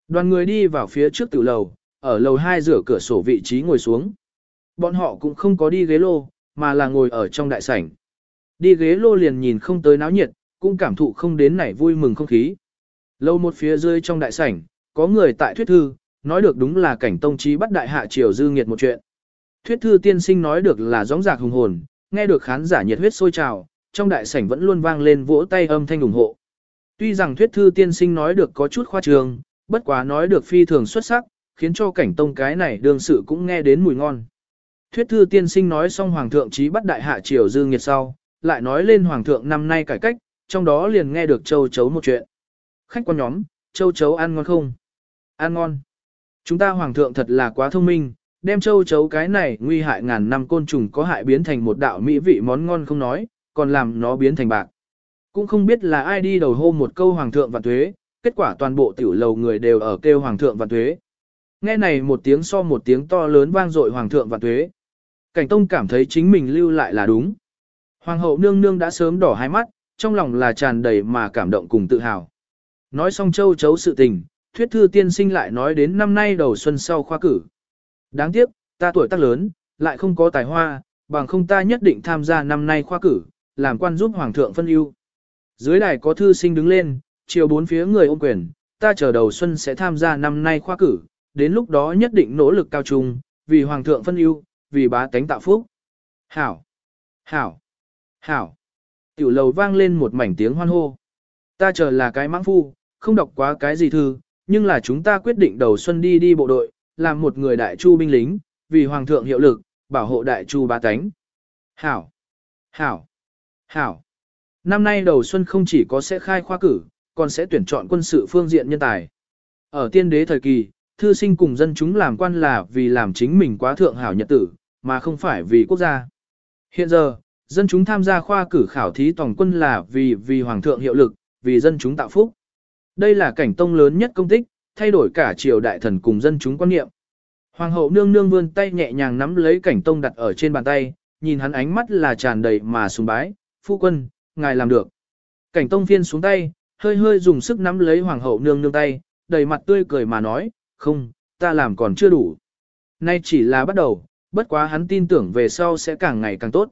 Đoàn người đi vào phía trước tiểu lầu, ở lầu 2 rửa cửa sổ vị trí ngồi xuống. Bọn họ cũng không có đi ghế lô, mà là ngồi ở trong đại sảnh. Đi ghế lô liền nhìn không tới náo nhiệt, cũng cảm thụ không đến nảy vui mừng không khí. Lâu một phía dưới trong đại sảnh, có người tại thuyết thư, nói được đúng là cảnh tông trí bắt đại hạ triều dư nghiệt một chuyện. Thuyết thư tiên sinh nói được là gióng giạc hùng hồn, nghe được khán giả nhiệt huyết sôi trào, trong đại sảnh vẫn luôn vang lên vỗ tay âm thanh ủng hộ. Tuy rằng thuyết thư tiên sinh nói được có chút khoa trương, bất quá nói được phi thường xuất sắc, khiến cho cảnh tông cái này đương sự cũng nghe đến mùi ngon. Thuyết thư tiên sinh nói xong Hoàng thượng trí bắt đại hạ triều dư nghiệt sau, lại nói lên Hoàng thượng năm nay cải cách, trong đó liền nghe được châu chấu một chuyện. Khách quan nhóm, châu chấu ăn ngon không? Ăn ngon. Chúng ta Hoàng thượng thật là quá thông minh, đem châu chấu cái này nguy hại ngàn năm côn trùng có hại biến thành một đạo mỹ vị món ngon không nói, còn làm nó biến thành bạc. Cũng không biết là ai đi đầu hô một câu Hoàng thượng vạn tuế, kết quả toàn bộ tiểu lầu người đều ở kêu Hoàng thượng vạn tuế. Nghe này một tiếng so một tiếng to lớn vang dội Hoàng thượng vạn tuế. Cảnh Tông cảm thấy chính mình lưu lại là đúng. Hoàng hậu nương nương đã sớm đỏ hai mắt, trong lòng là tràn đầy mà cảm động cùng tự hào. Nói xong châu chấu sự tình, thuyết thư tiên sinh lại nói đến năm nay đầu xuân sau khoa cử. Đáng tiếc, ta tuổi tác lớn, lại không có tài hoa, bằng không ta nhất định tham gia năm nay khoa cử, làm quan giúp hoàng thượng phân ưu. Dưới đài có thư sinh đứng lên, chiều bốn phía người ôm quyền, ta chờ đầu xuân sẽ tham gia năm nay khoa cử, đến lúc đó nhất định nỗ lực cao trung, vì hoàng thượng phân ưu, vì bá tánh tạo phúc. Hảo! Hảo! Hảo! Tiểu lầu vang lên một mảnh tiếng hoan hô. Ta chờ là cái mãng phu, không đọc quá cái gì thư, nhưng là chúng ta quyết định đầu xuân đi đi bộ đội, làm một người đại chu binh lính, vì hoàng thượng hiệu lực, bảo hộ đại chu bá tánh. Hảo! Hảo! Hảo! Năm nay đầu xuân không chỉ có sẽ khai khoa cử, còn sẽ tuyển chọn quân sự phương diện nhân tài. Ở tiên đế thời kỳ, thư sinh cùng dân chúng làm quan là vì làm chính mình quá thượng hảo nhật tử, mà không phải vì quốc gia. Hiện giờ, dân chúng tham gia khoa cử khảo thí tổng quân là vì vì hoàng thượng hiệu lực, vì dân chúng tạo phúc. Đây là cảnh tông lớn nhất công tích, thay đổi cả triều đại thần cùng dân chúng quan niệm. Hoàng hậu nương nương vươn tay nhẹ nhàng nắm lấy cảnh tông đặt ở trên bàn tay, nhìn hắn ánh mắt là tràn đầy mà sùng bái, phu quân, ngài làm được. Cảnh tông phiên xuống tay, hơi hơi dùng sức nắm lấy hoàng hậu nương nương tay, đầy mặt tươi cười mà nói, không, ta làm còn chưa đủ. Nay chỉ là bắt đầu, bất quá hắn tin tưởng về sau sẽ càng ngày càng tốt.